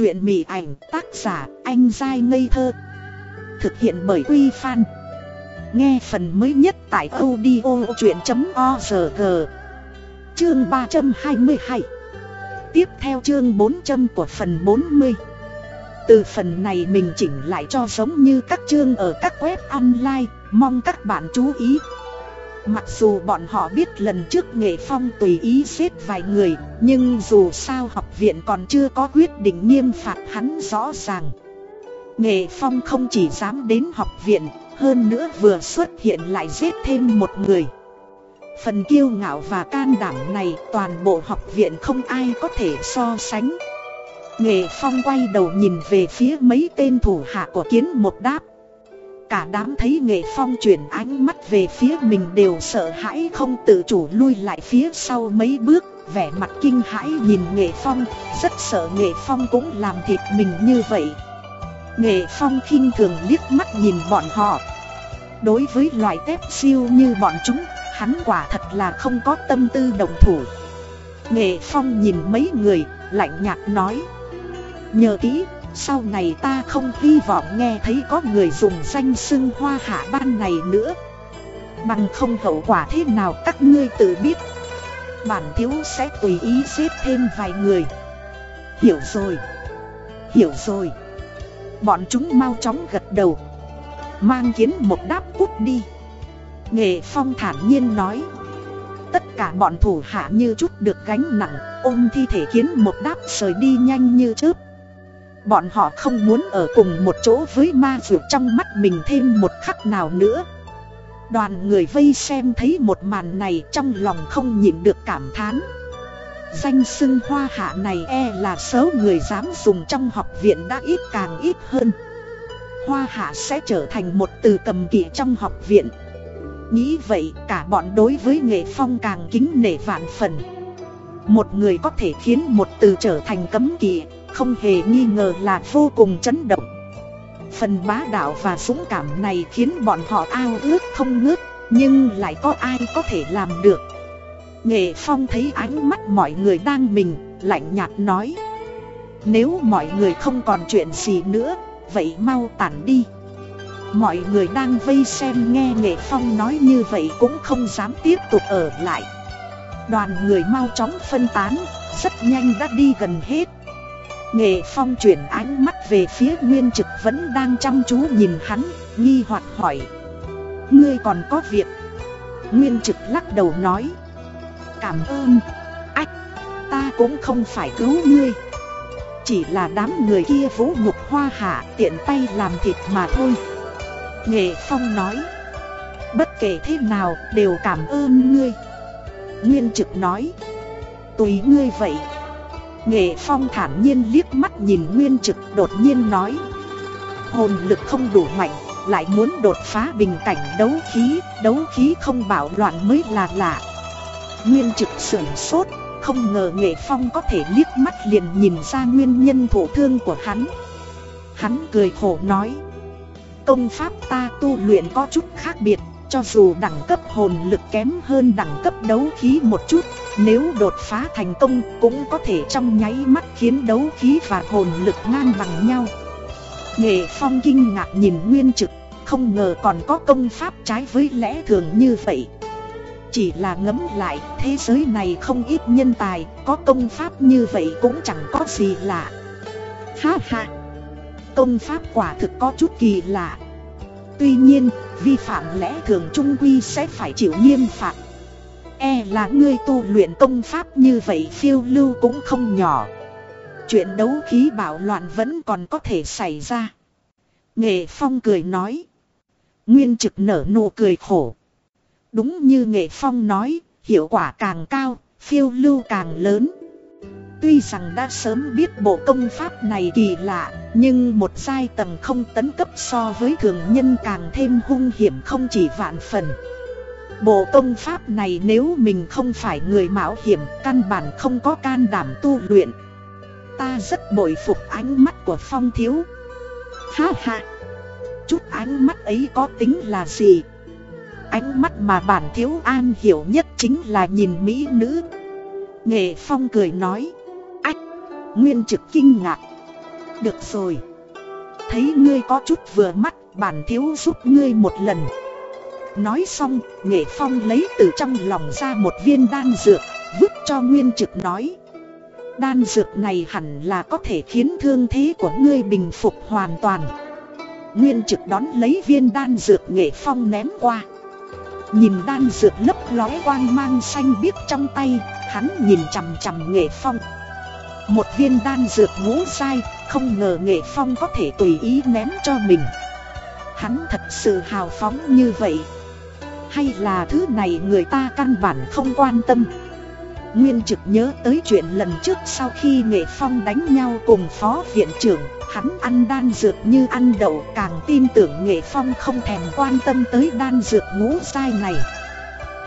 Chuyện mỉ ảnh tác giả anh dai ngây thơ. Thực hiện bởi Quy Phan. Nghe phần mới nhất tại audio chuyện.org Chương 322 Tiếp theo chương 400 của phần 40 Từ phần này mình chỉnh lại cho giống như các chương ở các web online, Mong các bạn chú ý. Mặc dù bọn họ biết lần trước Nghệ Phong tùy ý xếp vài người, Nhưng dù sao họ viện còn chưa có quyết định nghiêm phạt hắn rõ ràng. Nghệ Phong không chỉ dám đến học viện, Hơn nữa vừa xuất hiện lại giết thêm một người. Phần kiêu ngạo và can đảm này toàn bộ học viện không ai có thể so sánh. Nghệ Phong quay đầu nhìn về phía mấy tên thủ hạ của kiến một đáp. Cả đám thấy nghệ phong chuyển ánh mắt về phía mình đều sợ hãi không tự chủ lui lại phía sau mấy bước. Vẻ mặt kinh hãi nhìn nghệ phong, rất sợ nghệ phong cũng làm thịt mình như vậy. Nghệ phong khinh thường liếc mắt nhìn bọn họ. Đối với loại tép siêu như bọn chúng, hắn quả thật là không có tâm tư đồng thủ. Nghệ phong nhìn mấy người, lạnh nhạt nói Nhờ kỹ sau này ta không hy vọng nghe thấy có người dùng danh xưng hoa hạ ban này nữa. Bằng không hậu quả thế nào các ngươi tự biết. Bản thiếu sẽ tùy ý giết thêm vài người. Hiểu rồi. Hiểu rồi. Bọn chúng mau chóng gật đầu. Mang kiến một đáp cút đi. Nghệ Phong thản nhiên nói. Tất cả bọn thủ hạ như chút được gánh nặng, Ôm thi thể kiến một đáp rời đi nhanh như chớp. Bọn họ không muốn ở cùng một chỗ với ma dược trong mắt mình thêm một khắc nào nữa. Đoàn người vây xem thấy một màn này trong lòng không nhịn được cảm thán. Danh xưng hoa hạ này e là số người dám dùng trong học viện đã ít càng ít hơn. Hoa hạ sẽ trở thành một từ cầm kỵ trong học viện. Nghĩ vậy, cả bọn đối với nghệ phong càng kính nể vạn phần. Một người có thể khiến một từ trở thành cấm kỵ, không hề nghi ngờ là vô cùng chấn động. Phần bá đạo và dũng cảm này khiến bọn họ ao ước không ngớt, Nhưng lại có ai có thể làm được. Nghệ Phong thấy ánh mắt mọi người đang mình, Lạnh nhạt nói, Nếu mọi người không còn chuyện gì nữa, Vậy mau tản đi. Mọi người đang vây xem nghe Nghệ Phong nói như vậy Cũng không dám tiếp tục ở lại. Đoàn người mau chóng phân tán, Rất nhanh đã đi gần hết. Nghệ Phong chuyển ánh mắt về phía Nguyên Trực vẫn đang chăm chú nhìn hắn, nghi hoặc hỏi. Ngươi còn có việc. Nguyên Trực lắc đầu nói. Cảm ơn. Ách, ta cũng không phải cứu ngươi. Chỉ là đám người kia vũ nhục hoa hạ tiện tay làm thịt mà thôi. Nghệ Phong nói. Bất kể thế nào đều cảm ơn ngươi. Nguyên Trực nói. Tùy ngươi vậy. Nghệ Phong thản nhiên liếc mắt nhìn Nguyên Trực đột nhiên nói. Hồn lực không đủ mạnh, lại muốn đột phá bình cảnh đấu khí, đấu khí không bảo loạn mới là lạ. Nguyên Trực sườn sốt, không ngờ Nghệ Phong có thể liếc mắt liền nhìn ra nguyên nhân thổ thương của hắn. Hắn cười khổ nói. Công pháp ta tu luyện có chút khác biệt cho dù đẳng cấp hồn lực kém hơn đẳng cấp đấu khí một chút, Nếu đột phá thành công cũng có thể trong nháy mắt khiến đấu khí và hồn lực ngang bằng nhau. Nghệ Phong kinh ngạc nhìn Nguyên Trực, Không ngờ còn có công pháp trái với lẽ thường như vậy. Chỉ là ngấm lại, thế giới này không ít nhân tài, Có công pháp như vậy cũng chẳng có gì lạ. Ha ha! Công pháp quả thực có chút kỳ lạ Tuy nhiên, vi phạm lẽ thường trung quy sẽ phải chịu nghiêm phạt. E là ngươi tu luyện công pháp như vậy phiêu lưu cũng không nhỏ. Chuyện đấu khí bạo loạn vẫn còn có thể xảy ra. Nghệ Phong cười nói. Nguyên trực nở nụ cười khổ. Đúng như Nghệ Phong nói, hiệu quả càng cao, phiêu lưu càng lớn. Tuy rằng đã sớm biết bộ công pháp này kỳ lạ, nhưng một giai tầng không tấn cấp so với thường nhân càng thêm hung hiểm không chỉ vạn phần. Bộ công pháp này nếu mình không phải người mạo hiểm, căn bản không có can đảm tu luyện. Ta rất bội phục ánh mắt của Phong Thiếu. Ha ha! Chút ánh mắt ấy có tính là gì? Ánh mắt mà bản thiếu an hiểu nhất chính là nhìn mỹ nữ. Nghệ Phong cười nói. Nguyên trực kinh ngạc được rồi. Thấy ngươi có chút vừa mắt, bản thiếu giúp ngươi một lần. Nói xong, nghệ phong lấy từ trong lòng ra một viên đan dược, vứt cho nguyên trực nói. Đan dược này hẳn là có thể khiến thương thế của ngươi bình phục hoàn toàn. Nguyên trực đón lấy viên đan dược nghệ phong ném qua. Nhìn đan dược lấp lóe quang mang xanh biếc trong tay, hắn nhìn chằm chằm nghệ phong. Một viên đan dược ngũ sai, không ngờ nghệ phong có thể tùy ý ném cho mình. Hắn thật sự hào phóng như vậy. Hay là thứ này người ta căn bản không quan tâm. Nguyên trực nhớ tới chuyện lần trước sau khi nghệ phong đánh nhau cùng phó viện trưởng Hắn ăn đan dược như ăn đậu càng tin tưởng nghệ phong không thèm quan tâm tới đan dược ngũ sai này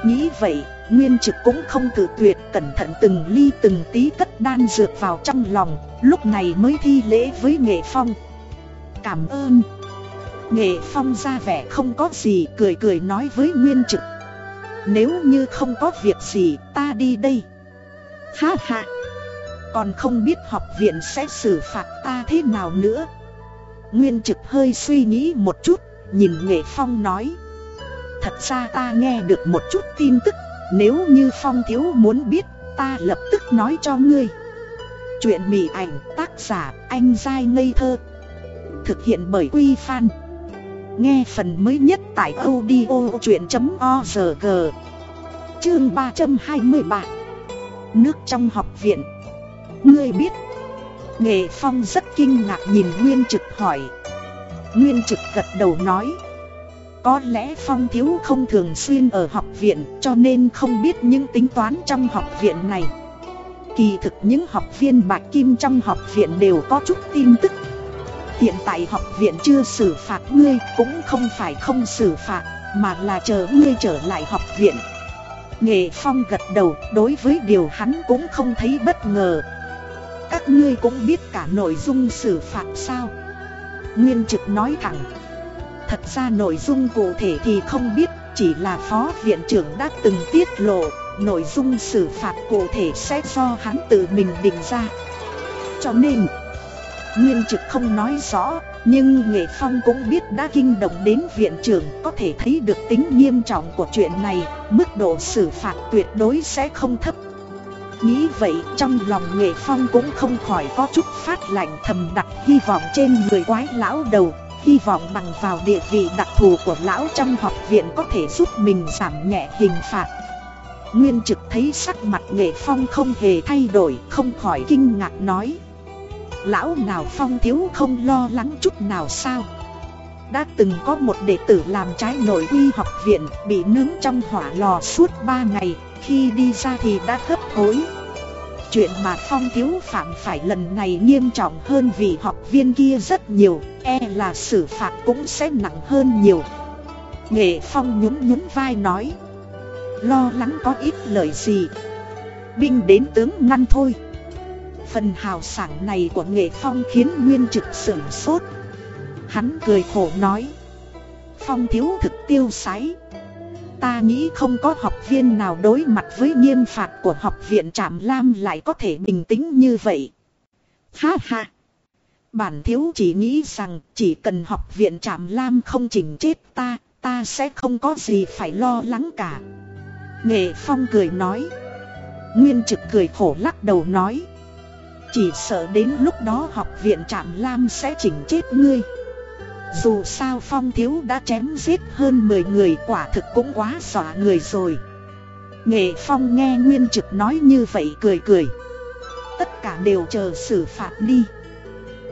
Nghĩ vậy, Nguyên trực cũng không cử tuyệt, cẩn thận từng ly từng tí cất đan dược vào trong lòng, Lúc này mới thi lễ với nghệ phong. Cảm ơn. Nghệ phong ra vẻ không có gì, cười cười nói với Nguyên trực, Nếu như không có việc gì, ta đi đây. Ha ha. Còn không biết học viện sẽ xử phạt ta thế nào nữa. Nguyên trực hơi suy nghĩ một chút, Nhìn Nghệ Phong nói, Thật ra ta nghe được một chút tin tức nếu như Phong thiếu muốn biết, Ta lập tức nói cho ngươi. Chuyện mỉ ảnh tác giả anh dai ngây thơ. Thực hiện bởi Quy Phan. Nghe phần mới nhất tại audio chuyện.org Chương 323 Nước trong học viện. Ngươi biết. Nghệ Phong rất kinh ngạc nhìn Nguyên Trực hỏi. Nguyên Trực gật đầu nói. Có lẽ Phong thiếu không thường xuyên ở học viện, Cho nên không biết những tính toán trong học viện này. Kỳ thực những học viên bạch kim trong học viện đều có chút tin tức. Hiện tại học viện chưa xử phạt ngươi, cũng không phải không xử phạt, Mà là chờ ngươi trở lại học viện. Nghệ Phong gật đầu, đối với điều hắn cũng không thấy bất ngờ. Các ngươi cũng biết cả nội dung xử phạt sao? Nguyên trực nói thẳng. Thật ra nội dung cụ thể thì không biết. Chỉ là phó viện trưởng đã từng tiết lộ Nội dung xử phạt cụ thể sẽ do hắn tự mình định ra Cho nên Nguyên trực không nói rõ nhưng Nghệ Phong cũng biết đã kinh động đến viện trưởng có thể thấy được tính nghiêm trọng của chuyện này, mức độ xử phạt tuyệt đối sẽ không thấp. Nghĩ vậy trong lòng Nghệ Phong cũng không khỏi có chút phát lạnh thầm đặt hy vọng trên người quái lão đầu, hy vọng bằng vào địa vị đặc thù của lão trong học viện có thể giúp mình giảm nhẹ hình phạt. Nguyên trực thấy sắc mặt Nghệ Phong không hề thay đổi, không khỏi kinh ngạc nói. Lão nào phong thiếu không lo lắng chút nào sao Đã từng có một đệ tử làm trái nội quy học viện Bị nướng trong hỏa lò suốt 3 ngày Khi đi ra thì đã hấp hối Chuyện mà phong thiếu phạm phải lần này nghiêm trọng hơn vì học viên kia rất nhiều E là xử phạt cũng sẽ nặng hơn nhiều. Nghệ phong nhún nhún vai nói, Lo lắng có ít lời gì? Binh đến tướng ngăn thôi. Phần hào sảng này của nghệ phong khiến Nguyên trực sửng sốt. Hắn cười khổ nói, Phong thiếu thực tiêu sái Ta nghĩ không có học viên nào đối mặt với nghiêm phạt của học viện Trạm Lam lại có thể bình tĩnh như vậy. Ha ha. Bản thiếu chỉ nghĩ rằng chỉ cần học viện Trạm Lam không chỉnh chết ta Ta sẽ không có gì phải lo lắng cả. Nghệ Phong cười nói. Nguyên trực cười khổ lắc đầu nói. Chỉ sợ đến lúc đó học viện Trạm Lam sẽ chỉnh chết ngươi. Dù sao Phong Thiếu đã chém giết hơn 10 người, quả thực cũng quá xỏa người rồi. Nghệ Phong nghe Nguyên Trực nói như vậy cười cười. Tất cả đều chờ xử phạt đi.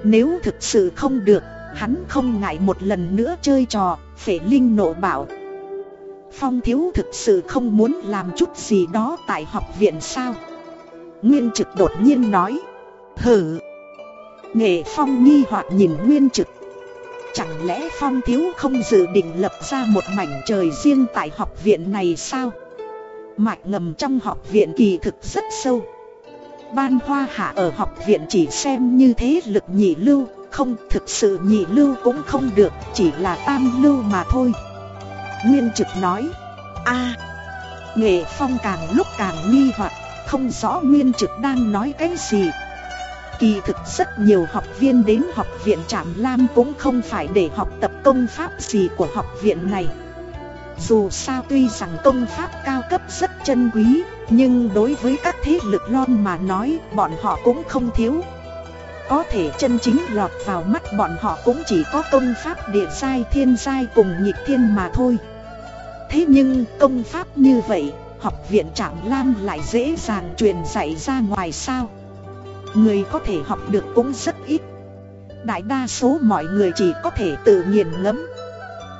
Nếu thực sự không được, Hắn không ngại một lần nữa chơi trò, Phể Linh nộ bảo. Phong Thiếu thực sự không muốn làm chút gì đó tại học viện sao? Nguyên Trực đột nhiên nói. Hử? Nghệ Phong nghi hoặc nhìn Nguyên Trực. Chẳng lẽ Phong thiếu không dự định lập ra một mảnh trời riêng tại học viện này sao? Mạch ngầm trong học viện kỳ thực rất sâu. Ban hoa hạ ở học viện chỉ xem như thế lực nhị lưu, Không thực sự nhị lưu cũng không được, Chỉ là tam lưu mà thôi. Nguyên trực nói, a, Nghệ phong càng lúc càng nghi hoặc, Không rõ Nguyên trực đang nói cái gì. Kỳ thực rất nhiều học viên đến học viện Trạm Lam cũng không phải để học tập công pháp gì của học viện này. Dù sao tuy rằng công pháp cao cấp rất chân quý, Nhưng đối với các thế lực lon mà nói, bọn họ cũng không thiếu. Có thể chân chính lọt vào mắt bọn họ cũng chỉ có công pháp địa giai, thiên giai cùng nhịp thiên mà thôi. Thế nhưng công pháp như vậy, học viện Trạm Lam lại dễ dàng truyền dạy ra ngoài sao? Người có thể học được cũng rất ít. Đại đa số mọi người chỉ có thể tự nghiền ngẫm.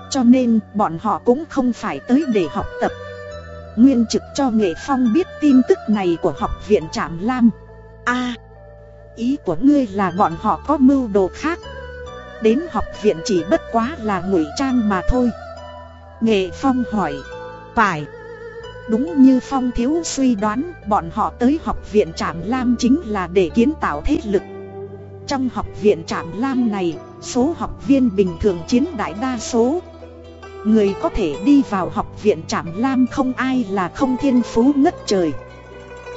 Cho nên, bọn họ cũng không phải tới để học tập. Nguyên trực cho Nghệ Phong biết tin tức này của học viện Trạm Lam. A, ý của ngươi là bọn họ có mưu đồ khác. Đến học viện chỉ bất quá là ngụy trang mà thôi. Nghệ Phong hỏi, Phải Đúng như Phong Thiếu suy đoán, bọn họ tới học viện Trạm Lam chính là để kiến tạo thế lực. Trong học viện Trạm Lam này, số học viên bình thường chiến đại đa số. Người có thể đi vào học viện Trạm Lam không ai là không thiên phú ngất trời.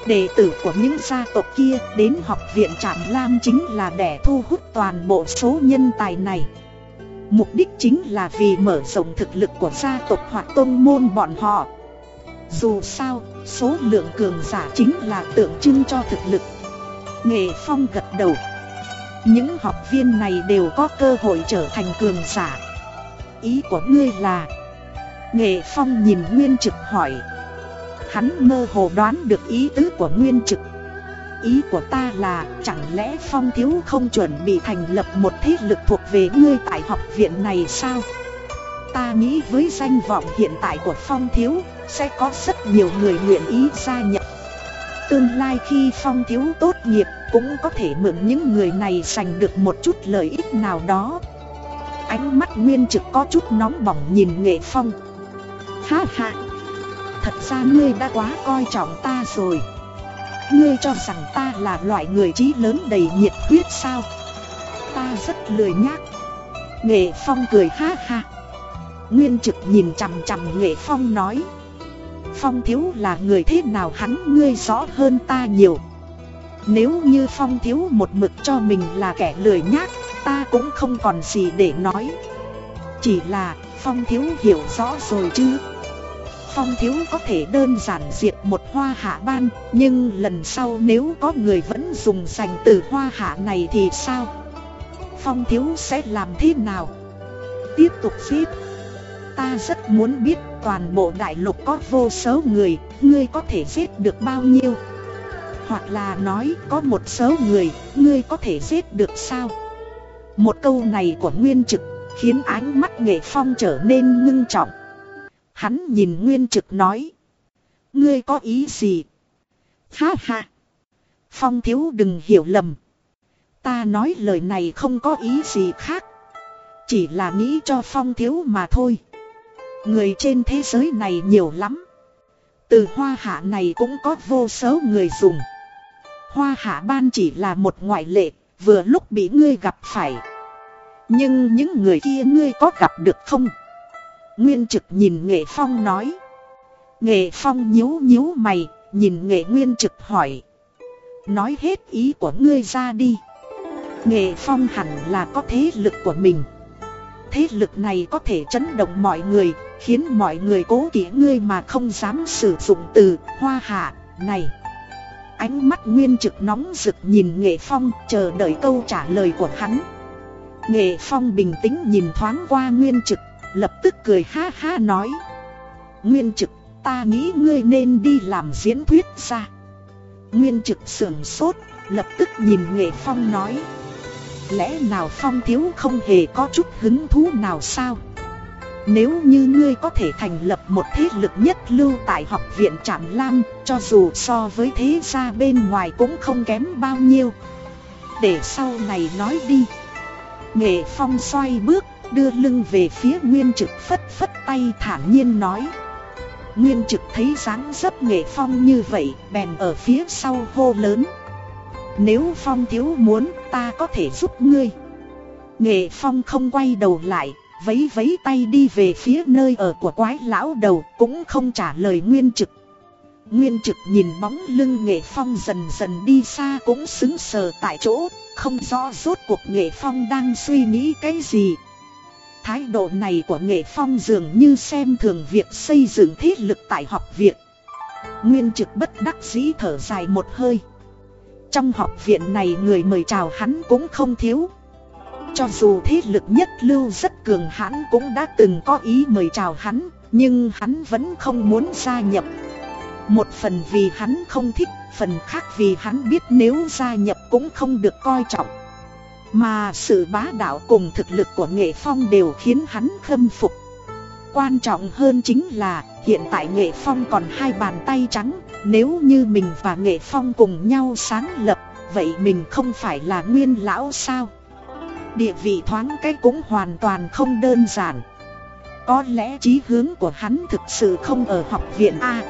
Đệ tử của những gia tộc kia đến học viện Trạm Lam chính là để thu hút toàn bộ số nhân tài này. Mục đích chính là vì mở rộng thực lực của gia tộc hoặc tôn môn bọn họ dù sao, số lượng cường giả chính là tượng trưng cho thực lực. Nghệ Phong gật đầu. Những học viên này đều có cơ hội trở thành cường giả. Ý của ngươi là Nghệ Phong nhìn Nguyên Trực hỏi. Hắn mơ hồ đoán được ý tứ của Nguyên Trực. Ý của ta là chẳng lẽ Phong Thiếu không chuẩn bị thành lập một thế lực thuộc về ngươi tại học viện này sao? Ta nghĩ với danh vọng hiện tại của Phong Thiếu, sẽ có rất nhiều người nguyện ý gia nhập. Tương lai khi phong thiếu tốt nghiệp, cũng có thể mượn những người này giành được một chút lợi ích nào đó. Ánh mắt nguyên trực có chút nóng bỏng nhìn nghệ phong. Ha ha! Thật ra ngươi đã quá coi trọng ta rồi. Ngươi cho rằng ta là loại người trí lớn đầy nhiệt huyết sao? Ta rất lười nhác. Nghệ phong cười ha ha. Nguyên trực nhìn chằm chằm nghệ phong nói. Phong thiếu là người thế nào hắn ngươi rõ hơn ta nhiều. Nếu như Phong thiếu một mực cho mình là kẻ lười nhác, Ta cũng không còn gì để nói. Chỉ là, Phong thiếu hiểu rõ rồi chứ. Phong thiếu có thể đơn giản diệt một hoa hạ ban, Nhưng lần sau nếu có người vẫn dùng dành từ hoa hạ này thì sao? Phong thiếu sẽ làm thế nào? Tiếp tục giết. Ta rất muốn biết toàn bộ đại lục có vô số người, ngươi có thể giết được bao nhiêu? Hoặc là nói có một số người, ngươi có thể giết được sao? Một câu này của Nguyên Trực khiến ánh mắt nghệ phong trở nên ngưng trọng. Hắn nhìn Nguyên Trực nói. Ngươi có ý gì? Ha ha! Phong thiếu đừng hiểu lầm. Ta nói lời này không có ý gì khác. Chỉ là nghĩ cho Phong thiếu mà thôi. Người trên thế giới này nhiều lắm. Từ hoa hạ này cũng có vô số người dùng. Hoa hạ ban chỉ là một ngoại lệ Vừa lúc bị ngươi gặp phải. Nhưng những người kia ngươi có gặp được không? Nguyên trực nhìn nghệ phong nói. Nghệ phong nhíu nhíu mày Nhìn nghệ nguyên trực hỏi. Nói hết ý của ngươi ra đi. Nghệ phong hẳn là có thế lực của mình. Thế lực này có thể chấn động mọi người, khiến mọi người cố kỵ ngươi mà không dám sử dụng từ hoa hạ này. Ánh mắt nguyên trực nóng rực nhìn Nghệ Phong chờ đợi câu trả lời của hắn. Nghệ Phong bình tĩnh nhìn thoáng qua nguyên trực, lập tức cười ha ha nói. Nguyên trực, ta nghĩ ngươi nên đi làm diễn thuyết ra. Nguyên trực sưởng sốt, lập tức nhìn Nghệ Phong nói. Lẽ nào Phong Thiếu không hề có chút hứng thú nào sao? Nếu như ngươi có thể thành lập một thế lực nhất lưu tại học viện Trạm Lam, Cho dù so với thế gia bên ngoài cũng không kém bao nhiêu. Để sau này nói đi. Nghệ Phong xoay bước, đưa lưng về phía Nguyên Trực phất phất tay thản nhiên nói. Nguyên Trực thấy dáng dấp Nghệ Phong như vậy, bèn ở phía sau hô lớn. Nếu Phong thiếu muốn, ta có thể giúp ngươi. Nghệ Phong không quay đầu lại Vấy vấy tay đi về phía nơi ở của quái lão đầu Cũng không trả lời nguyên trực Nguyên trực nhìn bóng lưng nghệ phong dần dần đi xa cũng xứng sờ tại chỗ, không rõ rốt cuộc nghệ phong đang suy nghĩ cái gì. Thái độ này của nghệ phong dường như xem thường việc xây dựng thế lực tại học viện. Nguyên trực bất đắc dĩ thở dài một hơi. Trong học viện này người mời chào hắn cũng không thiếu. Cho dù thế lực nhất lưu rất cường hãn cũng đã từng có ý mời chào hắn, nhưng hắn vẫn không muốn gia nhập. Một phần vì hắn không thích, phần khác vì hắn biết nếu gia nhập cũng không được coi trọng. Mà sự bá đạo cùng thực lực của nghệ phong đều khiến hắn khâm phục. Quan trọng hơn chính là hiện tại nghệ phong còn hai bàn tay trắng, nếu như mình và nghệ phong cùng nhau sáng lập, vậy mình không phải là nguyên lão sao? Địa vị thoáng cái cũng hoàn toàn không đơn giản. Có lẽ chí hướng của hắn thực sự không ở học viện A.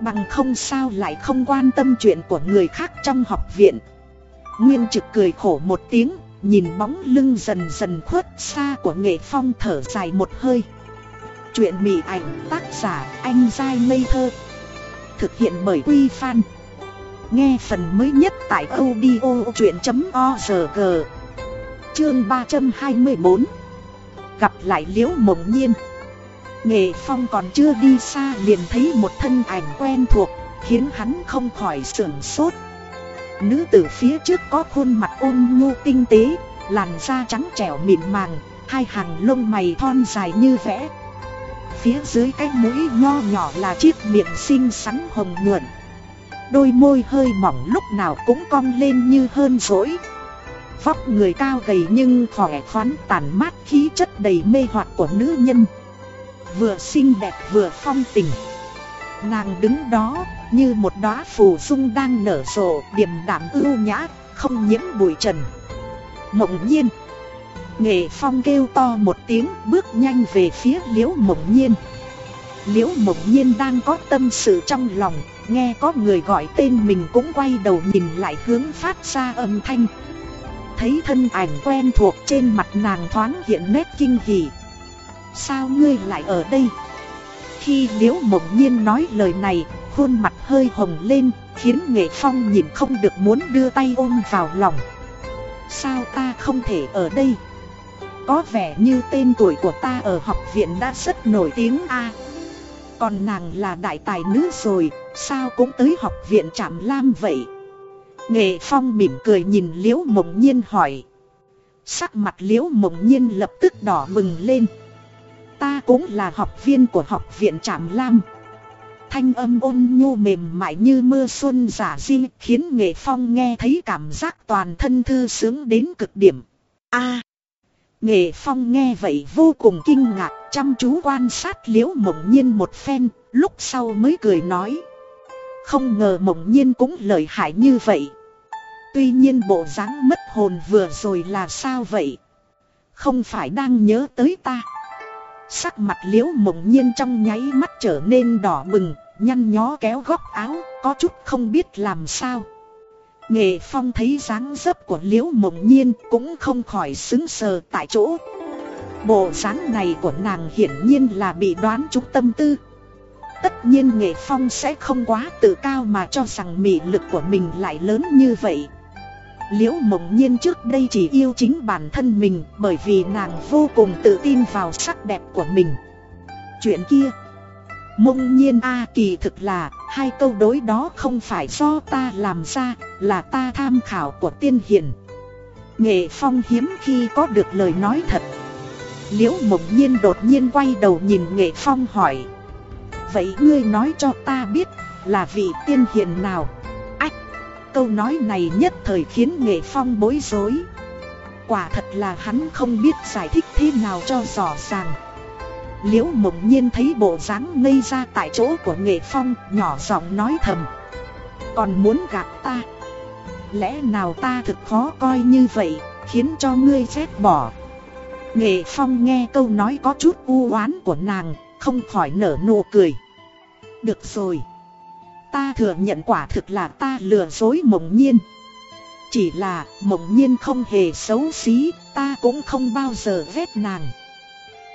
Bằng không sao lại không quan tâm chuyện của người khác trong học viện. Nguyên trực cười khổ một tiếng, nhìn bóng lưng dần dần khuất xa của nghệ phong thở dài một hơi. Chuyện mị ảnh tác giả anh dai ngây thơ Thực hiện bởi Quy Phan Nghe phần mới nhất tại audio chuyện.org Chương 324 Gặp lại Liễu Mộng Nhiên. Nghệ Phong còn chưa đi xa liền thấy một thân ảnh quen thuộc, Khiến hắn không khỏi sưởng sốt. Nữ tử phía trước có khuôn mặt ôn nhu tinh tế, Làn da trắng trẻo mịn màng, Hai hàng lông mày thon dài như vẽ. Phía dưới cái mũi nho nhỏ là chiếc miệng xinh xắn hồng nhuận. Đôi môi hơi mỏng lúc nào cũng cong lên như hơn rỗi. Vóc người cao gầy nhưng khỏe khoắn tàn mát khí chất đầy mê hoặc của nữ nhân. Vừa xinh đẹp vừa phong tình. Nàng đứng đó, như một đóa phù dung đang nở rộ, điềm đạm ưu nhã, không nhiễm bụi trần. Mộng nhiên. Nghệ Phong kêu to một tiếng, bước nhanh về phía Liễu Mộng Nhiên. Liễu Mộng Nhiên đang có tâm sự trong lòng, Nghe có người gọi tên mình cũng quay đầu nhìn lại hướng phát ra âm thanh. Thấy thân ảnh quen thuộc trên mặt nàng thoáng hiện nét kinh hỉ Sao ngươi lại ở đây? Khi Liễu Mộng Nhiên nói lời này Khuôn mặt hơi hồng lên Khiến Nghệ Phong nhìn không được muốn đưa tay ôm vào lòng Sao ta không thể ở đây? Có vẻ như tên tuổi của ta ở học viện đã rất nổi tiếng a. còn nàng là đại tài nữ rồi, sao cũng tới học viện Trạm Lam vậy? Nghệ Phong mỉm cười nhìn Liễu Mộng Nhiên hỏi. Sắc mặt Liễu Mộng Nhiên lập tức đỏ bừng lên. Ta cũng là học viên của học viện Trạm Lam. Thanh âm ôn nhu mềm mại như mưa xuân giả di khiến Nghệ Phong nghe thấy cảm giác toàn thân thư sướng đến cực điểm. A. Nghệ Phong nghe vậy vô cùng kinh ngạc, chăm chú quan sát liễu mộng nhiên một phen, lúc sau mới cười nói. Không ngờ mộng nhiên cũng lợi hại như vậy. Tuy nhiên bộ dáng mất hồn vừa rồi là sao vậy? Không phải đang nhớ tới ta. Sắc mặt liễu mộng nhiên trong nháy mắt trở nên đỏ bừng, nhăn nhó kéo góc áo, có chút không biết làm sao. Nghệ Phong thấy dáng dấp của Liễu Mộng Nhiên cũng không khỏi xứng sờ tại chỗ. Bộ dáng này của nàng hiển nhiên là bị đoán trúng tâm tư. Tất nhiên Nghệ Phong sẽ không quá tự cao mà cho rằng mị lực của mình lại lớn như vậy. Liễu Mộng Nhiên trước đây chỉ yêu chính bản thân mình bởi vì nàng vô cùng tự tin vào sắc đẹp của mình. Chuyện kia Mông nhiên A kỳ thực là, Hai câu đối đó không phải do ta làm ra, Là ta tham khảo của tiên hiền Nghệ phong hiếm khi có được lời nói thật Liễu mộng nhiên đột nhiên quay đầu nhìn nghệ phong hỏi Vậy ngươi nói cho ta biết, là vị tiên hiền nào? Ách, Câu nói này nhất thời khiến nghệ phong bối rối. Quả thật là hắn không biết giải thích thế nào cho rõ ràng. Liễu mộng nhiên thấy bộ dáng ngây ra tại chỗ của nghệ phong, nhỏ giọng nói thầm. Còn muốn gặp ta? Lẽ nào ta thực khó coi như vậy, Khiến cho ngươi chết bỏ? Nghệ phong nghe câu nói có chút u oán của nàng, Không khỏi nở nụ cười. Được rồi. Ta thừa nhận quả thực là ta lừa dối mộng nhiên. Chỉ là mộng nhiên không hề xấu xí Ta cũng không bao giờ ghét nàng.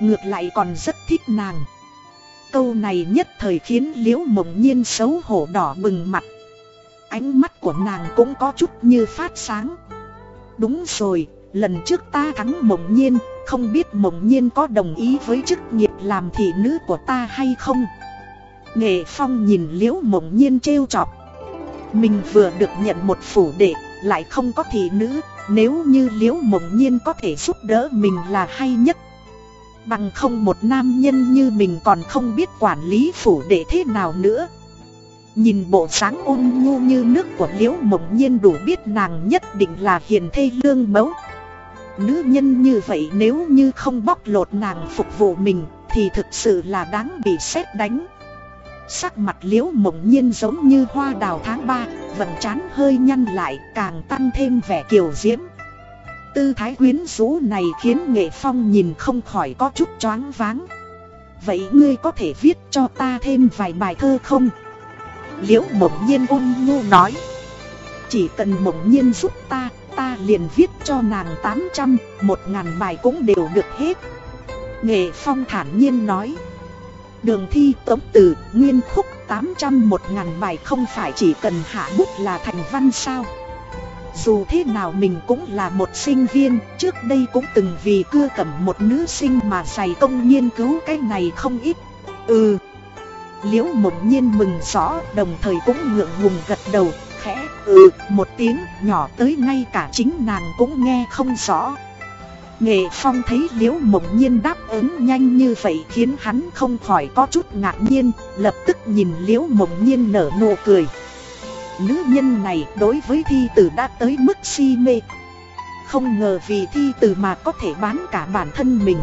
Ngược lại còn rất thích nàng. Câu này nhất thời khiến liễu mộng nhiên xấu hổ đỏ bừng mặt. Ánh mắt của nàng cũng có chút như phát sáng. Đúng rồi, lần trước ta thắng mộng nhiên Không biết mộng nhiên có đồng ý với chức nghiệp làm thị nữ của ta hay không? Nghệ Phong nhìn liễu mộng nhiên trêu chọc. Mình vừa được nhận một phủ đệ, Lại không có thị nữ, Nếu như liễu mộng nhiên có thể giúp đỡ mình là hay nhất. Bằng không một nam nhân như mình còn không biết quản lý phủ đệ thế nào nữa. Nhìn bộ sáng ôn nhu như nước của liễu mộng nhiên đủ biết nàng nhất định là hiền thê lương mẫu. Nữ nhân như vậy nếu như không bóc lột nàng phục vụ mình, Thì thực sự là đáng bị xét đánh. Sắc mặt liễu mộng nhiên giống như hoa đào tháng 3 Vận chán hơi nhăn lại càng tăng thêm vẻ kiều diễm. Tư thái quyến rũ này khiến nghệ phong nhìn không khỏi có chút choáng váng. Vậy ngươi có thể viết cho ta thêm vài bài thơ không? Liễu mộng nhiên ôn nhu nói. Chỉ cần mộng nhiên giúp ta, ta liền viết cho nàng 800, 1000 bài cũng đều được hết. Nghệ phong thản nhiên nói. Đường thi tống từ, nguyên khúc 800 một ngàn bài không phải chỉ cần hạ bút là thành văn sao? Dù thế nào mình cũng là một sinh viên, trước đây cũng từng vì cưa cẩm một nữ sinh mà dày công nghiên cứu cái này không ít. Ừ. Liễu mộng nhiên mừng rõ đồng thời cũng ngượng ngùng gật đầu Khẽ ừ một tiếng nhỏ tới ngay cả chính nàng cũng nghe không rõ. Nghệ Phong thấy Liễu Mộng Nhiên đáp ứng nhanh như vậy khiến hắn không khỏi có chút ngạc nhiên, lập tức nhìn Liễu Mộng Nhiên nở nụ cười. Nữ nhân này đối với thi tử đã tới mức si mê. Không ngờ vì thi tử mà có thể bán cả bản thân mình.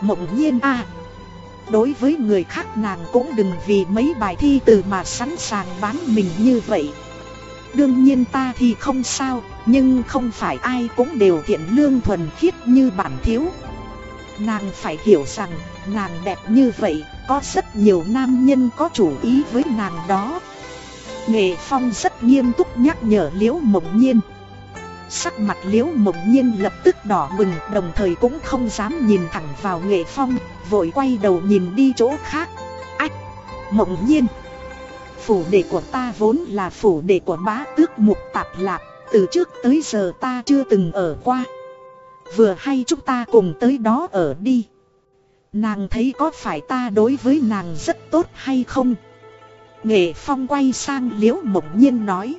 Mộng Nhiên a Đối với người khác nàng cũng đừng vì mấy bài thi tử mà sẵn sàng bán mình như vậy. Đương nhiên ta thì không sao, nhưng không phải ai cũng đều thiện lương thuần khiết như bản thiếu. Nàng phải hiểu rằng, nàng đẹp như vậy, Có rất nhiều nam nhân có chủ ý với nàng đó. Nghệ Phong rất nghiêm túc nhắc nhở Liễu Mộng Nhiên. Sắc mặt Liễu Mộng Nhiên lập tức đỏ bừng, Đồng thời cũng không dám nhìn thẳng vào Nghệ Phong, Vội quay đầu nhìn đi chỗ khác. Ách, Mộng Nhiên. Phủ đệ của ta vốn là phủ đệ của bá tước mục tạp lạp từ trước tới giờ ta chưa từng ở qua. Vừa hay chúng ta cùng tới đó ở đi. Nàng thấy có phải ta đối với nàng rất tốt hay không? Nghệ Phong quay sang Liễu Mộng Nhiên nói.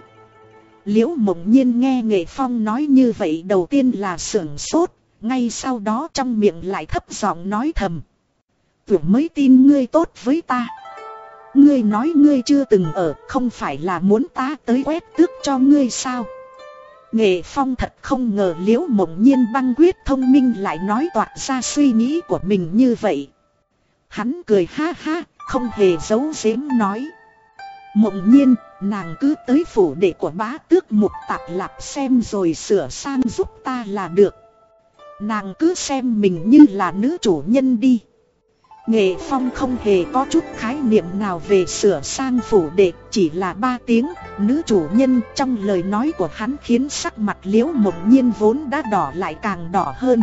Liễu Mộng Nhiên nghe Nghệ Phong nói như vậy đầu tiên là sưởng sốt, Ngay sau đó trong miệng lại thấp giọng nói thầm. Tưởng mới tin ngươi tốt với ta. Ngươi nói ngươi chưa từng ở, Không phải là muốn ta tới quét tước cho ngươi sao? Nghệ Phong thật không ngờ liễu mộng nhiên băng quyết thông minh lại nói toạc ra suy nghĩ của mình như vậy. Hắn cười ha ha, không hề giấu giếm nói. Mộng nhiên, nàng cứ tới phủ đệ của bá tước mục tạp lạp xem rồi sửa sang giúp ta là được. Nàng cứ xem mình như là nữ chủ nhân đi. Nghệ Phong không hề có chút khái niệm nào về sửa sang phủ đệ, chỉ là ba tiếng, nữ chủ nhân trong lời nói của hắn khiến sắc mặt liễu mộng nhiên vốn đã đỏ lại càng đỏ hơn.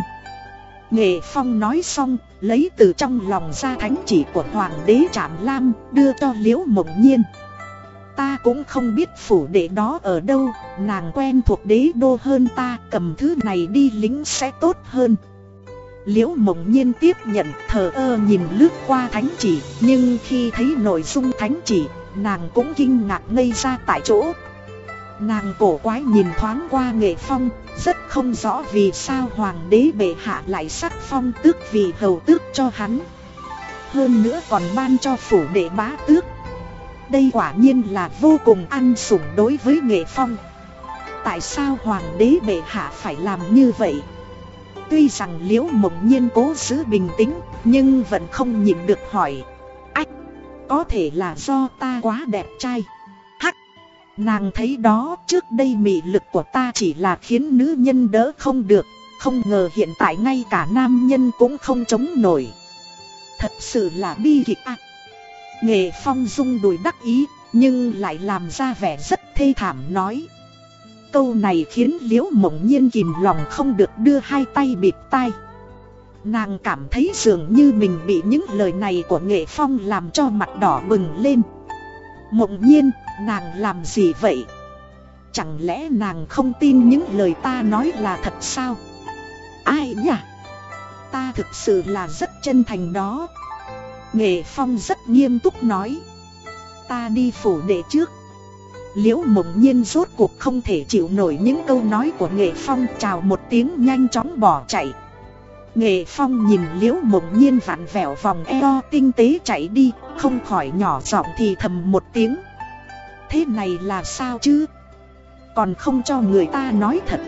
Nghệ Phong nói xong, lấy từ trong lòng ra thánh chỉ của Hoàng đế Trạm Lam, đưa cho liễu mộng nhiên. Ta cũng không biết phủ đệ đó ở đâu, nàng quen thuộc đế đô hơn ta, cầm thứ này đi lính sẽ tốt hơn. Liễu mộng nhiên tiếp nhận thờ ơ nhìn lướt qua thánh chỉ, Nhưng khi thấy nội dung thánh chỉ, Nàng cũng kinh ngạc ngây ra tại chỗ. Nàng cổ quái nhìn thoáng qua nghệ phong, Rất không rõ vì sao hoàng đế bệ hạ lại sắc phong tước vì hầu tước cho hắn. Hơn nữa còn ban cho phủ đệ bá tước. Đây quả nhiên là vô cùng ăn sủng đối với nghệ phong. Tại sao hoàng đế bệ hạ phải làm như vậy? Tuy rằng liễu mộng nhiên cố giữ bình tĩnh, Nhưng vẫn không nhịn được hỏi. Ách, Có thể là do ta quá đẹp trai. Hắc, Nàng thấy đó, trước đây mị lực của ta chỉ là khiến nữ nhân đỡ không được. Không ngờ hiện tại ngay cả nam nhân cũng không chống nổi. Thật sự là bi kịch à. ạ Nghệ phong dung đùi đắc ý, Nhưng lại làm ra vẻ rất thê thảm nói. Câu này khiến liễu mộng nhiên kìm lòng không được đưa hai tay bịt tai Nàng cảm thấy dường như mình bị những lời này của nghệ phong làm cho mặt đỏ bừng lên Mộng nhiên, nàng làm gì vậy? Chẳng lẽ nàng không tin những lời ta nói là thật sao? Ai nhỉ? Ta thực sự là rất chân thành đó Nghệ phong rất nghiêm túc nói Ta đi phủ đệ trước Liễu mộng nhiên rốt cuộc không thể chịu nổi những câu nói của nghệ phong chào một tiếng nhanh chóng bỏ chạy. Nghệ phong nhìn liễu mộng nhiên vặn vẹo vòng eo tinh tế chạy đi Không khỏi nhỏ giọng thì thầm một tiếng. Thế này là sao chứ? Còn không cho người ta nói thật.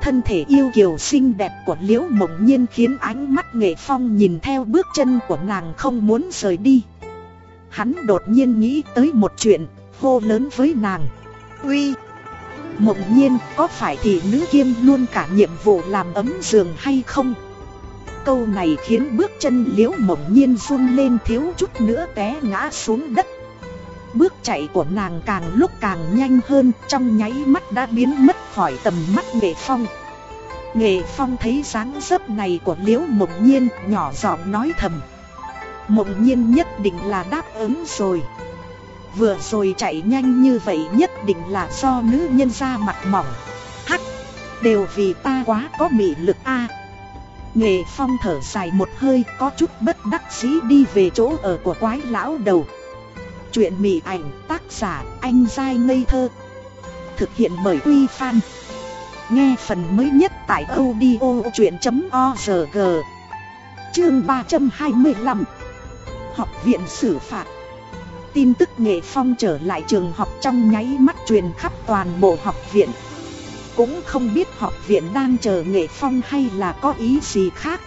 Thân thể yêu kiều xinh đẹp của liễu mộng nhiên khiến ánh mắt nghệ phong nhìn theo bước chân của nàng không muốn rời đi. Hắn đột nhiên nghĩ tới một chuyện, hô lớn với nàng. Uy. Mộng nhiên, có phải thị nữ kiêm luôn cả nhiệm vụ làm ấm giường hay không? Câu này khiến bước chân liễu mộng nhiên run lên thiếu chút nữa té ngã xuống đất. Bước chạy của nàng càng lúc càng nhanh hơn, Trong nháy mắt đã biến mất khỏi tầm mắt nghệ phong. Nghệ phong thấy dáng dấp này của liễu mộng nhiên, nhỏ giọng nói thầm. Mộng nhiên nhất định là đáp ứng rồi. Vừa rồi chạy nhanh như vậy nhất định là do nữ nhân ra mặt mỏng. Hắc, đều vì ta quá có mị lực a. Nghệ phong thở dài một hơi có chút bất đắc dĩ đi về chỗ ở của quái lão đầu. Chuyện mị ảnh tác giả anh dai ngây thơ. Thực hiện bởi Quy Phan. Nghe phần mới nhất tại audio chuyện.org Chương 325 Học viện xử phạt. Tin tức nghệ phong trở lại trường học trong nháy mắt truyền khắp toàn bộ học viện. Cũng không biết học viện đang chờ nghệ phong hay là có ý gì khác.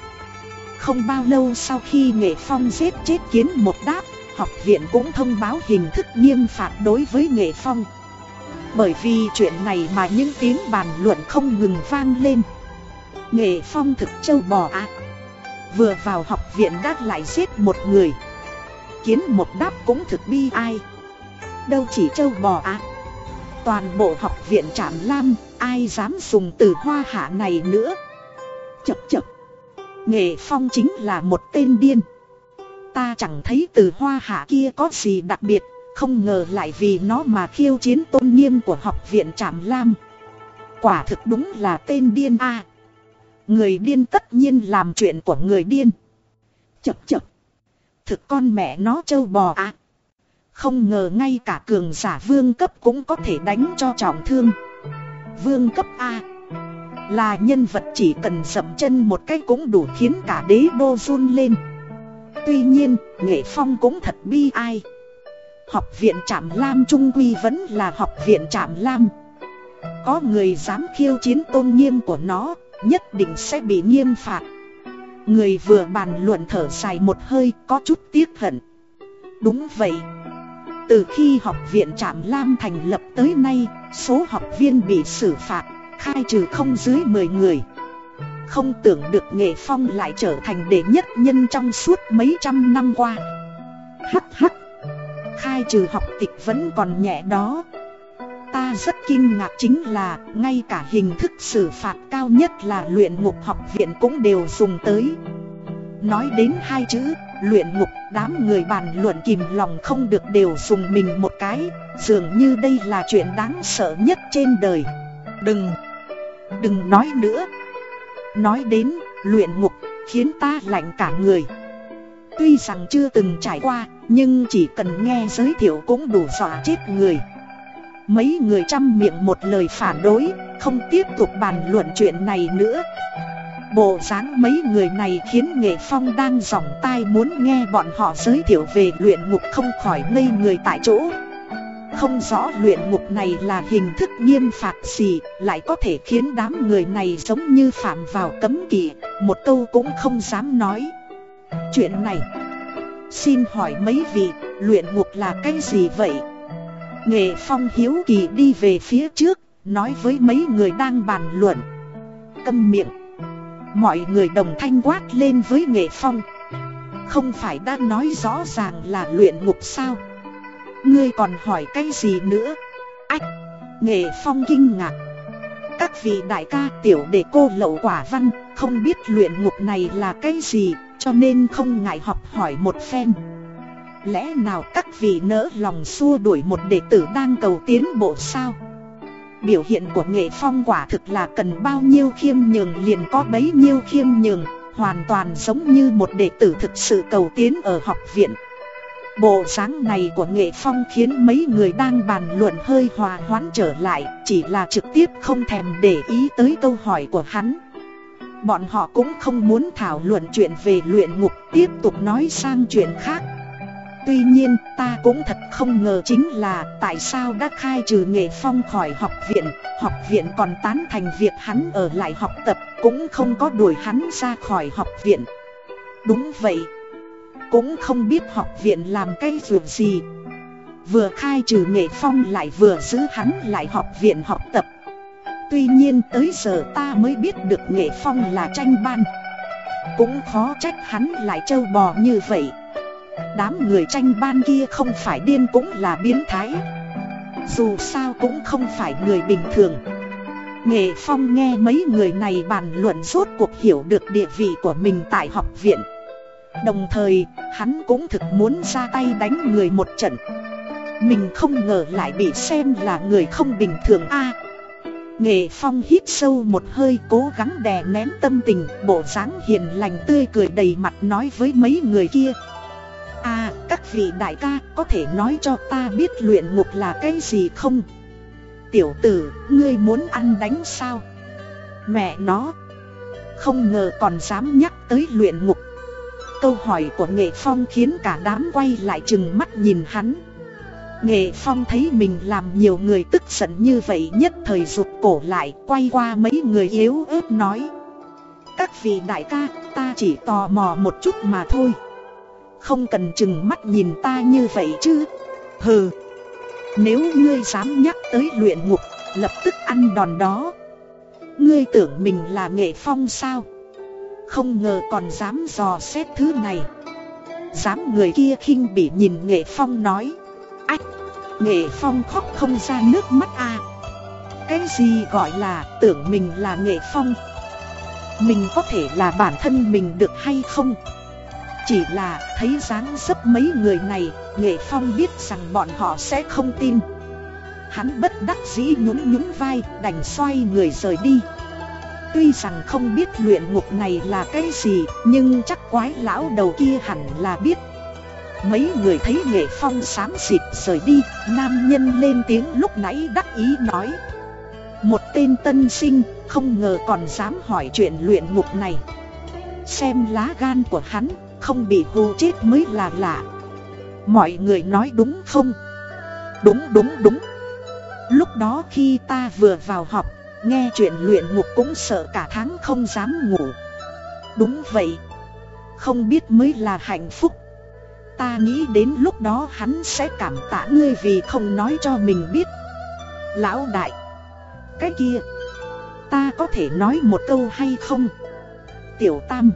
Không bao lâu sau khi nghệ phong giết chết kiến một đáp, Học viện cũng thông báo hình thức nghiêm phạt đối với nghệ phong. Bởi vì chuyện này mà những tiếng bàn luận không ngừng vang lên. Nghệ phong thực châu bò ạ. Vừa vào học viện đã lại giết một người kiến một đáp cũng thực bi ai. Đâu chỉ châu bò ạ Toàn bộ học viện trạm lam, Ai dám dùng từ hoa hạ này nữa? Chập chập. Nghệ phong chính là một tên điên. Ta chẳng thấy từ hoa hạ kia có gì đặc biệt, Không ngờ lại vì nó mà khiêu chiến tôn nghiêm của học viện trạm lam. Quả thực đúng là tên điên a. Người điên tất nhiên làm chuyện của người điên. Chập chập. Thực con mẹ nó trâu bò à. Không ngờ ngay cả cường giả vương cấp cũng có thể đánh cho trọng thương. Vương cấp A. Là nhân vật chỉ cần dậm chân một cái cũng đủ khiến cả đế đô run lên. Tuy nhiên, nghệ phong cũng thật bi ai. Học viện Trạm Lam Trung Quy vẫn là học viện Trạm Lam. Có người dám khiêu chiến tôn nghiêm của nó, nhất định sẽ bị nghiêm phạt. Người vừa bàn luận thở dài một hơi, có chút tiếc hận. Đúng vậy. Từ khi học viện Trạm Lam thành lập tới nay, Số học viên bị xử phạt, Khai trừ không dưới 10 người. Không tưởng được nghệ phong lại trở thành đệ nhất nhân trong suốt mấy trăm năm qua. Hắc hắc. Khai trừ học tịch vẫn còn nhẹ đó. Ta rất kinh ngạc chính là ngay cả hình thức xử phạt cao nhất là luyện ngục học viện cũng đều dùng tới. Nói đến hai chữ, luyện ngục, đám người bàn luận kìm lòng không được đều dùng mình một cái, dường như đây là chuyện đáng sợ nhất trên đời. Đừng, đừng nói nữa. Nói đến luyện ngục khiến ta lạnh cả người. Tuy rằng chưa từng trải qua, nhưng chỉ cần nghe giới thiệu cũng đủ dọa chết người. Mấy người chăm miệng một lời phản đối, không tiếp tục bàn luận chuyện này nữa. Bộ dáng mấy người này khiến Nghệ Phong đang dòng tai muốn nghe bọn họ giới thiệu về luyện ngục không khỏi ngây người tại chỗ. Không rõ luyện ngục này là hình thức nghiêm phạt gì, lại có thể khiến đám người này giống như phạm vào cấm kỵ, một câu cũng không dám nói. Chuyện này, xin hỏi mấy vị, luyện ngục là cái gì vậy? Nghệ Phong hiếu kỳ đi về phía trước, nói với mấy người đang bàn luận. Câm miệng. Mọi người đồng thanh quát lên với Nghệ Phong. Không phải đã nói rõ ràng là luyện ngục sao? Ngươi còn hỏi cái gì nữa? Ách! Nghệ Phong kinh ngạc. các vị đại ca tiểu để cô lậu quả văn Không biết luyện ngục này là cái gì Cho nên không ngại học hỏi một phen Lẽ nào các vị nỡ lòng xua đuổi một đệ tử đang cầu tiến bộ sao? Biểu hiện của nghệ phong quả thực là cần bao nhiêu khiêm nhường liền có bấy nhiêu khiêm nhường, Hoàn toàn giống như một đệ tử thực sự cầu tiến ở học viện. Bộ dáng này của nghệ phong khiến mấy người đang bàn luận hơi hòa hoãn trở lại, Chỉ là trực tiếp không thèm để ý tới câu hỏi của hắn. Bọn họ cũng không muốn thảo luận chuyện về luyện ngục, Tiếp tục nói sang chuyện khác. Tuy nhiên, ta cũng thật không ngờ chính là tại sao đã khai trừ nghệ phong khỏi học viện Học viện còn tán thành việc hắn ở lại học tập, cũng không có đuổi hắn ra khỏi học viện. Đúng vậy, Cũng không biết học viện làm cái việc gì. Vừa khai trừ nghệ phong lại vừa giữ hắn lại học viện học tập. Tuy nhiên tới giờ ta mới biết được nghệ phong là tranh ban. Cũng khó trách hắn lại trâu bò như vậy. Đám người tranh ban kia không phải điên cũng là biến thái. Dù sao cũng không phải người bình thường. Nghệ Phong nghe mấy người này bàn luận suốt cuộc hiểu được địa vị của mình tại học viện. Đồng thời, hắn cũng thực muốn ra tay đánh người một trận. Mình không ngờ lại bị xem là người không bình thường a. Nghệ Phong hít sâu một hơi cố gắng đè nén tâm tình Bộ dáng hiền lành tươi cười đầy mặt nói với mấy người kia. À, các vị đại ca có thể nói cho ta biết luyện ngục là cái gì không? Tiểu tử, ngươi muốn ăn đánh sao? Mẹ nó! Không ngờ còn dám nhắc tới luyện ngục. Câu hỏi của Nghệ Phong khiến cả đám quay lại chừng mắt nhìn hắn. Nghệ Phong thấy mình làm nhiều người tức giận như vậy nhất thời rụt cổ lại quay qua mấy người yếu ớt nói. Các vị đại ca, ta chỉ tò mò một chút mà thôi. Không cần chừng mắt nhìn ta như vậy chứ. Hừ. Nếu ngươi dám nhắc tới luyện ngục, Lập tức ăn đòn đó. Ngươi tưởng mình là nghệ phong sao? Không ngờ còn dám dò xét thứ này. Dám người kia khinh bỉ nhìn nghệ phong nói. Ách, Nghệ phong khóc không ra nước mắt à. Cái gì gọi là tưởng mình là nghệ phong? Mình có thể là bản thân mình được hay không? Chỉ là thấy dáng dấp mấy người này, Nghệ Phong biết rằng bọn họ sẽ không tin. Hắn bất đắc dĩ nhún nhún vai, đành xoay người rời đi. Tuy rằng không biết luyện ngục này là cái gì, nhưng chắc quái lão đầu kia hẳn là biết. Mấy người thấy Nghệ Phong xám xịt rời đi, nam nhân lên tiếng lúc nãy đắc ý nói. Một tên tân sinh, không ngờ còn dám hỏi chuyện luyện ngục này. Xem lá gan của hắn, không bị hù chết mới là lạ. Mọi người nói đúng không? Đúng đúng đúng. Lúc đó khi ta vừa vào học, Nghe chuyện luyện ngục cũng sợ cả tháng không dám ngủ. Đúng vậy. Không biết mới là hạnh phúc. Ta nghĩ đến lúc đó hắn sẽ cảm tạ ngươi vì không nói cho mình biết. Lão đại. Cái kia. Ta có thể nói một câu hay không? Tiểu tam.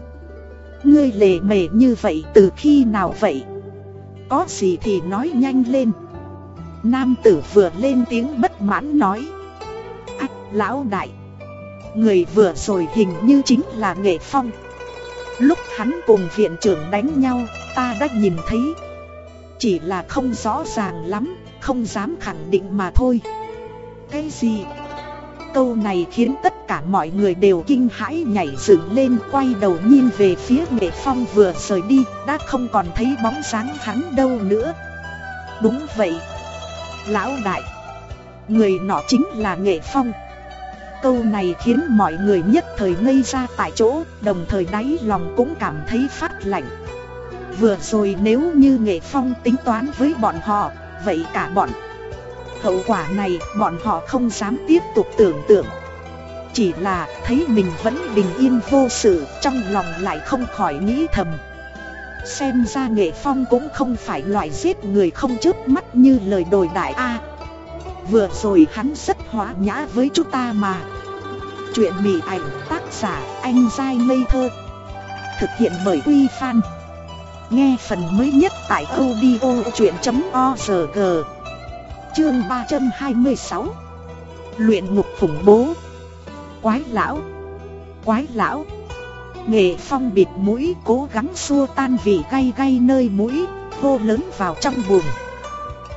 Ngươi lề mề như vậy, từ khi nào vậy? Có gì thì nói nhanh lên. Nam tử vừa lên tiếng bất mãn nói. Ách lão đại, Người vừa rồi hình như chính là Nghệ Phong. Lúc hắn cùng viện trưởng đánh nhau, ta đã nhìn thấy. Chỉ là không rõ ràng lắm, Không dám khẳng định mà thôi. Cái gì? Câu này khiến tất cả mọi người đều kinh hãi nhảy dựng lên, quay đầu nhìn về phía nghệ phong vừa rời đi, Đã không còn thấy bóng dáng hắn đâu nữa. Đúng vậy. Lão đại. Người nọ chính là nghệ phong. Câu này khiến mọi người nhất thời ngây ra tại chỗ, Đồng thời đáy lòng cũng cảm thấy phát lạnh. Vừa rồi nếu như nghệ phong tính toán với bọn họ, Vậy cả bọn Hậu quả này bọn họ không dám tiếp tục tưởng tượng. Chỉ là thấy mình vẫn bình yên vô sự, Trong lòng lại không khỏi nghĩ thầm. Xem ra nghệ phong cũng không phải loại giết người không chớp mắt như lời đồi đại A. Vừa rồi hắn rất hóa nhã với chúng ta mà. Chuyện mỉ ảnh tác giả anh dai ngây thơ. Thực hiện bởi Uy Fan Nghe phần mới nhất tại audio chuyện.org Chương 326 Luyện ngục khủng bố. Quái lão. Quái lão. Nghệ phong bịt mũi cố gắng xua tan vị gay gay nơi mũi, Hô lớn vào trong buồng.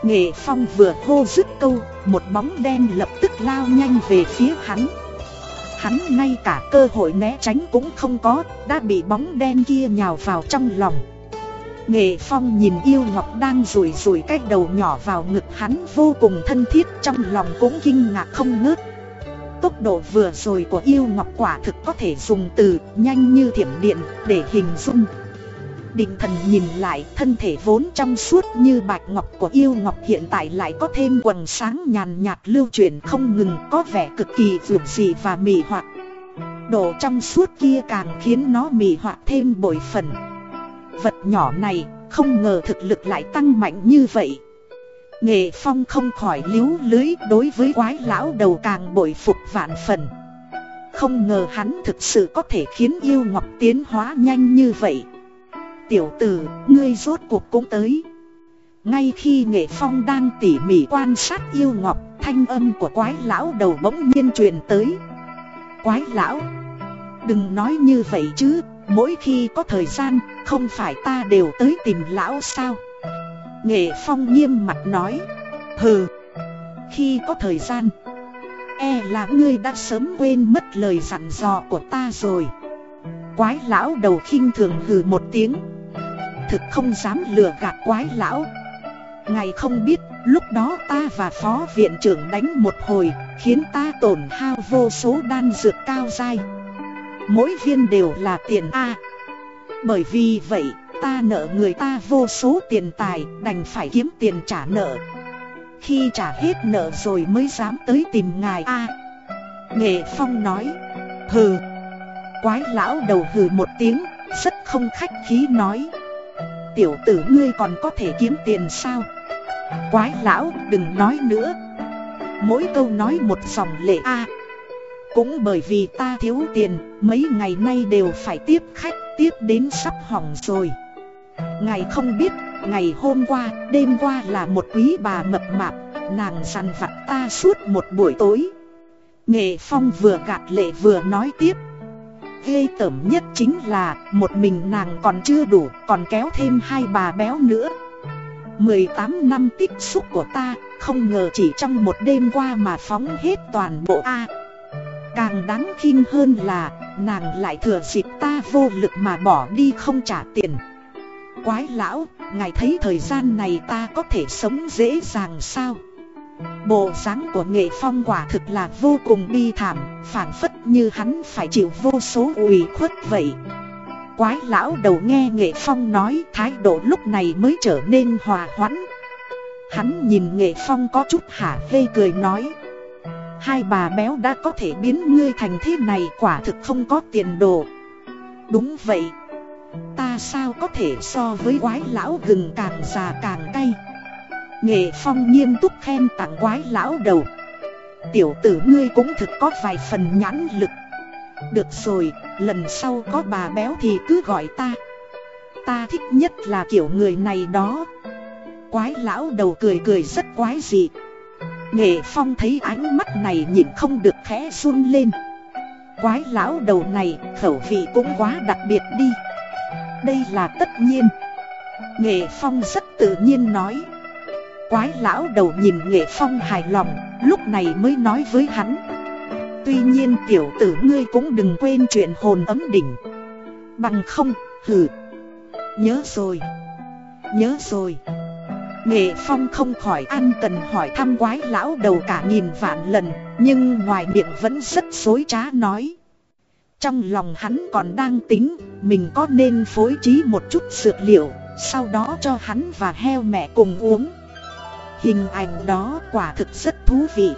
Nghệ phong vừa hô dứt câu, Một bóng đen lập tức lao nhanh về phía hắn. Hắn ngay cả cơ hội né tránh cũng không có, Đã bị bóng đen kia nhào vào trong lòng. Nghệ Phong nhìn yêu ngọc đang rủi rủi cái đầu nhỏ vào ngực hắn vô cùng thân thiết, trong lòng cũng kinh ngạc không ngớt. Tốc độ vừa rồi của yêu ngọc quả thực có thể dùng từ nhanh như thiểm điện để hình dung. Định thần nhìn lại, thân thể vốn trong suốt như bạch ngọc của yêu ngọc hiện tại lại có thêm quần sáng nhàn nhạt lưu chuyển không ngừng, có vẻ cực kỳ vượt dị và mị hoặc. Độ trong suốt kia càng khiến nó mị hoặc thêm bội phần. Vật nhỏ này không ngờ thực lực lại tăng mạnh như vậy. Nghệ Phong không khỏi liếu lưới đối với quái lão đầu càng bội phục vạn phần. Không ngờ hắn thực sự có thể khiến yêu ngọc tiến hóa nhanh như vậy. Tiểu tử, ngươi rốt cuộc cũng tới. Ngay khi Nghệ Phong đang tỉ mỉ quan sát yêu ngọc Thanh âm của quái lão đầu bỗng nhiên truyền tới. Quái lão Đừng nói như vậy chứ. Mỗi khi có thời gian, không phải ta đều tới tìm lão sao? Nghệ Phong nghiêm mặt nói Hừ Khi có thời gian E là ngươi đã sớm quên mất lời dặn dò của ta rồi. Quái lão đầu khinh thường hừ một tiếng Thực không dám lừa gạt quái lão. Ngày không biết Lúc đó ta và phó viện trưởng đánh một hồi Khiến ta tổn hao vô số đan dược cao dai. Mỗi viên đều là tiền A. Bởi vì vậy, ta nợ người ta vô số tiền tài, Đành phải kiếm tiền trả nợ. Khi trả hết nợ rồi mới dám tới tìm ngài A. Nghệ Phong nói, Hừ. Quái lão đầu hừ một tiếng, Rất không khách khí nói, Tiểu tử ngươi còn có thể kiếm tiền sao? Quái lão đừng nói nữa. Mỗi câu nói một dòng lệ A cũng bởi vì ta thiếu tiền, mấy ngày nay đều phải tiếp khách, tiếp đến sắp hỏng rồi. Ngài không biết, ngày hôm qua, đêm qua là một quý bà mập mạp, nàng săn vặt ta suốt một buổi tối. Nghệ Phong vừa gạt lệ vừa nói tiếp. Ghê tởm nhất chính là một mình nàng còn chưa đủ, còn kéo thêm hai bà béo nữa. 18 năm tích xúc của ta, không ngờ chỉ trong một đêm qua mà phóng hết toàn bộ A. Càng đáng khinh hơn là nàng lại thừa dịp ta vô lực mà bỏ đi không trả tiền. Quái lão, ngài thấy thời gian này ta có thể sống dễ dàng sao? Bộ dáng của nghệ phong quả thực là vô cùng bi thảm phảng phất như hắn phải chịu vô số ủy khuất vậy. Quái lão đầu nghe nghệ phong nói thái độ lúc này mới trở nên hòa hoãn. Hắn nhìn nghệ phong có chút hả hê cười nói Hai bà béo đã có thể biến ngươi thành thế này quả thực không có tiền đồ. Đúng vậy. Ta sao có thể so với quái lão gừng càng già càng cay? Nghệ phong nghiêm túc khen tặng quái lão đầu. Tiểu tử ngươi cũng thực có vài phần nhãn lực. Được rồi, lần sau có bà béo thì cứ gọi ta. Ta thích nhất là kiểu người này đó. Quái lão đầu cười cười rất quái dị. Nghệ Phong thấy ánh mắt này nhìn không được khẽ run lên. Quái lão đầu này khẩu vị cũng quá đặc biệt đi. Đây là tất nhiên. Nghệ Phong rất tự nhiên nói. Quái lão đầu nhìn Nghệ Phong hài lòng Lúc này mới nói với hắn. Tuy nhiên tiểu tử ngươi cũng đừng quên chuyện hồn ấm đỉnh. Bằng không, hừ. Nhớ rồi. Nhớ rồi. Nghệ Phong không khỏi an cần hỏi thăm quái lão đầu cả nghìn vạn lần Nhưng ngoài miệng vẫn rất dối trá nói. Trong lòng hắn còn đang tính Mình có nên phối trí một chút dược liệu Sau đó cho hắn và heo mẹ cùng uống. Hình ảnh đó quả thực rất thú vị.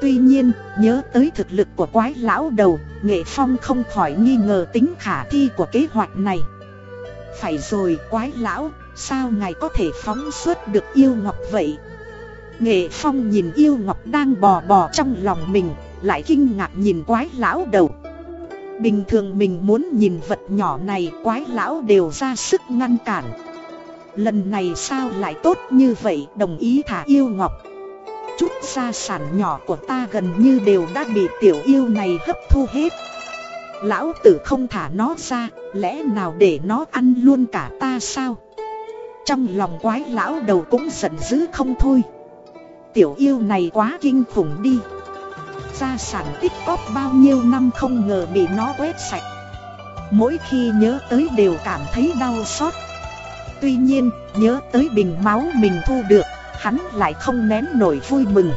Tuy nhiên, nhớ tới thực lực của quái lão đầu Nghệ Phong không khỏi nghi ngờ tính khả thi của kế hoạch này. Phải rồi quái lão Sao ngài có thể phóng xuất được yêu ngọc vậy? Nghệ Phong nhìn yêu ngọc đang bò bò trong lòng mình, lại kinh ngạc nhìn quái lão đầu. Bình thường mình muốn nhìn vật nhỏ này quái lão đều ra sức ngăn cản. Lần này sao lại tốt như vậy đồng ý thả yêu ngọc. Chút gia sản nhỏ của ta gần như đều đã bị tiểu yêu này hấp thu hết Lão tử không thả nó ra, lẽ nào để nó ăn luôn cả ta sao? Trong lòng quái lão đầu cũng giận dữ không thôi. Tiểu yêu này quá kinh khủng đi. Gia sản tích cóp bao nhiêu năm không ngờ bị nó quét sạch. Mỗi khi nhớ tới đều cảm thấy đau xót. Tuy nhiên, nhớ tới bình máu mình thu được, hắn lại không nén nổi vui mừng.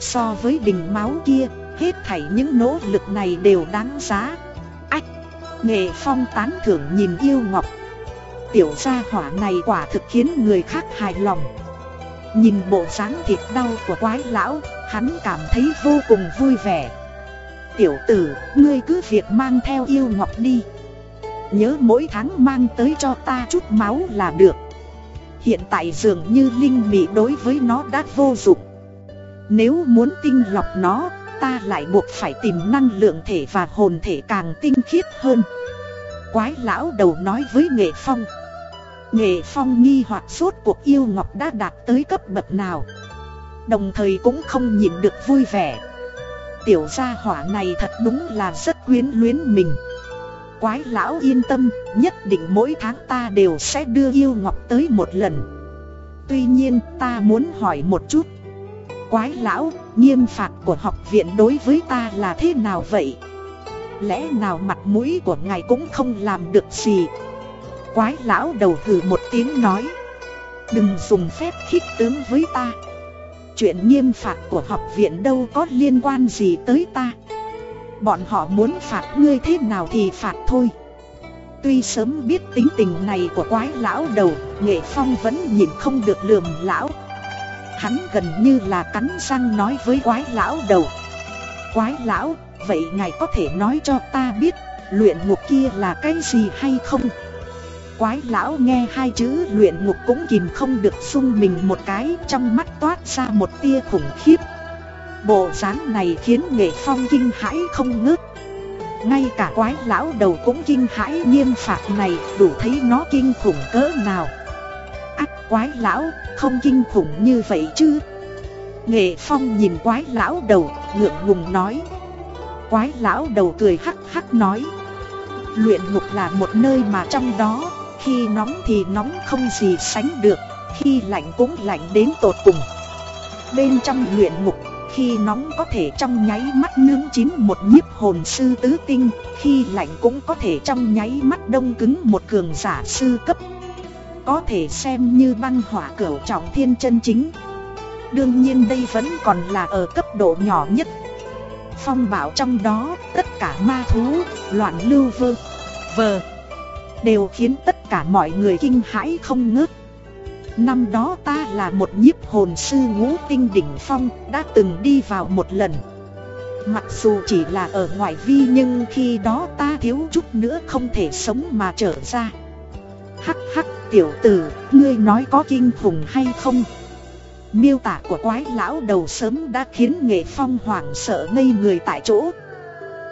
So với bình máu kia, hết thảy những nỗ lực này đều đáng giá. Ách, nghệ phong tán thưởng nhìn yêu ngọc. Tiểu gia hỏa này quả thực khiến người khác hài lòng. Nhìn bộ dáng thịt đau của quái lão, hắn cảm thấy vô cùng vui vẻ. Tiểu tử, ngươi cứ việc mang theo yêu ngọc đi. Nhớ mỗi tháng mang tới cho ta chút máu là được. Hiện tại dường như linh mị đối với nó đã vô dụng. Nếu muốn tinh lọc nó, ta lại buộc phải tìm năng lượng thể và hồn thể càng tinh khiết hơn. Quái lão đầu nói với Nghệ Phong. Nghệ Phong nghi hoặc suốt cuộc yêu ngọc đã đạt tới cấp bậc nào. Đồng thời cũng không nhịn được vui vẻ. Tiểu gia hỏa này thật đúng là rất quyến luyến mình. Quái lão yên tâm, nhất định mỗi tháng ta đều sẽ đưa yêu ngọc tới một lần. Tuy nhiên ta muốn hỏi một chút. Quái lão, nghiêm phạt của học viện đối với ta là thế nào vậy? Lẽ nào mặt mũi của ngài cũng không làm được gì? Quái lão đầu thử một tiếng nói. Đừng dùng phép khích tướng với ta. Chuyện nghiêm phạt của học viện đâu có liên quan gì tới ta. Bọn họ muốn phạt ngươi thế nào thì phạt thôi. Tuy sớm biết tính tình này của quái lão đầu Nghệ Phong vẫn nhìn không được lườm lão. Hắn gần như là cắn răng nói với quái lão đầu. Quái lão, vậy ngài có thể nói cho ta biết Luyện ngục kia là cái gì hay không? Quái lão nghe hai chữ luyện ngục cũng kìm không được sung mình một cái, Trong mắt toát ra một tia khủng khiếp. Bộ dáng này khiến nghệ phong kinh hãi không ngớt. Ngay cả quái lão đầu cũng kinh hãi nghiêm phạt này, đủ thấy nó kinh khủng cỡ nào. Ác quái lão, không kinh khủng như vậy chứ? Nghệ phong nhìn quái lão đầu, ngượng ngùng nói. Quái lão đầu cười hắc hắc nói. Luyện ngục là một nơi mà trong đó khi nóng thì nóng không gì sánh được Khi lạnh cũng lạnh đến tột cùng. Bên trong luyện ngục khi nóng có thể trong nháy mắt nướng chín một nhiếp hồn sư tứ tinh Khi lạnh cũng có thể trong nháy mắt đông cứng một cường giả sư cấp. Có thể xem như băng hỏa cửu trọng thiên chân chính. Đương nhiên đây vẫn còn là ở cấp độ nhỏ nhất. Phong bảo trong đó tất cả ma thú, loạn lưu vơ, vờ Đều khiến tất cả mọi người kinh hãi không ngớt. Năm đó ta là một nhiếp hồn sư ngũ tinh đỉnh phong đã từng đi vào một lần. Mặc dù chỉ là ở ngoại vi nhưng khi đó ta thiếu chút nữa không thể sống mà trở ra. Hắc hắc tiểu tử, ngươi nói có kinh khủng hay không? Miêu tả của quái lão đầu sớm đã khiến nghệ phong hoảng sợ ngây người tại chỗ.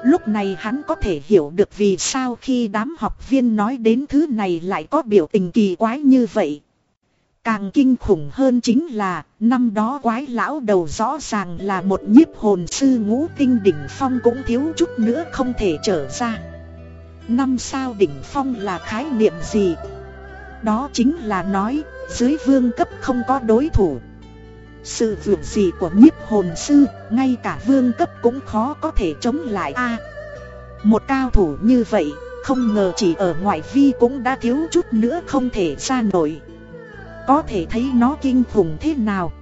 Lúc này hắn có thể hiểu được vì sao khi đám học viên nói đến thứ này lại có biểu tình kỳ quái như vậy Càng kinh khủng hơn chính là, năm đó quái lão đầu rõ ràng là một nhiếp hồn sư ngũ tinh đỉnh phong cũng thiếu chút nữa không thể trở ra. Năm sao đỉnh phong là khái niệm gì? Đó chính là nói, dưới vương cấp không có đối thủ. Sự vượt gì của nhiếp hồn sư, ngay cả vương cấp cũng khó có thể chống lại a. Một cao thủ như vậy, không ngờ chỉ ở ngoại vi cũng đã thiếu chút nữa không thể ra nổi. Có thể thấy nó kinh khủng thế nào.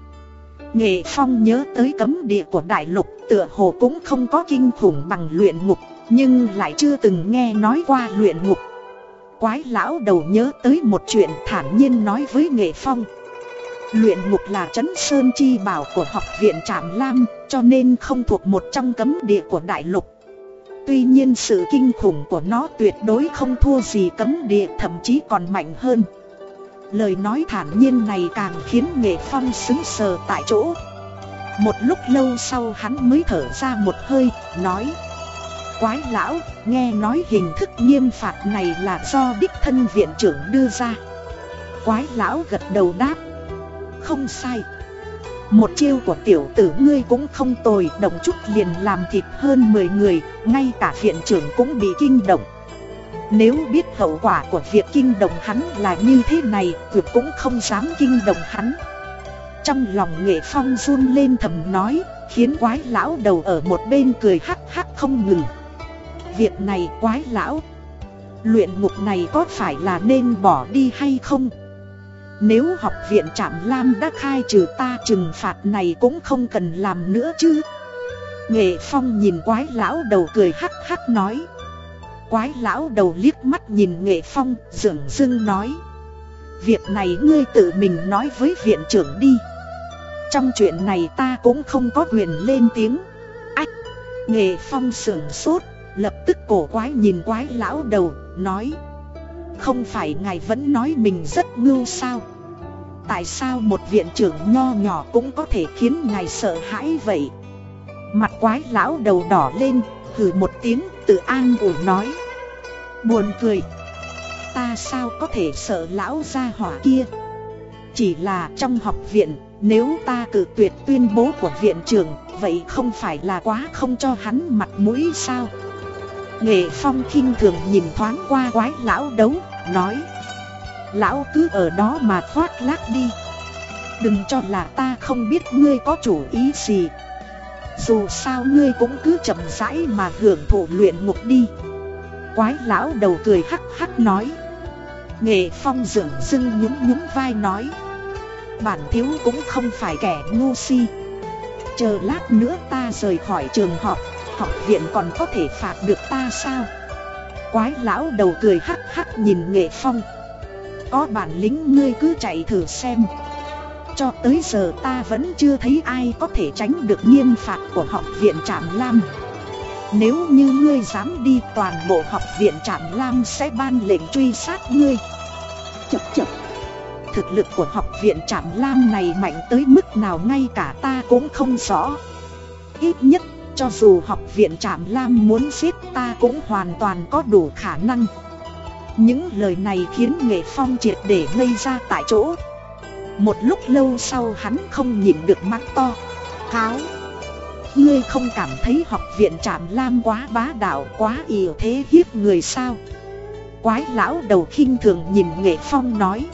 Nghệ Phong nhớ tới cấm địa của đại lục tựa hồ cũng không có kinh khủng bằng luyện ngục Nhưng lại chưa từng nghe nói qua luyện ngục. Quái lão đầu nhớ tới một chuyện thản nhiên nói với Nghệ Phong. Luyện ngục là chấn sơn chi bảo của học viện Trạm Lam Cho nên không thuộc một trong cấm địa của đại lục. Tuy nhiên sự kinh khủng của nó tuyệt đối không thua gì cấm địa thậm chí còn mạnh hơn. Lời nói thản nhiên này càng khiến Nghệ Phong xứng sờ tại chỗ. Một lúc lâu sau hắn mới thở ra một hơi, nói Quái lão, nghe nói hình thức nghiêm phạt này là do đích thân viện trưởng đưa ra. Quái lão gật đầu đáp không sai. Một chiêu của tiểu tử ngươi cũng không tồi, Động chút liền làm thịt hơn 10 người, Ngay cả viện trưởng cũng bị kinh động. Nếu biết hậu quả của việc kinh động hắn là như thế này, Vượt cũng không dám kinh động hắn. Trong lòng nghệ phong run lên thầm nói, Khiến quái lão đầu ở một bên cười hắc hắc không ngừng. Việc này quái lão, Luyện ngục này có phải là nên bỏ đi hay không? Nếu học viện Trạm Lam đã khai trừ ta, trừng phạt này cũng không cần làm nữa chứ. Nghệ Phong nhìn quái lão đầu cười hắc hắc nói. Quái lão đầu liếc mắt nhìn Nghệ Phong dưỡng dưng nói. Việc này ngươi tự mình nói với viện trưởng đi. Trong chuyện này ta cũng không có quyền lên tiếng. Ách! Nghệ Phong sưởng sốt, Lập tức cổ quái nhìn quái lão đầu, Nói. Không phải ngài vẫn nói mình rất ngưu sao? Tại sao một viện trưởng nho nhỏ cũng có thể khiến ngài sợ hãi vậy? Mặt quái lão đầu đỏ lên, Hừ một tiếng tự an ủi nói. Buồn cười. Ta sao có thể sợ lão gia hỏa kia? Chỉ là trong học viện, Nếu ta cử tuyệt tuyên bố của viện trưởng, Vậy không phải là quá không cho hắn mặt mũi sao? Nghệ Phong khinh thường nhìn thoáng qua quái lão đấu, nói. Lão cứ ở đó mà thoát lác đi. Đừng cho là ta không biết ngươi có chủ ý gì. Dù sao ngươi cũng cứ chậm rãi mà hưởng thụ luyện ngục đi. Quái lão đầu cười hắc hắc nói. Nghệ Phong dưỡng dưng nhún nhún vai nói. Bản thiếu cũng không phải kẻ ngu si. Chờ lát nữa ta rời khỏi trường học học viện còn có thể phạt được ta sao? Quái lão đầu cười hắc hắc nhìn nghệ phong. Có bản lĩnh ngươi cứ chạy thử xem. Cho tới giờ ta vẫn chưa thấy ai có thể tránh được nghiêm phạt của học viện Trạm Lam. Nếu như ngươi dám đi, toàn bộ học viện Trạm Lam sẽ ban lệnh truy sát ngươi. Chập chập. Thực lực của học viện Trạm Lam này mạnh tới mức nào, ngay cả ta cũng không rõ. Ít nhất cho dù học viện Trạm Lam muốn giết ta cũng hoàn toàn có đủ khả năng. Những lời này khiến Nghệ Phong triệt để ngây ra tại chỗ. Một lúc lâu sau hắn không nhịn được mắt to. Cáo. Ngươi không cảm thấy học viện Trạm Lam quá bá đạo, quá ỉ thế hiếp người sao? Quái lão đầu khinh thường nhìn Nghệ Phong nói.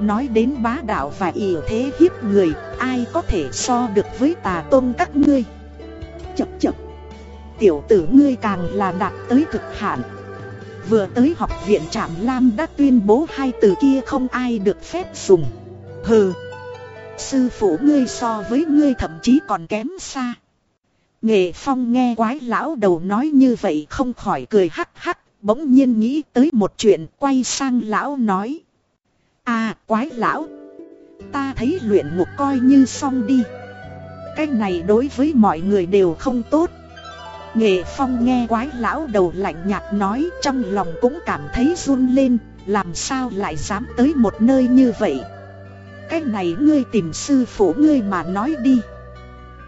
Nói đến bá đạo và ỉ thế hiếp người, Ai có thể so được với tà tôn các ngươi? Chập chập Tiểu tử ngươi càng là đạt tới cực hạn. Vừa tới học viện Trạm Lam đã tuyên bố hai từ kia không ai được phép dùng. Hừ. Sư phụ ngươi so với ngươi thậm chí còn kém xa. Nghệ Phong nghe quái lão đầu nói như vậy không khỏi cười hắc hắc, Bỗng nhiên nghĩ tới một chuyện quay sang lão nói. À quái lão. Ta thấy luyện ngục coi như xong đi cái này đối với mọi người đều không tốt. Nghệ Phong nghe quái lão đầu lạnh nhạt nói, trong lòng cũng cảm thấy run lên, Làm sao lại dám tới một nơi như vậy? Cái này ngươi tìm sư phụ ngươi mà nói đi.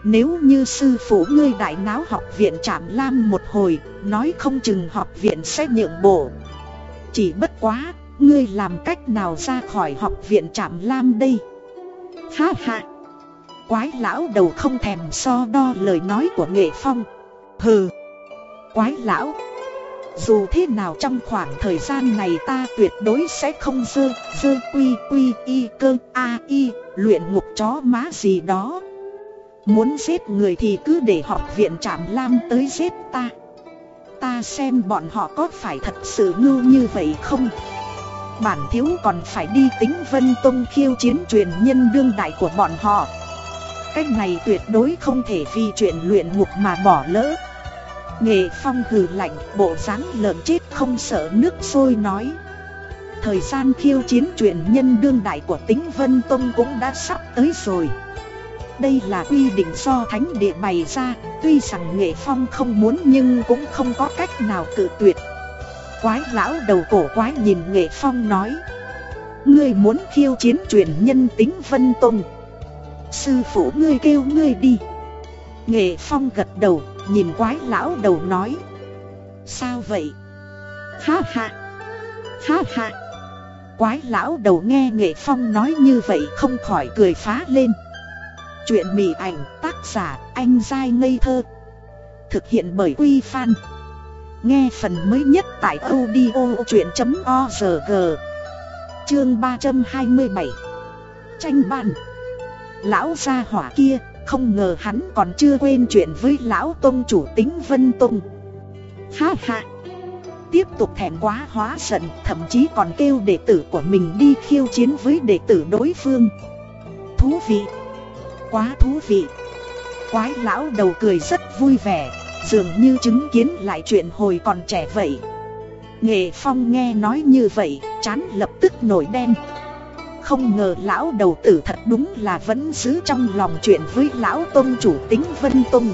Nếu như sư phụ ngươi đại náo học viện Trạm Lam một hồi, Nói không chừng học viện sẽ nhượng bộ. Chỉ bất quá, Ngươi làm cách nào ra khỏi học viện Trạm Lam đây? Ha ha! Quái lão đầu không thèm so đo lời nói của nghệ phong. Hừ, Quái lão, Dù thế nào trong khoảng thời gian này ta tuyệt đối sẽ không dơ Dơ quy quy y cơ a y, Luyện ngục chó má gì đó. Muốn giết người thì cứ để học viện trạm lam tới giết ta. Ta xem bọn họ có phải thật sự ngưu như vậy không? Bản thiếu còn phải đi tính vân tông khiêu chiến truyền nhân đương đại của bọn họ cách này tuyệt đối không thể vì chuyện luyện ngục mà bỏ lỡ. Nghệ phong hừ lạnh, bộ dáng lợn chết không sợ nước sôi nói. Thời gian khiêu chiến truyền nhân đương đại của tính Vân Tông cũng đã sắp tới rồi. Đây là quy định do thánh địa bày ra, Tuy rằng nghệ phong không muốn nhưng cũng không có cách nào cự tuyệt. Quái lão đầu cổ quái nhìn nghệ phong nói. Ngươi muốn khiêu chiến truyền nhân tính Vân Tông. Sư phụ ngươi kêu ngươi đi. Nghệ Phong gật đầu, Nhìn quái lão đầu nói. Sao vậy? Ha ha! Ha ha! Quái lão đầu nghe Nghệ Phong nói như vậy không khỏi cười phá lên. Chuyện mỉ ảnh tác giả anh dai ngây thơ. Thực hiện bởi Quy Phan. Nghe phần mới nhất tại audio chuyện.org Chương 327 Tranh bàn Lão gia hỏa kia, không ngờ hắn còn chưa quên chuyện với lão tôn chủ tính Vân Tông. Ha ha. Tiếp tục thèm quá hóa giận, Thậm chí còn kêu đệ tử của mình đi khiêu chiến với đệ tử đối phương. Thú vị. Quá thú vị. Quái lão đầu cười rất vui vẻ, Dường như chứng kiến lại chuyện hồi còn trẻ vậy. Nghệ Phong nghe nói như vậy, Chán lập tức nổi đen. Không ngờ lão đầu tử thật đúng là vẫn giữ trong lòng chuyện với lão tôn chủ tính Vân Tông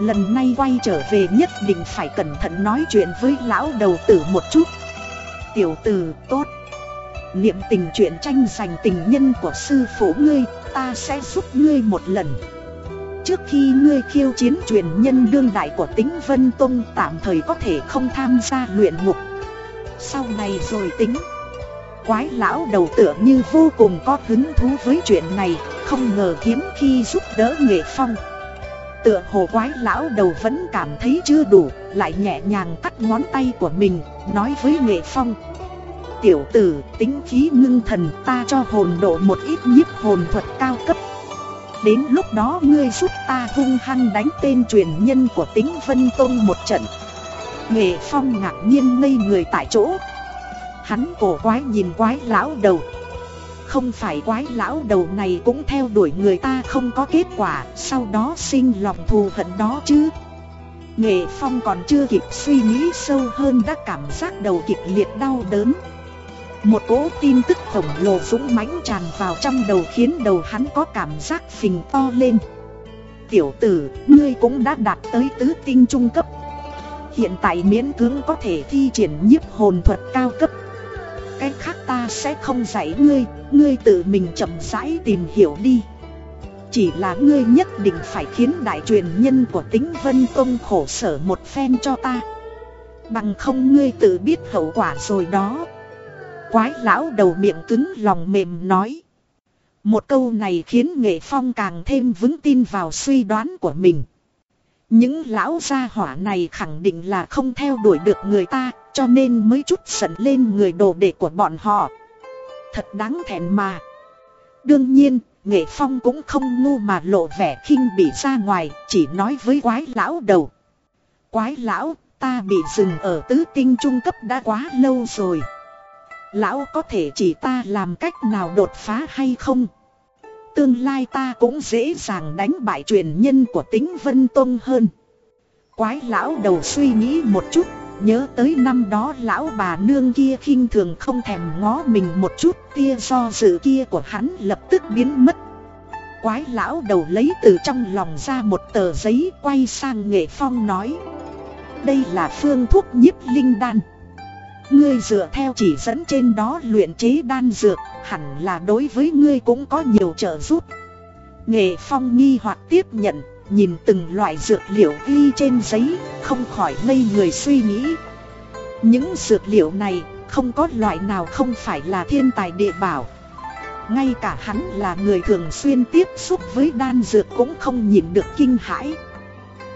Lần này quay trở về nhất định phải cẩn thận nói chuyện với lão đầu tử một chút. Tiểu tử tốt. Niệm tình chuyện tranh giành tình nhân của sư phụ ngươi, Ta sẽ giúp ngươi một lần. Trước khi ngươi khiêu chiến truyền nhân đương đại của tính Vân Tông Tạm thời có thể không tham gia luyện ngục. Sau này rồi tính. Quái lão đầu tựa như vô cùng có hứng thú với chuyện này, Không ngờ hiếm khi giúp đỡ nghệ phong. Tựa hồ quái lão đầu vẫn cảm thấy chưa đủ, Lại nhẹ nhàng cắt ngón tay của mình, Nói với nghệ phong. Tiểu tử, tính khí ngưng thần, ta cho hồn độ một ít nhiếp hồn thuật cao cấp. Đến lúc đó ngươi giúp ta hung hăng đánh tên truyền nhân của tính Vân Tôn một trận. Nghệ Phong ngạc nhiên ngây người tại chỗ. Hắn cổ quái nhìn quái lão đầu. Không phải quái lão đầu này cũng theo đuổi người ta không có kết quả Sau đó sinh lòng thù hận đó chứ. Nghệ Phong còn chưa kịp suy nghĩ sâu hơn đã cảm giác đầu kịch liệt đau đớn. Một cỗ tin tức khổng lồ dũng mãnh tràn vào trong đầu khiến đầu hắn có cảm giác phình to lên. Tiểu tử, ngươi cũng đã đạt tới tứ tinh trung cấp. Hiện tại miễn cưỡng có thể thi triển nhiếp hồn thuật cao cấp. Cái khác ta sẽ không dạy ngươi, ngươi tự mình chậm rãi tìm hiểu đi Chỉ là ngươi nhất định phải khiến đại truyền nhân của tính Vân Tông khổ sở một phen cho ta Bằng không ngươi tự biết hậu quả rồi đó Quái lão đầu miệng cứng lòng mềm nói. Một câu này khiến nghệ phong càng thêm vững tin vào suy đoán của mình. Những lão gia hỏa này khẳng định là không theo đuổi được người ta, cho nên mới chút giận lên người đồ đệ của bọn họ. Thật đáng thẹn mà. Đương nhiên, nghệ phong cũng không ngu mà lộ vẻ khinh bị ra ngoài, chỉ nói với quái lão đầu. Quái lão, ta bị dừng ở tứ tinh trung cấp đã quá lâu rồi. Lão có thể chỉ ta làm cách nào đột phá hay không? Tương lai ta cũng dễ dàng đánh bại truyền nhân của tính Vân Tông hơn. Quái lão đầu suy nghĩ một chút, nhớ tới năm đó lão bà nương kia khinh thường không thèm ngó mình một chút tia do dự kia của hắn lập tức biến mất. Quái lão đầu lấy từ trong lòng ra một tờ giấy quay sang nghệ phong nói. Đây là phương thuốc nhiếp linh đan. Ngươi dựa theo chỉ dẫn trên đó luyện chế đan dược, hẳn là đối với ngươi cũng có nhiều trợ giúp. Nghệ Phong nghi hoặc tiếp nhận, nhìn từng loại dược liệu ghi trên giấy, không khỏi ngây người suy nghĩ. Những dược liệu này, không có loại nào không phải là thiên tài địa bảo. Ngay cả hắn là người thường xuyên tiếp xúc với đan dược cũng không nhìn được kinh hãi.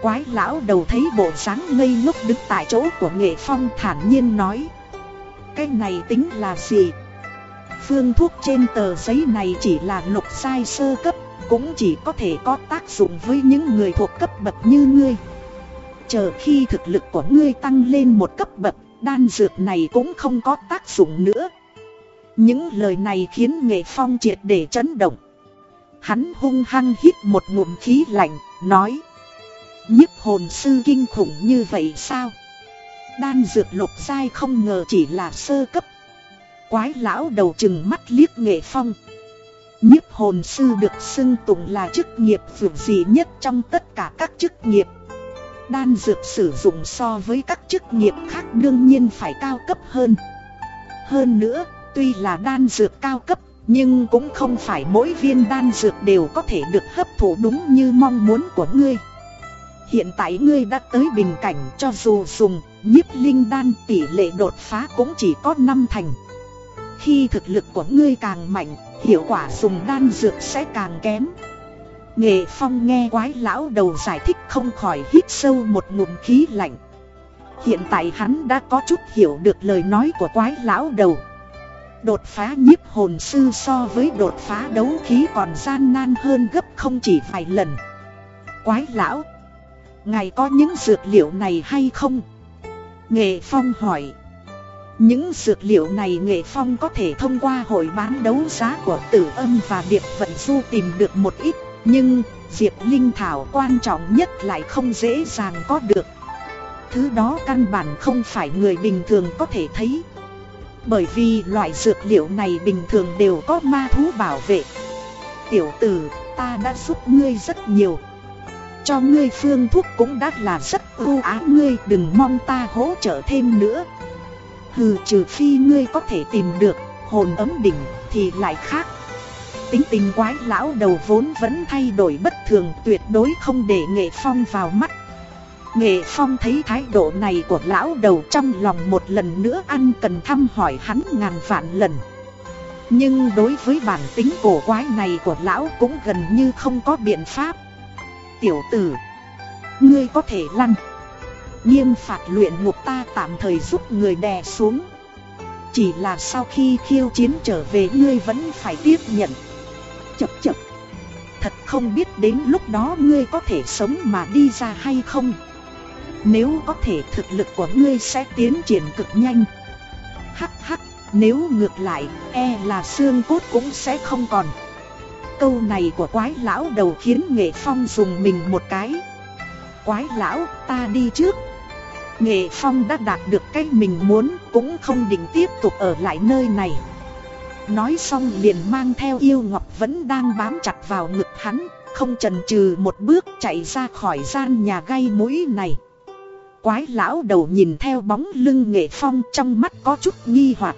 Quái lão đầu thấy bộ dáng ngây ngốc đứng tại chỗ của nghệ phong thản nhiên nói cái này tính là gì? Phương thuốc trên tờ giấy này chỉ là lục sai sơ cấp, cũng chỉ có thể có tác dụng với những người thuộc cấp bậc như ngươi. Chờ khi thực lực của ngươi tăng lên một cấp bậc, đan dược này cũng không có tác dụng nữa. Những lời này khiến nghệ phong triệt để chấn động. Hắn hung hăng hít một ngụm khí lạnh, nói Nhiếp hồn sư kinh khủng như vậy sao? Đan dược lục sai không ngờ chỉ là sơ cấp Quái lão đầu chừng mắt liếc nghệ phong Nhiếp hồn sư được xưng tụng là chức nghiệp vượt dị nhất trong tất cả các chức nghiệp. Đan dược sử dụng so với các chức nghiệp khác đương nhiên phải cao cấp hơn. Hơn nữa, tuy là đan dược cao cấp Nhưng cũng không phải mỗi viên đan dược đều có thể được hấp thụ đúng như mong muốn của ngươi. Hiện tại ngươi đã tới bình cảnh cho dù dùng nhiếp linh đan tỷ lệ đột phá cũng chỉ có 5 thành. Khi thực lực của ngươi càng mạnh, hiệu quả dùng đan dược sẽ càng kém. Nghệ Phong nghe quái lão đầu giải thích không khỏi hít sâu một ngụm khí lạnh. Hiện tại hắn đã có chút hiểu được lời nói của quái lão đầu. Đột phá nhiếp hồn sư so với đột phá đấu khí còn gian nan hơn gấp không chỉ vài lần. Quái lão, ngài có những dược liệu này hay không? Nghệ Phong hỏi. Những dược liệu này Nghệ Phong có thể thông qua hội bán đấu giá của tử âm và điệp vận du tìm được một ít Nhưng Diệp Linh Thảo quan trọng nhất lại không dễ dàng có được. Thứ đó căn bản không phải người bình thường có thể thấy. Bởi vì loại dược liệu này bình thường đều có ma thú bảo vệ. Tiểu tử, ta đã giúp ngươi rất nhiều. Cho ngươi phương thuốc cũng đã là rất ưu ái ngươi đừng mong ta hỗ trợ thêm nữa. Hừ, trừ phi ngươi có thể tìm được, hồn ấm đỉnh, thì lại khác. Tính tình quái lão đầu vốn vẫn thay đổi bất thường, tuyệt đối không để nghệ phong vào mắt. Nghệ phong thấy thái độ này của lão đầu trong lòng một lần nữa ăn cần thăm hỏi hắn ngàn vạn lần. Nhưng đối với bản tính cổ quái này của lão cũng gần như không có biện pháp. Tiểu tử, Ngươi có thể lăn. Nghiêm phạt luyện ngục ta tạm thời giúp người đè xuống. Chỉ là sau khi khiêu chiến trở về ngươi vẫn phải tiếp nhận. Chập chập. Thật không biết đến lúc đó ngươi có thể sống mà đi ra hay không. Nếu có thể thực lực của ngươi sẽ tiến triển cực nhanh. Hắc hắc, Nếu ngược lại e là xương cốt cũng sẽ không còn. Câu này của quái lão đầu khiến nghệ phong dùng mình một cái. Quái lão, ta đi trước. Nghệ Phong đã đạt được cái mình muốn cũng không định tiếp tục ở lại nơi này. Nói xong liền mang theo yêu ngọc vẫn đang bám chặt vào ngực hắn, Không chần chừ một bước chạy ra khỏi gian nhà gây mũi này. Quái lão đầu nhìn theo bóng lưng nghệ phong trong mắt có chút nghi hoặc.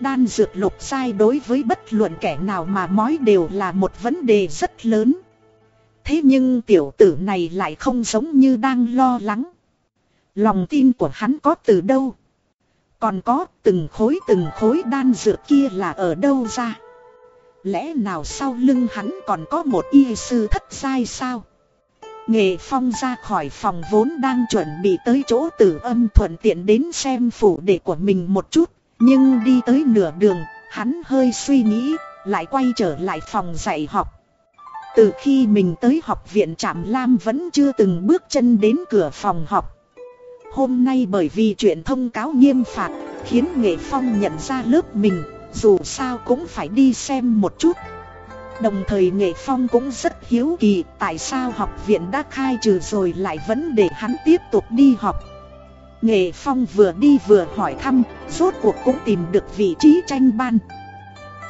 Đan dược lục sai đối với bất luận kẻ nào mà mói đều là một vấn đề rất lớn. Thế nhưng tiểu tử này lại không giống như đang lo lắng. Lòng tin của hắn có từ đâu? Còn có từng khối từng khối đan dược kia là ở đâu ra? Lẽ nào sau lưng hắn còn có một y sư thất sai sao? Nghệ Phong ra khỏi phòng vốn đang chuẩn bị tới chỗ tử âm thuận tiện đến xem phủ đệ của mình một chút. Nhưng đi tới nửa đường, hắn hơi suy nghĩ, lại quay trở lại phòng dạy học. Từ khi mình tới học viện Trạm Lam vẫn chưa từng bước chân đến cửa phòng học. Hôm nay bởi vì chuyện thông cáo nghiêm phạt, Khiến Nghệ Phong nhận ra lớp mình, Dù sao cũng phải đi xem một chút. Đồng thời Nghệ Phong cũng rất hiếu kỳ Tại sao học viện đã khai trừ rồi lại vẫn để hắn tiếp tục đi học. Nghệ Phong vừa đi vừa hỏi thăm, Rốt cuộc cũng tìm được vị trí tranh ban.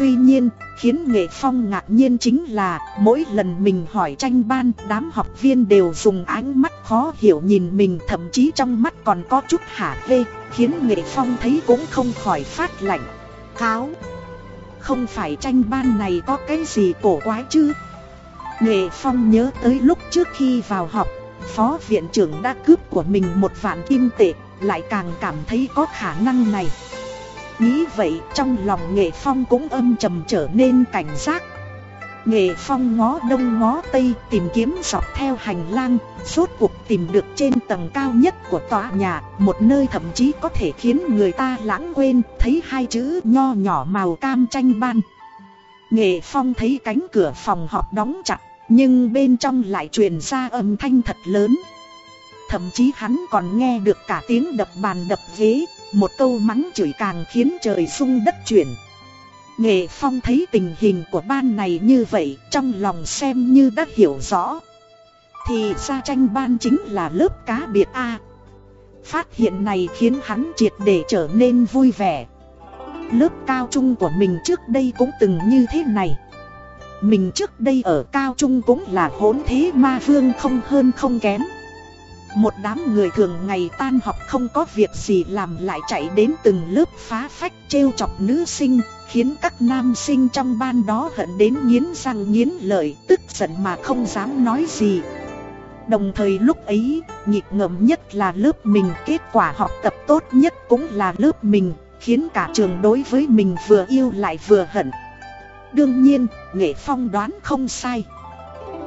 Tuy nhiên, khiến Nghệ Phong ngạc nhiên chính là mỗi lần mình hỏi tranh ban đám học viên đều dùng ánh mắt khó hiểu nhìn mình thậm chí trong mắt còn có chút hả hê, khiến Nghệ Phong thấy cũng không khỏi phát lạnh. Kháo! Không phải tranh ban này có cái gì cổ quái chứ? Nghệ Phong nhớ tới lúc trước khi vào học, phó viện trưởng đã cướp của mình một vạn kim tệ, lại càng cảm thấy có khả năng này. Nghĩ vậy trong lòng nghệ phong cũng âm trầm trở nên cảnh giác. Nghệ phong ngó đông ngó tây tìm kiếm dọc theo hành lang Suốt cuộc tìm được trên tầng cao nhất của tòa nhà, Một nơi thậm chí có thể khiến người ta lãng quên, Thấy hai chữ nho nhỏ màu cam tranh ban. Nghệ phong thấy cánh cửa phòng họp đóng chặt, Nhưng bên trong lại truyền ra âm thanh thật lớn. Thậm chí hắn còn nghe được cả tiếng đập bàn đập ghế một câu mắng chửi càng khiến trời sung đất chuyển. Nghệ Phong thấy tình hình của ban này như vậy, Trong lòng xem như đã hiểu rõ. Thì ra tranh ban chính là lớp cá biệt A. Phát hiện này khiến hắn triệt để trở nên vui vẻ. Lớp cao trung của mình trước đây cũng từng như thế này. Mình trước đây ở cao trung cũng là hỗn thế ma vương không hơn không kém một đám người thường ngày tan học không có việc gì làm lại chạy đến từng lớp phá phách trêu chọc nữ sinh Khiến các nam sinh trong ban đó hận đến nghiến răng nghiến lợi tức giận mà không dám nói gì. Đồng thời lúc ấy, nhịp ngợm nhất là lớp mình kết quả học tập tốt nhất cũng là lớp mình Khiến cả trường đối với mình vừa yêu lại vừa hận. Đương nhiên, Nghệ Phong đoán không sai.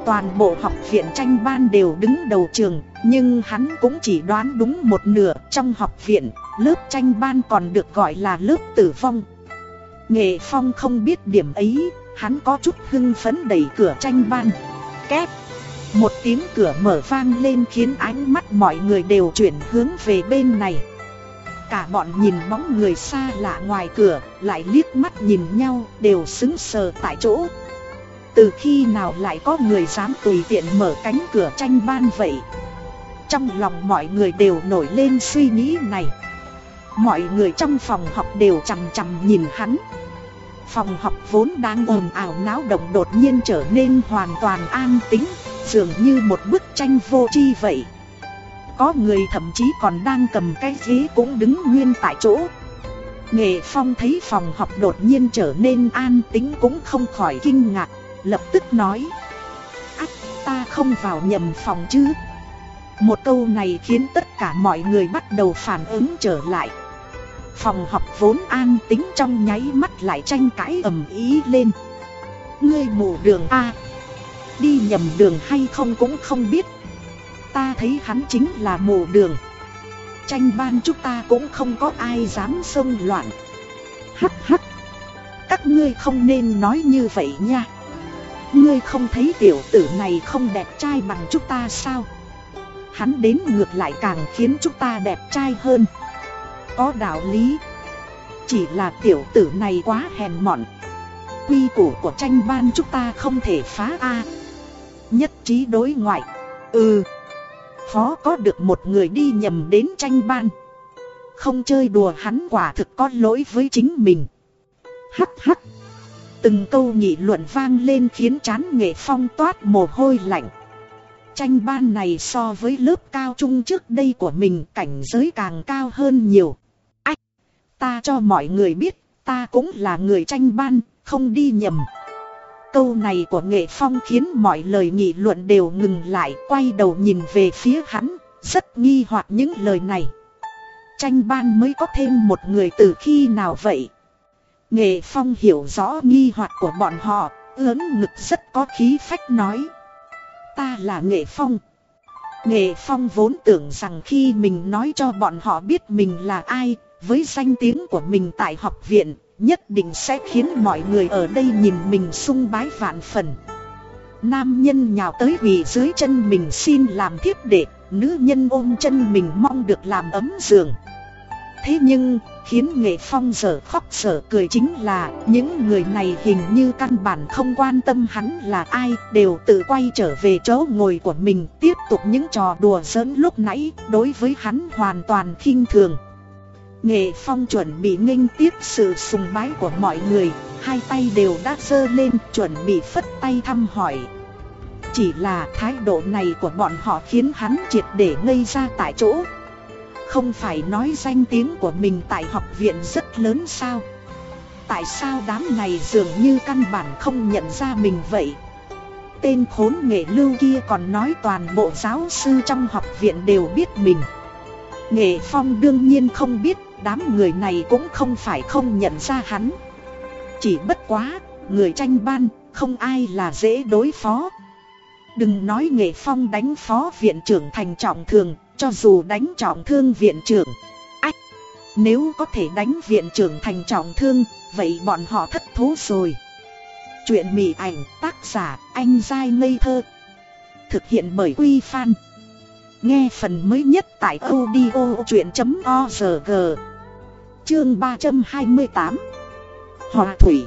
Toàn bộ học viện tranh ban đều đứng đầu trường, nhưng hắn cũng chỉ đoán đúng một nửa trong học viện, lớp tranh ban còn được gọi là lớp tử vong. Nghệ Phong không biết điểm ấy, hắn có chút hưng phấn đẩy cửa tranh ban. Kép! Một tiếng cửa mở vang lên khiến ánh mắt mọi người đều chuyển hướng về bên này. Cả bọn nhìn bóng người xa lạ ngoài cửa, lại liếc mắt nhìn nhau, đều xứng sờ tại chỗ. Từ khi nào lại có người dám tùy tiện mở cánh cửa tranh ban vậy? Trong lòng mọi người đều nổi lên suy nghĩ này. Mọi người trong phòng học đều chằm chằm nhìn hắn. Phòng học vốn đang ồn ào náo động đột nhiên trở nên hoàn toàn an tĩnh, dường như một bức tranh vô tri vậy. Có người thậm chí còn đang cầm cái ghế cũng đứng nguyên tại chỗ. Nghệ Phong thấy phòng học đột nhiên trở nên an tĩnh cũng không khỏi kinh ngạc, lập tức nói. Ách, ta không vào nhầm phòng chứ. Một câu này khiến tất cả mọi người bắt đầu phản ứng trở lại. Phòng học vốn an tính trong nháy mắt lại tranh cãi ầm ý lên. Ngươi mù đường A. Đi nhầm đường hay không cũng không biết. Ta thấy hắn chính là mù đường. Tranh ban chúng ta cũng không có ai dám xông loạn. Hắc hắc. Các ngươi không nên nói như vậy nha. Ngươi không thấy tiểu tử này không đẹp trai bằng chúng ta sao? Hắn đến ngược lại càng khiến chúng ta đẹp trai hơn. Có đạo lý. Chỉ là tiểu tử này quá hèn mọn. Quy củ của tranh ban chúng ta không thể phá a. Nhất trí đối ngoại. Ừ. Phó có được một người đi nhầm đến tranh ban. Không chơi đùa hắn quả thực có lỗi với chính mình. Hắc hắc. Từng câu nghị luận vang lên khiến chán nghệ phong toát mồ hôi lạnh. Tranh ban này so với lớp cao trung trước đây của mình cảnh giới càng cao hơn nhiều. Ách! Ta cho mọi người biết, ta cũng là người tranh ban, không đi nhầm. Câu này của nghệ phong khiến mọi lời nghị luận đều ngừng lại, quay đầu nhìn về phía hắn, rất nghi hoặc những lời này. Tranh ban mới có thêm một người từ khi nào vậy? Nghệ Phong hiểu rõ nghi hoặc của bọn họ, ướn ngực rất có khí phách nói. Ta là Nghệ Phong. Nghệ Phong vốn tưởng rằng khi mình nói cho bọn họ biết mình là ai, với danh tiếng của mình tại học viện, nhất định sẽ khiến mọi người ở đây nhìn mình sung bái vạn phần. Nam nhân nhào tới quỳ dưới chân mình xin làm thiếp đệ, nữ nhân ôm chân mình mong được làm ấm giường. Thế nhưng, khiến nghệ phong giờ khóc giờ cười chính là những người này hình như căn bản không quan tâm hắn là ai đều tự quay trở về chỗ ngồi của mình tiếp tục những trò đùa giỡn lúc nãy đối với hắn hoàn toàn khinh thường. Nghệ phong chuẩn bị nghênh tiếp sự sùng bái của mọi người, hai tay đều đã giơ lên chuẩn bị phất tay thăm hỏi. Chỉ là thái độ này của bọn họ khiến hắn triệt để ngây ra tại chỗ không phải nói danh tiếng của mình tại học viện rất lớn sao? Tại sao đám này dường như căn bản không nhận ra mình vậy? Tên khốn nghệ lưu kia còn nói toàn bộ giáo sư trong học viện đều biết mình. Nghệ phong đương nhiên không biết đám người này cũng không phải không nhận ra hắn. Chỉ bất quá, người tranh ban, không ai là dễ đối phó. Đừng nói nghệ phong đánh phó viện trưởng thành trọng thường cho dù đánh trọng thương viện trưởng, Ách, Nếu có thể đánh viện trưởng thành trọng thương, Vậy bọn họ thất thú rồi. Chuyện Mị ảnh tác giả anh dai ngây thơ, Thực hiện bởi Quy Phan. Nghe phần mới nhất tại audio chuyện.org Chương 328 Hòa Thủy.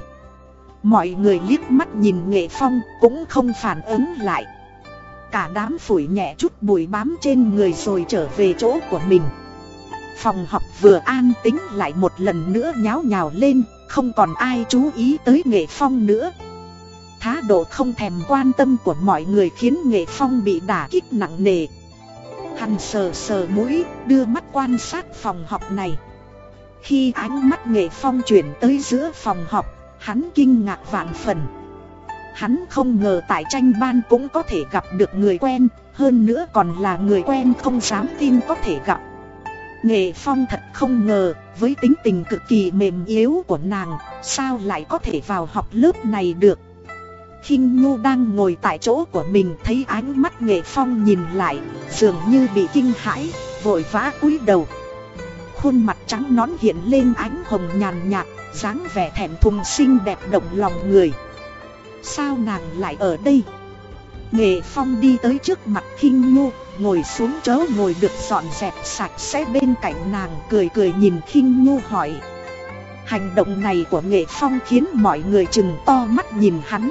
Mọi người liếc mắt nhìn nghệ phong cũng không phản ứng lại. Cả đám phủi nhẹ chút bụi bám trên người rồi trở về chỗ của mình. Phòng học vừa an tính lại một lần nữa nháo nhào lên Không còn ai chú ý tới nghệ phong nữa. Thái độ không thèm quan tâm của mọi người khiến nghệ phong bị đả kích nặng nề. Hắn sờ sờ mũi, đưa mắt quan sát phòng học này. Khi ánh mắt nghệ phong chuyển tới giữa phòng học Hắn kinh ngạc vạn phần. Hắn không ngờ tại tranh ban cũng có thể gặp được người quen, hơn nữa còn là người quen không dám tin có thể gặp. Nghệ Phong thật không ngờ, với tính tình cực kỳ mềm yếu của nàng, sao lại có thể vào học lớp này được. khinh Nhu đang ngồi tại chỗ của mình thấy ánh mắt nghệ phong nhìn lại, dường như bị kinh hãi, vội vã cúi đầu. Khuôn mặt trắng nón hiện lên ánh hồng nhàn nhạt, dáng vẻ thẹn thùng xinh đẹp động lòng người. Sao nàng lại ở đây? Nghệ Phong đi tới trước mặt khinh Nhu, ngồi xuống chớ ngồi được dọn dẹp sạch sẽ bên cạnh nàng cười cười nhìn khinh Nhu hỏi. Hành động này của Nghệ Phong khiến mọi người chừng to mắt nhìn hắn.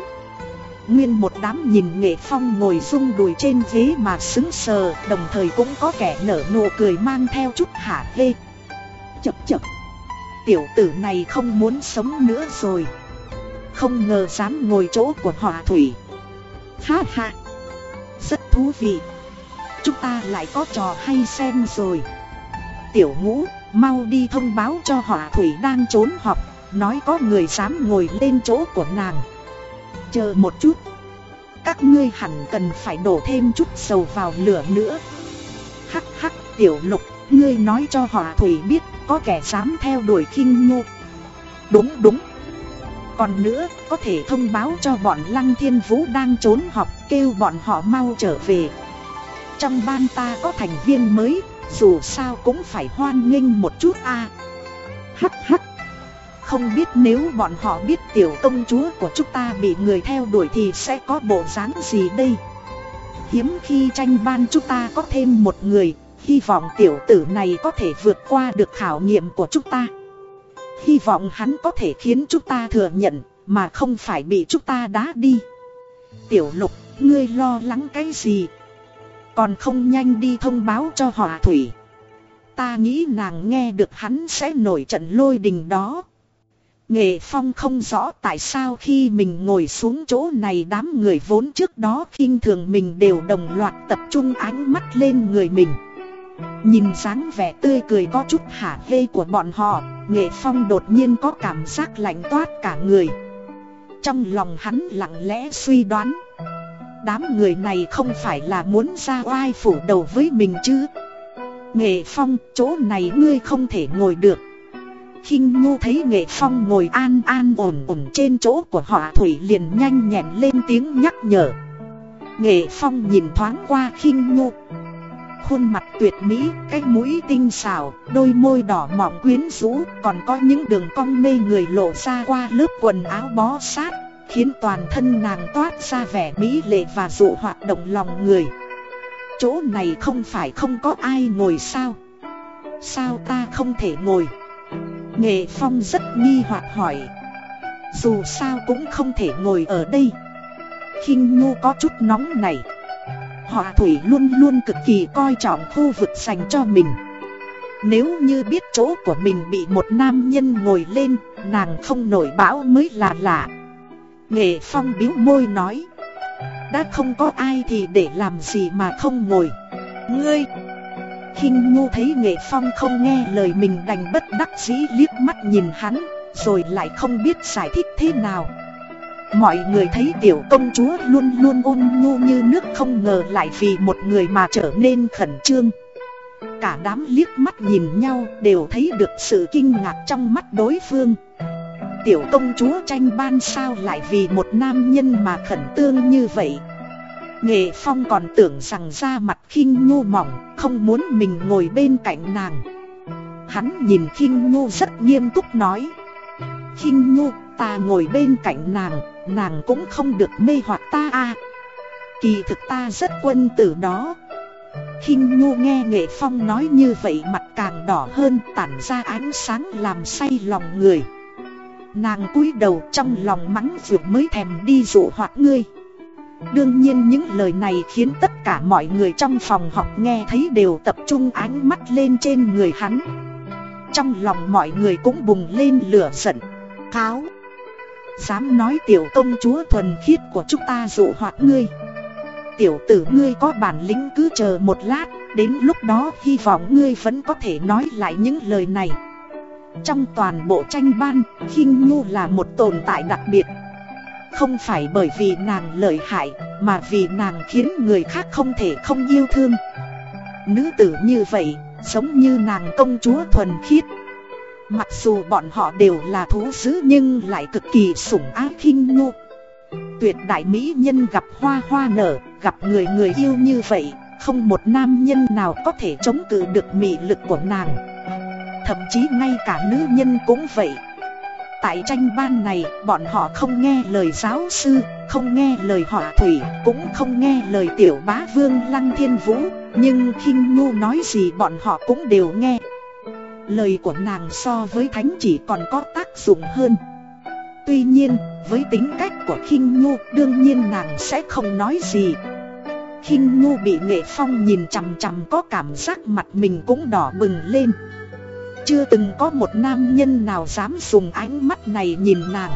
Nguyên một đám nhìn Nghệ Phong ngồi rung đùi trên ghế mà sững sờ, đồng thời cũng có kẻ nở nụ cười mang theo chút hả hê. Chập chập, tiểu tử này không muốn sống nữa rồi. Không ngờ dám ngồi chỗ của hỏa thủy. Ha ha, rất thú vị. Chúng ta lại có trò hay xem rồi. Tiểu ngũ, mau đi thông báo cho hỏa thủy đang trốn học, nói có người dám ngồi lên chỗ của nàng. Chờ một chút Các ngươi hẳn cần phải đổ thêm chút dầu vào lửa nữa Hắc hắc tiểu lục Ngươi nói cho hỏa thủy biết Có kẻ dám theo đuổi khinh nhu Đúng đúng còn nữa, có thể thông báo cho bọn Lăng Thiên Vũ đang trốn học Kêu bọn họ mau trở về. Trong ban ta có thành viên mới, Dù sao cũng phải hoan nghênh một chút a. Hắc hắc. Không biết nếu bọn họ biết tiểu công chúa của chúng ta bị người theo đuổi thì sẽ có bộ dáng gì đây? Hiếm khi tranh ban chúng ta có thêm một người, Hy vọng tiểu tử này có thể vượt qua được khảo nghiệm của chúng ta. Hy vọng hắn có thể khiến chúng ta thừa nhận Mà không phải bị chúng ta đá đi. Tiểu lục, ngươi lo lắng cái gì? Còn không nhanh đi thông báo cho họa thủy. Ta nghĩ nàng nghe được hắn sẽ nổi trận lôi đình đó. Nghệ Phong không rõ tại sao khi mình ngồi xuống chỗ này đám người vốn trước đó khinh thường mình đều đồng loạt tập trung ánh mắt lên người mình. Nhìn dáng vẻ tươi cười có chút hả hê của bọn họ, Nghệ Phong đột nhiên có cảm giác lạnh toát cả người. Trong lòng hắn lặng lẽ suy đoán. Đám người này không phải là muốn ra oai phủ đầu với mình chứ. Nghệ Phong, chỗ này ngươi không thể ngồi được khinh nhu thấy nghệ phong ngồi an an ổn ổn trên chỗ của họ thủy liền nhanh nhẹn lên tiếng nhắc nhở nghệ phong nhìn thoáng qua khinh nhu khuôn mặt tuyệt mỹ, cái mũi tinh xảo, đôi môi đỏ mọng quyến rũ, còn có những đường cong mê người lộ ra qua lớp quần áo bó sát, khiến toàn thân nàng toát ra vẻ mỹ lệ và dụ hoạt động lòng người. Chỗ này không phải không có ai ngồi sao? Sao ta không thể ngồi? Nghệ Phong rất nghi hoặc hỏi. Dù sao cũng không thể ngồi ở đây. Khinh Nhu có chút nóng này Họ Thủy luôn luôn cực kỳ coi trọng khu vực dành cho mình. Nếu như biết chỗ của mình bị một nam nhân ngồi lên, Nàng không nổi bão mới là lạ. Nghệ Phong biếu môi nói, Đã không có ai thì để làm gì mà không ngồi. Ngươi. Khinh nhu thấy nghệ phong không nghe lời mình đành bất đắc dĩ liếc mắt nhìn hắn, Rồi lại không biết giải thích thế nào. Mọi người thấy tiểu công chúa luôn luôn ôn nhu như nước không ngờ lại vì một người mà trở nên khẩn trương Cả đám liếc mắt nhìn nhau đều thấy được sự kinh ngạc trong mắt đối phương Tiểu công chúa tranh ban sao lại vì một nam nhân mà khẩn tương như vậy Nghệ Phong còn tưởng rằng da mặt khinh nhu mỏng, không muốn mình ngồi bên cạnh nàng. Hắn nhìn khinh nhu rất nghiêm túc nói. khinh nhu, ta ngồi bên cạnh nàng, nàng cũng không được mê hoặc ta a. Kỳ thực ta rất quân tử đó. khinh nhu nghe Nghệ Phong nói như vậy mặt càng đỏ hơn, tản ra ánh sáng làm say lòng người. Nàng cúi đầu trong lòng mắng vượt mới thèm đi dụ hoặc ngươi. Đương nhiên những lời này khiến tất cả mọi người trong phòng học nghe thấy đều tập trung ánh mắt lên trên người hắn Trong lòng mọi người cũng bùng lên lửa giận Kháo Dám nói tiểu công chúa thuần khiết của chúng ta dụ hoạt ngươi. Tiểu tử ngươi có bản lĩnh cứ chờ một lát Đến lúc đó hy vọng ngươi vẫn có thể nói lại những lời này. Trong toàn bộ tranh ban, khinh Nhu là một tồn tại đặc biệt. Không phải bởi vì nàng lợi hại Mà vì nàng khiến người khác không thể không yêu thương. Nữ tử như vậy Giống như nàng công chúa thuần khiết. Mặc dù bọn họ đều là thú dữ Nhưng lại cực kỳ sủng ái khinh nhu Tuyệt đại mỹ nhân gặp hoa hoa nở, gặp người người yêu như vậy, không một nam nhân nào có thể chống cự được mị lực của nàng. Thậm chí ngay cả nữ nhân cũng vậy. Tại tranh ban này, bọn họ không nghe lời giáo sư, không nghe lời họ thủy, cũng không nghe lời tiểu bá vương lăng thiên vũ, nhưng khinh nhu nói gì bọn họ cũng đều nghe. Lời của nàng so với thánh chỉ còn có tác dụng hơn. Tuy nhiên, với tính cách của khinh nhu, đương nhiên nàng sẽ không nói gì. khinh nhu bị nghệ phong nhìn chằm chằm có cảm giác mặt mình cũng đỏ bừng lên. Chưa từng có một nam nhân nào dám dùng ánh mắt này nhìn nàng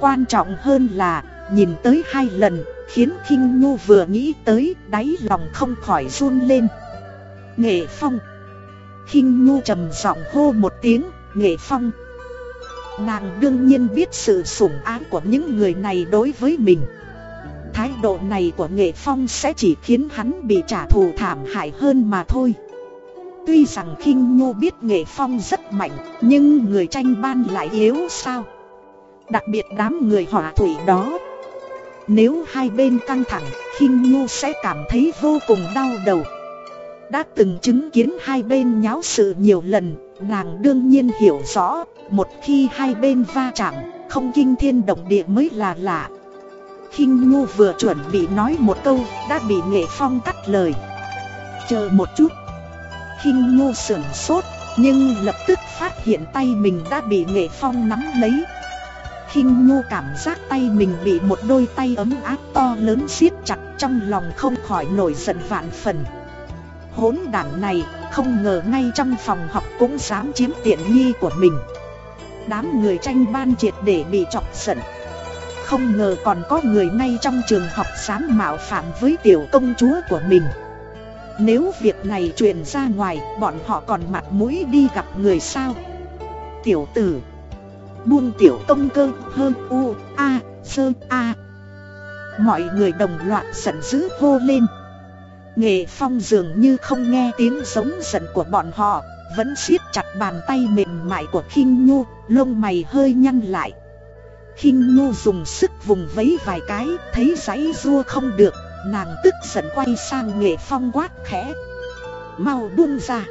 Quan trọng hơn là nhìn tới hai lần Khiến khinh Nhu vừa nghĩ tới đáy lòng không khỏi run lên Nghệ Phong khinh Nhu trầm giọng hô một tiếng, Nghệ Phong. Nàng đương nhiên biết sự sủng ái của những người này đối với mình. Thái độ này của Nghệ Phong sẽ chỉ khiến hắn bị trả thù thảm hại hơn mà thôi. Tuy rằng khinh Nhu biết nghệ phong rất mạnh, Nhưng người tranh ban lại yếu sao? Đặc biệt đám người hỏa thủy đó. Nếu hai bên căng thẳng, khinh Nhu sẽ cảm thấy vô cùng đau đầu. Đã từng chứng kiến hai bên nháo sự nhiều lần, Nàng đương nhiên hiểu rõ, Một khi hai bên va chạm, Không kinh thiên động địa mới là lạ. Khinh Nhu vừa chuẩn bị nói một câu, Đã bị nghệ phong cắt lời. Chờ một chút. Khinh nhu sườn sốt, Nhưng lập tức phát hiện tay mình đã bị nghệ phong nắm lấy. Khinh nhu cảm giác tay mình bị một đôi tay ấm áp to lớn siết chặt trong lòng không khỏi nổi giận vạn phần. Hỗn đảng này, không ngờ ngay trong phòng học cũng dám chiếm tiện nghi của mình. Đám người tranh ban triệt để bị chọc giận. Không ngờ còn có người ngay trong trường học dám mạo phạm với tiểu công chúa của mình. Nếu việc này truyền ra ngoài, bọn họ còn mặt mũi đi gặp người sao? Tiểu tử. Buông tiểu công cơ hơn u, a, sơ, a. Mọi người đồng loạt giận dữ hô lên. Nghệ phong dường như không nghe tiếng giống giận của bọn họ, Vẫn siết chặt bàn tay mềm mại của khinh nhu, Lông mày hơi nhăn lại. Khinh nhu dùng sức vùng vấy vài cái, Thấy giấy rua không được, Nàng tức giận quay sang nghệ phong quát khẽ. Mau buông ra.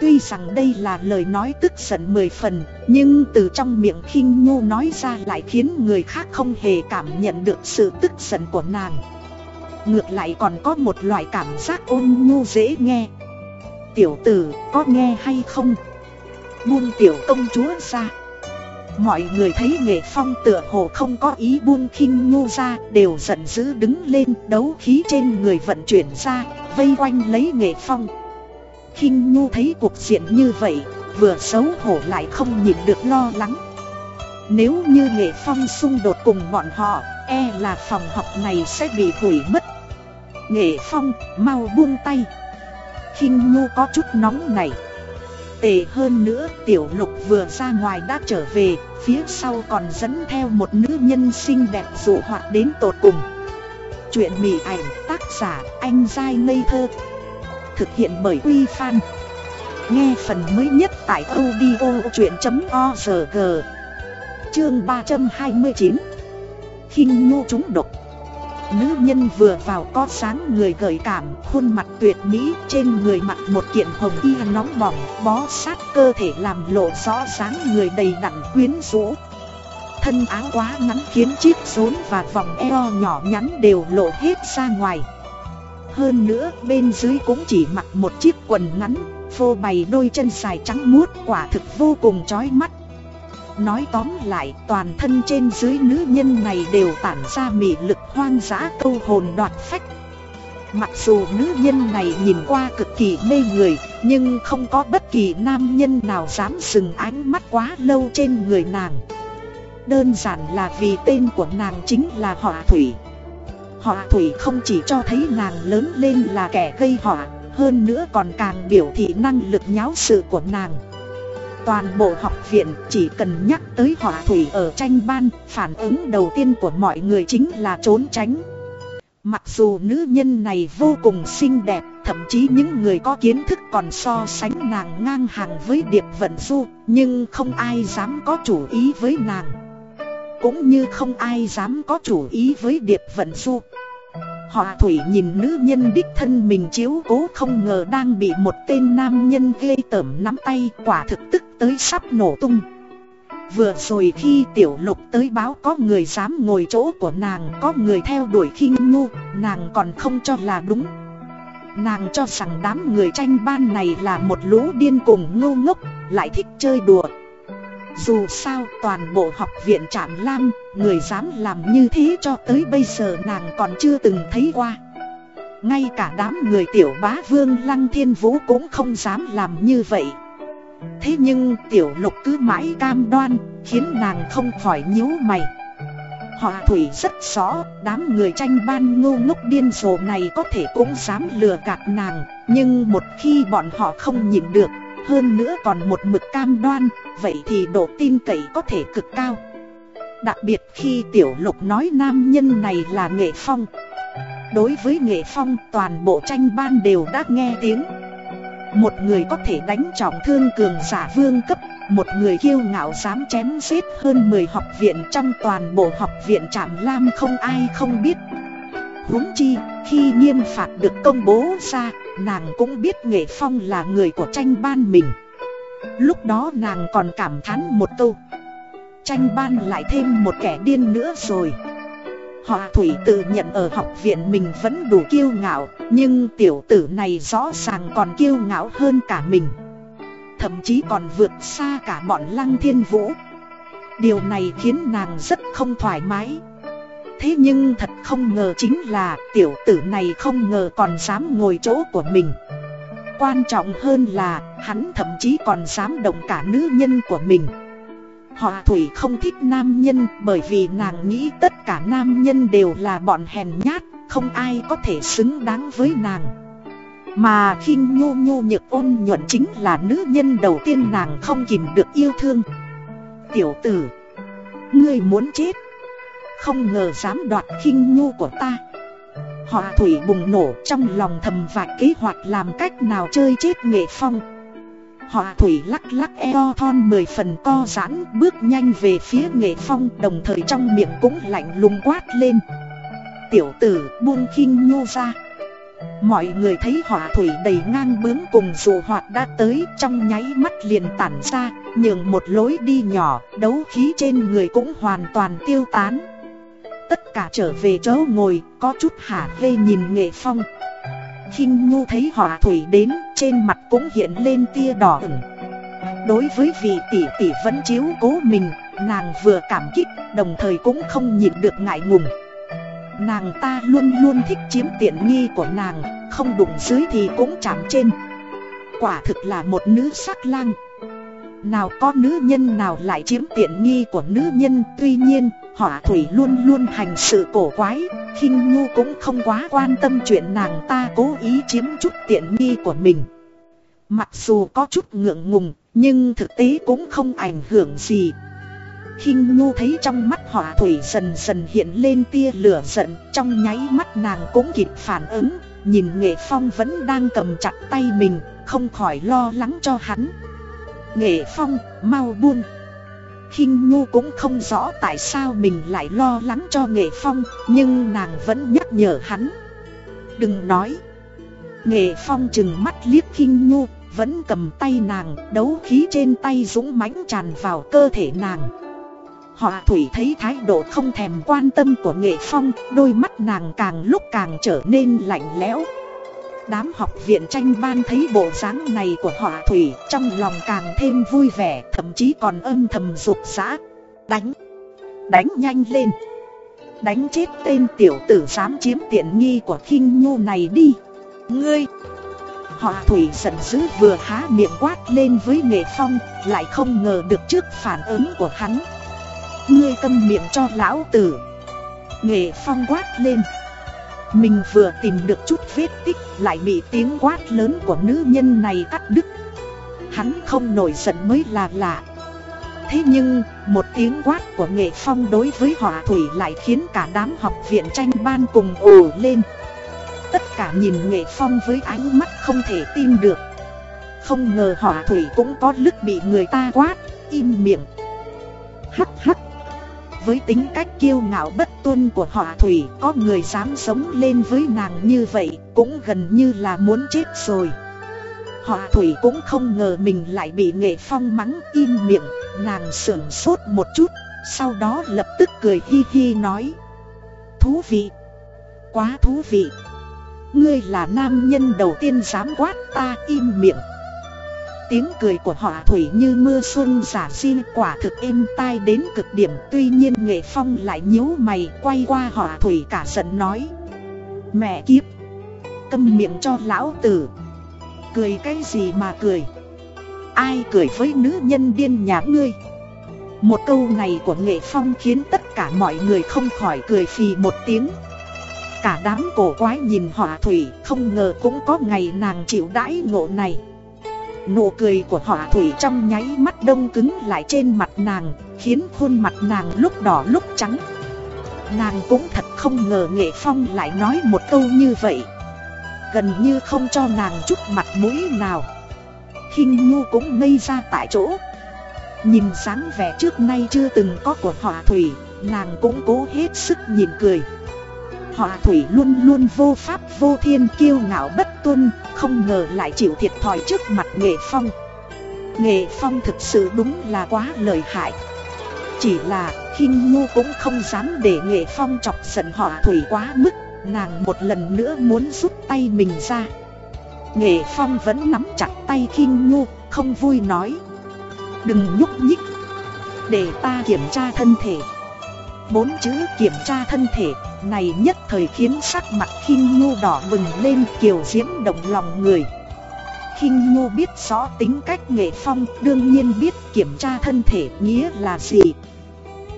Tuy rằng đây là lời nói tức giận mười phần, Nhưng từ trong miệng khinh nhu nói ra lại khiến người khác không hề cảm nhận được sự tức giận của nàng. Ngược lại còn có một loại cảm giác ôn nhu dễ nghe. Tiểu tử, có nghe hay không? Buông tiểu công chúa ra. Mọi người thấy nghệ phong tựa hồ không có ý buông khinh nhu ra, Đều giận dữ đứng lên, đấu khí trên người vận chuyển ra, Vây quanh lấy nghệ phong. Khinh nhu thấy cuộc diện như vậy, Vừa xấu hổ lại không nhìn được lo lắng. Nếu như nghệ phong xung đột cùng bọn họ E là phòng học này sẽ bị hủy mất. Nghệ phong, mau buông tay. Khinh nhu có chút nóng này. Tệ hơn nữa, tiểu lục vừa ra ngoài đã trở về, Phía sau còn dẫn theo một nữ nhân xinh đẹp dụ hoạt đến tột cùng. Chuyện mỉ ảnh tác giả anh Giai ngây thơ. Thực hiện bởi Uy Fan Nghe phần mới nhất tại audio chuyện.org Chương 329 khinh nhu chúng độc. Nữ nhân vừa vào có sáng người gợi cảm, khuôn mặt tuyệt mỹ, trên người mặc một kiện hồng y nóng bỏng, bó sát cơ thể làm lộ rõ sáng người đầy đặn quyến rũ. Thân áo quá ngắn khiến chiếc rốn và vòng eo nhỏ nhắn đều lộ hết ra ngoài. Hơn nữa bên dưới cũng chỉ mặc một chiếc quần ngắn, phô bày đôi chân dài trắng muốt quả thực vô cùng chói mắt. Nói tóm lại, toàn thân trên dưới nữ nhân này đều tản ra mị lực hoang dã câu hồn đoạt phách. Mặc dù nữ nhân này nhìn qua cực kỳ mê người, Nhưng không có bất kỳ nam nhân nào dám dừng ánh mắt quá lâu trên người nàng. Đơn giản là vì tên của nàng chính là Họa Thủy. Họa Thủy không chỉ cho thấy nàng lớn lên là kẻ gây họa, Hơn nữa còn càng biểu thị năng lực nháo sự của nàng. Toàn bộ học viện chỉ cần nhắc tới hỏa thủy ở tranh ban, phản ứng đầu tiên của mọi người chính là trốn tránh. Mặc dù nữ nhân này vô cùng xinh đẹp, thậm chí những người có kiến thức còn so sánh nàng ngang hàng với Điệp Vận Du, nhưng không ai dám có chủ ý với nàng. cũng như không ai dám có chủ ý với Điệp Vận Du. Họ thủy nhìn nữ nhân đích thân mình chiếu cố không ngờ đang bị một tên nam nhân ghê tởm nắm tay quả thực tức tới sắp nổ tung. Vừa rồi khi tiểu lục tới báo có người dám ngồi chỗ của nàng có người theo đuổi khinh nhu, nàng còn không cho là đúng. Nàng cho rằng đám người tranh ban này là một lũ điên cùng ngu ngốc, lại thích chơi đùa. Dù sao toàn bộ học viện Trạm Lam, người dám làm như thế cho tới bây giờ nàng còn chưa từng thấy qua. Ngay cả đám người tiểu bá vương Lăng Thiên Vũ cũng không dám làm như vậy. Thế nhưng tiểu lục cứ mãi cam đoan, khiến nàng không khỏi nhíu mày. Họ thủy rất rõ, đám người tranh ban ngu ngốc điên rồ này có thể cũng dám lừa gạt nàng, nhưng một khi bọn họ không nhịn được, hơn nữa còn một mực cam đoan, vậy thì độ tin cậy có thể cực cao. Đặc biệt khi tiểu lục nói nam nhân này là nghệ phong. Đối với nghệ phong toàn bộ tranh ban đều đã nghe tiếng. Một người có thể đánh trọng thương cường giả vương cấp Một người kiêu ngạo dám chém giết hơn 10 học viện trong toàn bộ học viện Trạm Lam không ai không biết huống chi, khi nghiêm phạt được công bố ra, nàng cũng biết Nghệ Phong là người của tranh ban mình Lúc đó nàng còn cảm thán một câu. Tranh ban lại thêm một kẻ điên nữa rồi. Họ Thủy tự nhận ở học viện mình vẫn đủ kiêu ngạo, Nhưng tiểu tử này rõ ràng còn kiêu ngạo hơn cả mình. Thậm chí còn vượt xa cả bọn Lăng Thiên Vũ. Điều này khiến nàng rất không thoải mái. Thế nhưng thật không ngờ chính là tiểu tử này không ngờ còn dám ngồi chỗ của mình. Quan trọng hơn là hắn thậm chí còn dám động cả nữ nhân của mình Họ Thủy không thích nam nhân bởi vì nàng nghĩ tất cả nam nhân đều là bọn hèn nhát, không ai có thể xứng đáng với nàng. Mà khinh nhu nhu nhược ôn nhuận chính là nữ nhân đầu tiên nàng không kìm được yêu thương. Tiểu tử, ngươi muốn chết, không ngờ dám đoạt khinh nhu của ta. Họ Thủy bùng nổ, trong lòng thầm vạch kế hoạch làm cách nào chơi chết nghệ phong. Họa thủy lắc lắc eo thon mười phần co giãn, bước nhanh về phía nghệ phong, đồng thời trong miệng cũng lạnh lùng quát lên. Tiểu tử, buông khinh nhu ra. Mọi người thấy họa thủy đầy ngang bướng cùng dù hoạt đã tới, trong nháy mắt liền tản ra, Nhường một lối đi nhỏ, đấu khí trên người cũng hoàn toàn tiêu tán. Tất cả trở về chỗ ngồi có chút hả hê nhìn nghệ phong. Khinh nhu thấy họa thủy đến trên mặt cũng hiện lên tia đỏ ửng. Đối với vị tỷ tỷ vẫn chiếu cố mình nàng vừa cảm kích đồng thời cũng không nhịn được ngại ngùng. Nàng ta luôn luôn thích chiếm tiện nghi của nàng không đụng dưới thì cũng chạm trên. Quả thực là một nữ sắc lang. Nào có nữ nhân nào lại chiếm tiện nghi của nữ nhân Tuy nhiên, hỏa thủy luôn luôn hành sự cổ quái khinh Nhu cũng không quá quan tâm chuyện nàng ta cố ý chiếm chút tiện nghi của mình. Mặc dù có chút ngượng ngùng, nhưng thực tế cũng không ảnh hưởng gì. Khinh Nhu thấy trong mắt hỏa thủy dần dần hiện lên tia lửa giận Trong nháy mắt nàng cũng kịp phản ứng Nhìn nghệ phong vẫn đang cầm chặt tay mình Không khỏi lo lắng cho hắn. Nghệ Phong, mau buông khinh Nhu cũng không rõ tại sao mình lại lo lắng cho Nghệ Phong, Nhưng nàng vẫn nhắc nhở hắn. Đừng nói. Nghệ Phong chừng mắt liếc khinh Nhu, Vẫn cầm tay nàng, Đấu khí trên tay dũng mãnh tràn vào cơ thể nàng. Họ Thủy thấy thái độ không thèm quan tâm của Nghệ Phong, Đôi mắt nàng càng lúc càng trở nên lạnh lẽo. Đám học viện tranh ban thấy bộ dáng này của họa thủy, trong lòng càng thêm vui vẻ, thậm chí còn âm thầm rục rã. Đánh! Đánh nhanh lên! Đánh chết tên tiểu tử dám chiếm tiện nghi của khinh nhu này đi! Ngươi! Họa thủy giận dữ vừa há miệng quát lên với nghệ phong, lại không ngờ được trước phản ứng của hắn. Ngươi câm miệng cho lão tử! Nghệ phong quát lên! Mình vừa tìm được chút vết tích lại bị tiếng quát lớn của nữ nhân này cắt đứt. Hắn không nổi giận mới là lạ. Thế nhưng, một tiếng quát của nghệ phong đối với họa thủy lại khiến cả đám học viện tranh ban cùng ồ lên. Tất cả nhìn nghệ phong với ánh mắt không thể tin được. Không ngờ họa thủy cũng có lúc bị người ta quát, im miệng. Hắc hắc. Với tính cách kiêu ngạo bất tuân của họ thủy, Có người dám sống lên với nàng như vậy, Cũng gần như là muốn chết rồi. Họ thủy cũng không ngờ mình lại bị nghệ phong mắng im miệng, Nàng sửng sốt một chút, Sau đó lập tức cười hi hi nói. Thú vị, Quá thú vị. Ngươi là nam nhân đầu tiên dám quát ta im miệng. Tiếng cười của họ thủy như mưa xuân giả xin quả thực êm tai đến cực điểm, Tuy nhiên nghệ phong lại nhíu mày quay qua họ thủy cả giận nói, Mẹ kiếp, Câm miệng cho lão tử, Cười cái gì mà cười? Ai cười với nữ nhân điên nhà ngươi? Một câu này của nghệ phong khiến tất cả mọi người không khỏi cười phì một tiếng. Cả đám cổ quái nhìn họa thủy, không ngờ cũng có ngày nàng chịu đãi ngộ này. Nụ cười của họa thủy trong nháy mắt đông cứng lại trên mặt nàng, Khiến khuôn mặt nàng lúc đỏ lúc trắng. Nàng cũng thật không ngờ nghệ phong lại nói một câu như vậy. Gần như không cho nàng chút mặt mũi nào. Khinh nhu cũng ngây ra tại chỗ. Nhìn dáng vẻ trước nay chưa từng có của họa thủy, Nàng cũng cố hết sức nhìn cười. Họ thủy luôn luôn vô pháp, vô thiên, kiêu ngạo bất tuân, Không ngờ lại chịu thiệt thòi trước mặt nghệ phong. Nghệ phong thực sự đúng là quá lợi hại. Chỉ là khinh nhu cũng không dám để nghệ phong chọc giận họ thủy quá mức, Nàng một lần nữa muốn rút tay mình ra. Nghệ phong vẫn nắm chặt tay khinh nhu, Không vui nói. Đừng nhúc nhích. Để ta kiểm tra thân thể. Bốn chữ kiểm tra thân thể, này nhất thời khiến sắc mặt khinh nhu đỏ bừng lên kiều diễm động lòng người. Kinh nhu biết rõ tính cách nghệ phong, đương nhiên biết kiểm tra thân thể nghĩa là gì.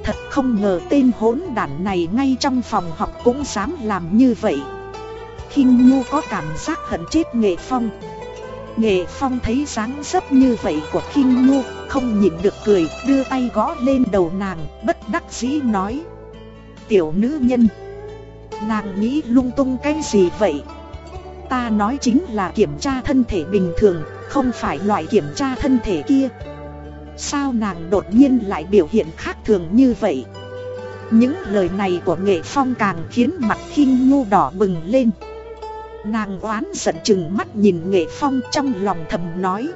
Thật không ngờ tên hỗn đản này ngay trong phòng học cũng dám làm như vậy. Kinh nhu có cảm giác hận chết nghệ phong. Nghệ Phong thấy dáng dấp như vậy của Kinh nhu không nhịn được cười, đưa tay gõ lên đầu nàng, Bất đắc dĩ nói. Tiểu nữ nhân, Nàng nghĩ lung tung cái gì vậy? Ta nói chính là kiểm tra thân thể bình thường, Không phải loại kiểm tra thân thể kia. Sao nàng đột nhiên lại biểu hiện khác thường như vậy? Những lời này của nghệ phong càng khiến mặt khinh nhu đỏ bừng lên. Nàng oán giận chừng mắt nhìn nghệ phong trong lòng thầm nói.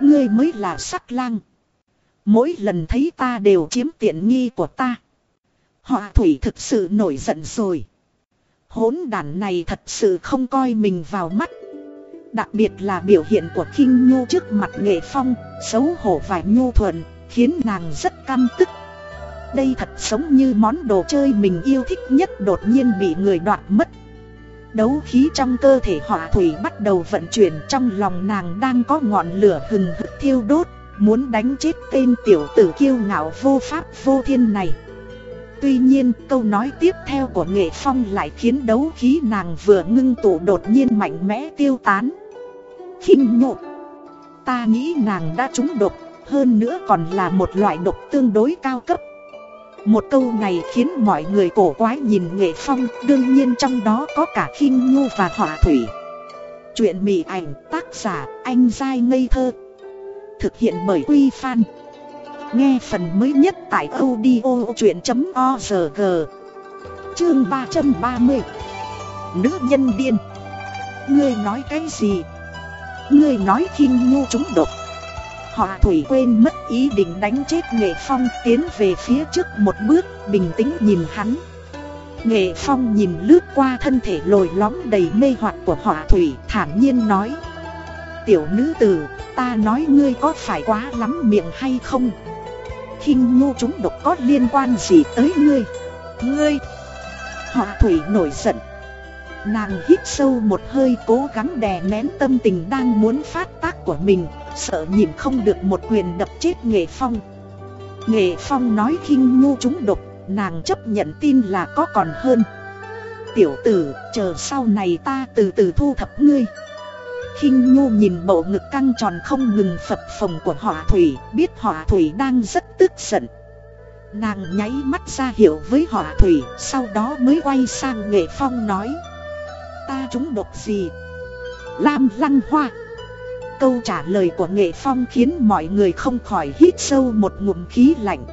Ngươi mới là sắc lang Mỗi lần thấy ta đều chiếm tiện nghi của ta Họ thủy thực sự nổi giận rồi. Hốn đàn này thật sự không coi mình vào mắt. Đặc biệt là biểu hiện của khinh nhu trước mặt nghệ phong, xấu hổ và nhu thuận, khiến nàng rất căm tức. Đây thật giống như món đồ chơi mình yêu thích nhất đột nhiên bị người đoạt mất. Đấu khí trong cơ thể hỏa thủy bắt đầu vận chuyển trong lòng nàng đang có ngọn lửa hừng hực thiêu đốt, muốn đánh chết tên tiểu tử kiêu ngạo vô pháp vô thiên này. Tuy nhiên câu nói tiếp theo của nghệ phong lại khiến đấu khí nàng vừa ngưng tụ đột nhiên mạnh mẽ tiêu tán. Khinh nhộn Ta nghĩ nàng đã trúng độc Hơn nữa còn là một loại độc tương đối cao cấp. Một câu này khiến mọi người cổ quái nhìn nghệ phong, Đương nhiên trong đó có cả khinh nhu và họa thủy. Chuyện mị ảnh, tác giả, anh dai ngây thơ. Thực hiện bởi Quy Phan. Nghe phần mới nhất tại audio chuyện.org Chương 330 Nữ nhân điên Ngươi nói cái gì? Ngươi nói khinh nhu chúng độc. Họ thủy quên mất ý định đánh chết nghệ phong, tiến về phía trước một bước, bình tĩnh nhìn hắn. Nghệ phong nhìn lướt qua thân thể lồi lõm đầy mê hoặc của họa thủy, thản nhiên nói. Tiểu nữ tử, ta nói ngươi có phải quá lắm miệng hay không? Khinh nhu chúng độc có liên quan gì tới ngươi? Ngươi? Họ thủy nổi giận. Nàng hít sâu một hơi cố gắng đè nén tâm tình đang muốn phát tác của mình, Sợ nhìn không được một quyền đập chết nghệ phong. Nghệ phong nói khinh nhu chúng độc, Nàng chấp nhận tin là có còn hơn. Tiểu tử, chờ sau này ta từ từ thu thập ngươi. Khinh nhu nhìn bộ ngực căng tròn không ngừng phập phồng của họa thủy, Biết họa thủy đang rất tức giận. Nàng nháy mắt ra hiệu với họa thủy, Sau đó mới quay sang nghệ phong nói. Ta trúng độc gì? Lam lăng hoa. Câu trả lời của nghệ phong khiến mọi người không khỏi hít sâu một ngụm khí lạnh.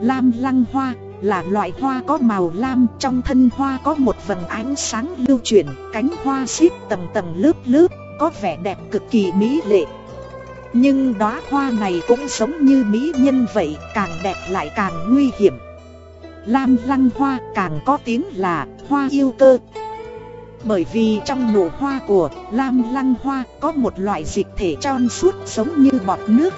Lam lăng hoa là loại hoa có màu lam, trong thân hoa có một vầng ánh sáng lưu chuyển, cánh hoa xếp tầng tầng lớp lớp, có vẻ đẹp cực kỳ mỹ lệ. Nhưng đóa hoa này cũng giống như mỹ nhân vậy, càng đẹp lại càng nguy hiểm. Lam lăng hoa càng có tiếng là, hoa yêu cơ bởi vì trong nụ hoa của lam lăng hoa có một loại dịch thể tròn suốt giống như bọt nước.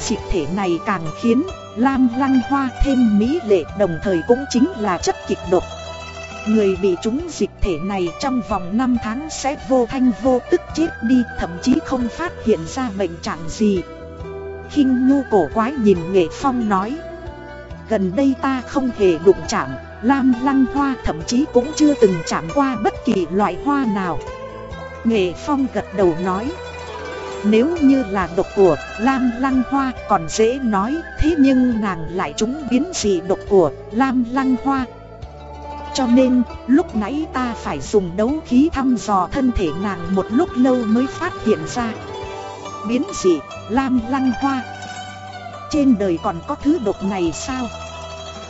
Dịch thể này càng khiến lam lăng hoa thêm mỹ lệ, đồng thời cũng chính là chất kịch độc. Người bị trúng dịch thể này trong vòng 5 tháng sẽ vô thanh vô tức chết đi, thậm chí không phát hiện ra bệnh trạng gì. Khinh nhu cổ quái nhìn nghệ phong nói, Gần đây ta không hề đụng chạm. Lam lăng hoa thậm chí cũng chưa từng chạm qua bất kỳ loại hoa nào. Nghệ phong gật đầu nói, Nếu như là độc của Lam lăng hoa còn dễ nói, Thế nhưng nàng lại trúng biến dị độc của Lam lăng hoa. Cho nên, lúc nãy ta phải dùng đấu khí thăm dò thân thể nàng một lúc lâu mới phát hiện ra. Biến dị Lam lăng hoa. Trên đời còn có thứ độc này sao?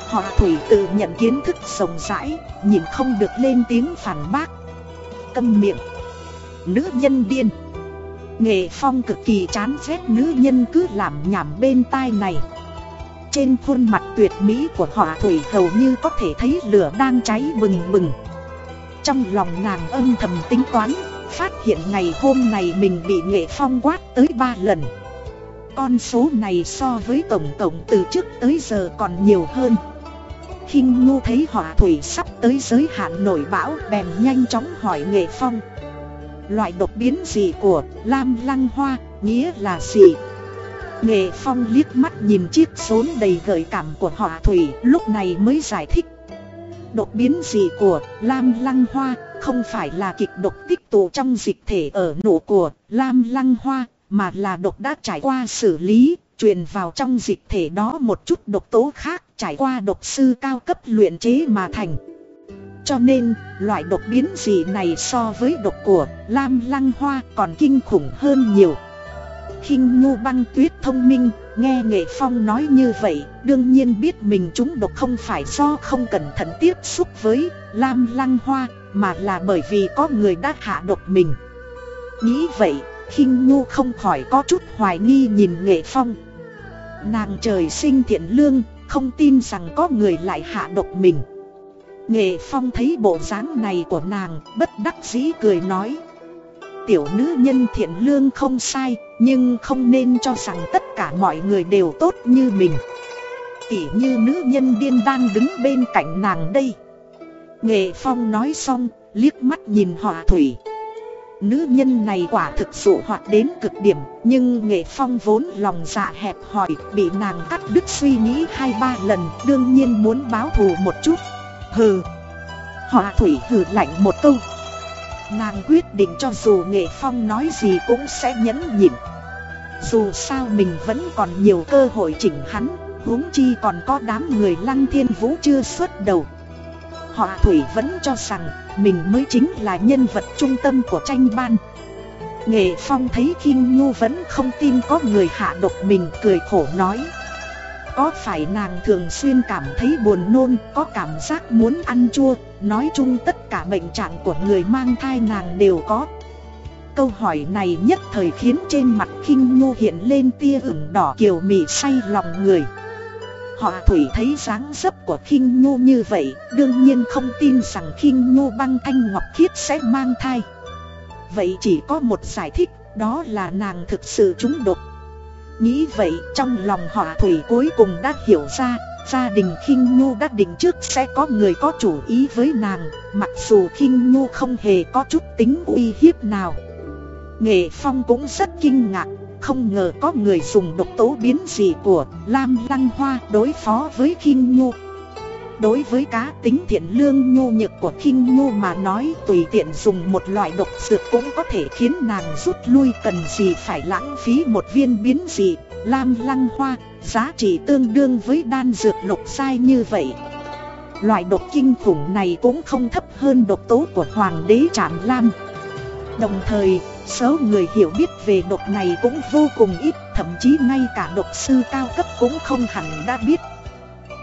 Họ thủy tự nhận kiến thức rộng rãi, Nhìn không được lên tiếng phản bác. Câm miệng. Nữ nhân điên. Nghệ phong cực kỳ chán ghét nữ nhân cứ làm nhảm bên tai này. Trên khuôn mặt tuyệt mỹ của họ thủy hầu như có thể thấy lửa đang cháy bừng bừng. Trong lòng nàng âm thầm tính toán, Phát hiện ngày hôm này mình bị nghệ phong quát tới ba lần. Con số này so với tổng tổng từ trước tới giờ còn nhiều hơn khinh ngu thấy hỏa thủy sắp tới giới hạn nổi bão bèn nhanh chóng hỏi nghệ phong. Loại đột biến gì của lam lăng hoa, nghĩa là gì? Nghệ phong liếc mắt nhìn chiếc rốn đầy gợi cảm của hỏa thủy, lúc này mới giải thích. Đột biến gì của lam lăng hoa, không phải là kịch độc tích tụ trong dịch thể ở nụ của lam lăng hoa, mà là độc đã trải qua xử lý truyền vào trong dịch thể đó một chút độc tố khác trải qua độc sư cao cấp luyện chế mà thành. Cho nên, loại độc biến dị này so với độc của Lam Lăng Hoa còn kinh khủng hơn nhiều. khinh nhu băng tuyết thông minh, nghe Nghệ Phong nói như vậy, đương nhiên biết mình chúng độc không phải do không cẩn thận tiếp xúc với Lam Lăng Hoa, mà là bởi vì có người đã hạ độc mình. Nghĩ vậy, khinh nhu không khỏi có chút hoài nghi nhìn Nghệ Phong. Nàng trời sinh thiện lương, không tin rằng có người lại hạ độc mình. Nghệ Phong thấy bộ dáng này của nàng bất đắc dĩ cười nói. Tiểu nữ nhân thiện lương không sai Nhưng không nên cho rằng tất cả mọi người đều tốt như mình. Tỉ như nữ nhân điên đang đứng bên cạnh nàng đây. Nghệ Phong nói xong liếc mắt nhìn họa thủy. Nữ nhân này quả thực sự hoạt đến cực điểm, Nhưng nghệ phong vốn lòng dạ hẹp hòi, Bị nàng cắt đứt suy nghĩ hai ba lần, Đương nhiên muốn báo thù một chút. Hừ. Họa thủy hừ lạnh một câu. Nàng quyết định cho dù nghệ phong nói gì cũng sẽ nhẫn nhịn. Dù sao mình vẫn còn nhiều cơ hội chỉnh hắn, huống chi còn có đám người lăng thiên vũ chưa xuất đầu. Họ Thủy vẫn cho rằng mình mới chính là nhân vật trung tâm của tranh ban. Nghệ Phong thấy Kinh Nhu vẫn không tin có người hạ độc mình cười khổ nói. Có phải nàng thường xuyên cảm thấy buồn nôn, có cảm giác muốn ăn chua Nói chung tất cả bệnh trạng của người mang thai nàng đều có. Câu hỏi này nhất thời khiến trên mặt Kinh Nhu hiện lên tia ửng đỏ kiều mị say lòng người. Họ thủy thấy dáng dấp của khinh nhu như vậy, Đương nhiên không tin rằng khinh nhu băng anh ngọc khiết sẽ mang thai. Vậy chỉ có một giải thích, Đó là nàng thực sự trúng độc. Nghĩ vậy, trong lòng họ thủy cuối cùng đã hiểu ra, Gia đình khinh nhu đã định trước sẽ có người có chủ ý với nàng, Mặc dù khinh nhu không hề có chút tính uy hiếp nào. Nghệ Phong cũng rất kinh ngạc không ngờ có người dùng độc tố biến dị của Lam Lăng Hoa đối phó với Kinh Nhu. Đối với cá tính thiện lương nhu nhược của Kinh Nhu mà nói tùy tiện dùng một loại độc dược cũng có thể khiến nàng rút lui cần gì phải lãng phí một viên biến dị. Lam Lăng Hoa giá trị tương đương với đan dược lục sai như vậy. Loại độc kinh khủng này cũng không thấp hơn độc tố của Hoàng đế Trạm Lam. Đồng thời, số người hiểu biết về độc này cũng vô cùng ít, thậm chí ngay cả độc sư cao cấp cũng không hẳn đã biết.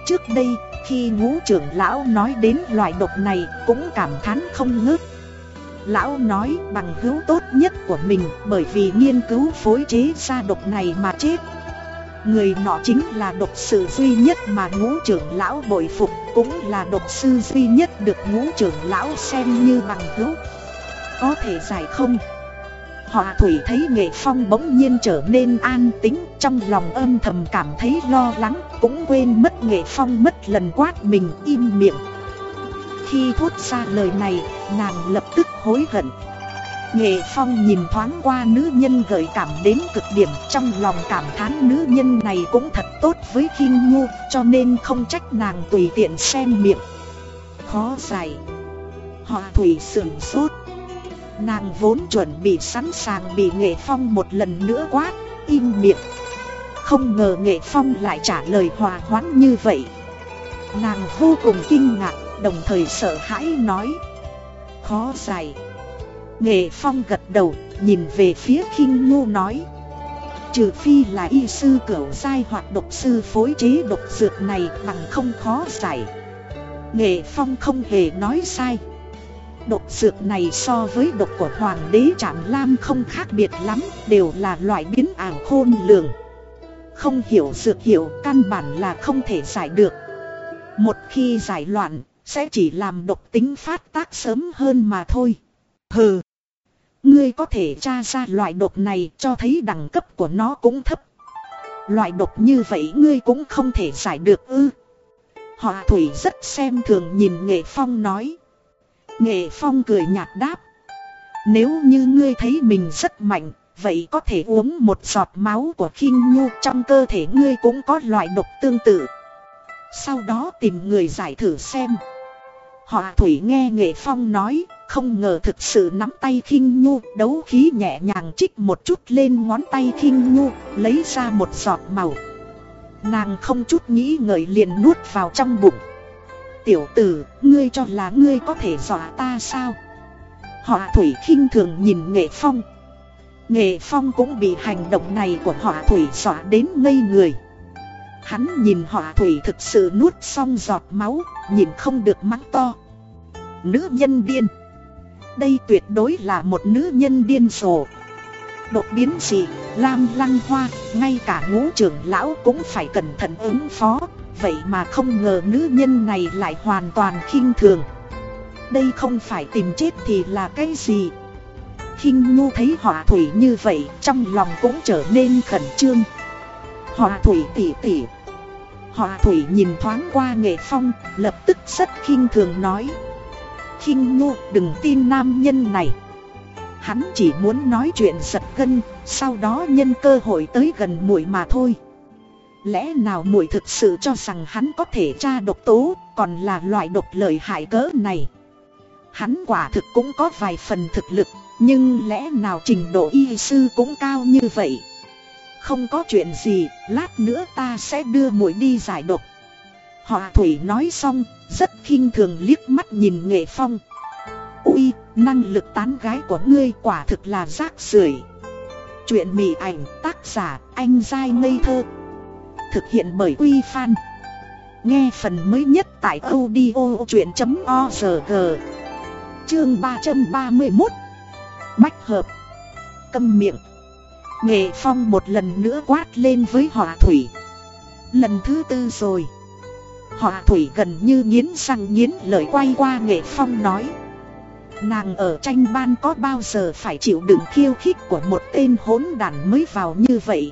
Trước đây, khi ngũ trưởng lão nói đến loại độc này cũng cảm thán không ngớt Lão nói bằng hữu tốt nhất của mình bởi vì nghiên cứu phối chế ra độc này mà chết Người nọ chính là độc sư duy nhất mà ngũ trưởng lão bội phục Cũng là độc sư duy nhất được ngũ trưởng lão xem như bằng hữu Có thể giải không? Họa thủy thấy nghệ phong bỗng nhiên trở nên an tính, Trong lòng âm thầm cảm thấy lo lắng, Cũng quên mất nghệ phong mất lần quát mình im miệng. Khi thốt ra lời này, nàng lập tức hối hận. Nghệ Phong nhìn thoáng qua nữ nhân gợi cảm đến cực điểm, Trong lòng cảm thán nữ nhân này cũng thật tốt với Kinh Nhu, Cho nên không trách nàng tùy tiện xem miệng. Khó giải. Họ thủy sưởng sốt. Nàng vốn chuẩn bị sẵn sàng bị Nghệ Phong một lần nữa quát Im miệng. Không ngờ Nghệ Phong lại trả lời hòa hoãn như vậy. Nàng vô cùng kinh ngạc Đồng thời sợ hãi nói. Khó giải Nghệ Phong gật đầu, nhìn về phía khinh nhu nói. Trừ phi là y sư cửu giai hoặc độc sư phối chế độc dược này bằng không khó giải. Nghệ Phong không hề nói sai. Độc dược này so với độc của Hoàng đế Trạm Lam không khác biệt lắm, Đều là loại biến ảo khôn lường Không hiểu dược hiệu căn bản là không thể giải được Một khi giải loạn, sẽ chỉ làm độc tính phát tác sớm hơn mà thôi Hừ, Ngươi có thể tra ra loại độc này cho thấy đẳng cấp của nó cũng thấp. Loại độc như vậy ngươi cũng không thể giải được ư. Họ Thủy rất xem thường nhìn Nghệ Phong nói. Nghệ Phong cười nhạt đáp. Nếu như ngươi thấy mình rất mạnh, vậy có thể uống một giọt máu của khinh nhu trong cơ thể ngươi cũng có loại độc tương tự. Sau đó tìm người giải thử xem. Họ Thủy nghe Nghệ Phong nói, không ngờ thực sự nắm tay khinh nhu đấu khí nhẹ nhàng trích một chút lên ngón tay khinh nhu lấy ra một giọt màu Nàng không chút nghĩ ngợi liền nuốt vào trong bụng Tiểu tử, ngươi cho là ngươi có thể dọa ta sao? Họ thủy khinh thường nhìn nghệ phong. Nghệ phong cũng bị hành động này của họ thủy dọa đến ngây người. Hắn nhìn họ thủy thực sự nuốt xong giọt máu Nhìn không được mắng to. Nữ nhân điên. Đây tuyệt đối là một nữ nhân điên rồ. Đột biến gì, Lam Lăng Hoa, ngay cả ngũ trưởng lão cũng phải cẩn thận ứng phó. Vậy mà không ngờ nữ nhân này lại hoàn toàn khinh thường. Đây không phải tìm chết thì là cái gì? Khinh nhu thấy họa thủy như vậy, trong lòng cũng trở nên khẩn trương. Họa thủy tỉ tỉ. Họa thủy nhìn thoáng qua nghệ phong, lập tức rất khinh thường nói. Khinh nhu, đừng tin nam nhân này. Hắn chỉ muốn nói chuyện giật gân, Sau đó nhân cơ hội tới gần muội mà thôi. Lẽ nào muội thực sự cho rằng hắn có thể tra độc tố Còn là loại độc lợi hại cỡ này Hắn quả thực cũng có vài phần thực lực Nhưng lẽ nào trình độ y sư cũng cao như vậy Không có chuyện gì Lát nữa ta sẽ đưa muội đi giải độc Họ Thủy nói xong, rất khinh thường liếc mắt nhìn Nghệ Phong. Ui, năng lực tán gái của ngươi quả thực là rác rưởi. Chuyện mị ảnh tác giả anh giai ngây thơ. Thực hiện bởi Quy fan Nghe phần mới nhất tại audio chuyện.org Chương 331 Bách hợp. Câm miệng. Nghệ Phong một lần nữa quát lên với họa thủy. Lần thứ tư rồi. Họa thủy gần như nghiến răng nghiến lời quay qua nghệ phong nói. Nàng ở tranh ban có bao giờ phải chịu đựng khiêu khích của một tên hỗn đàn mới vào như vậy?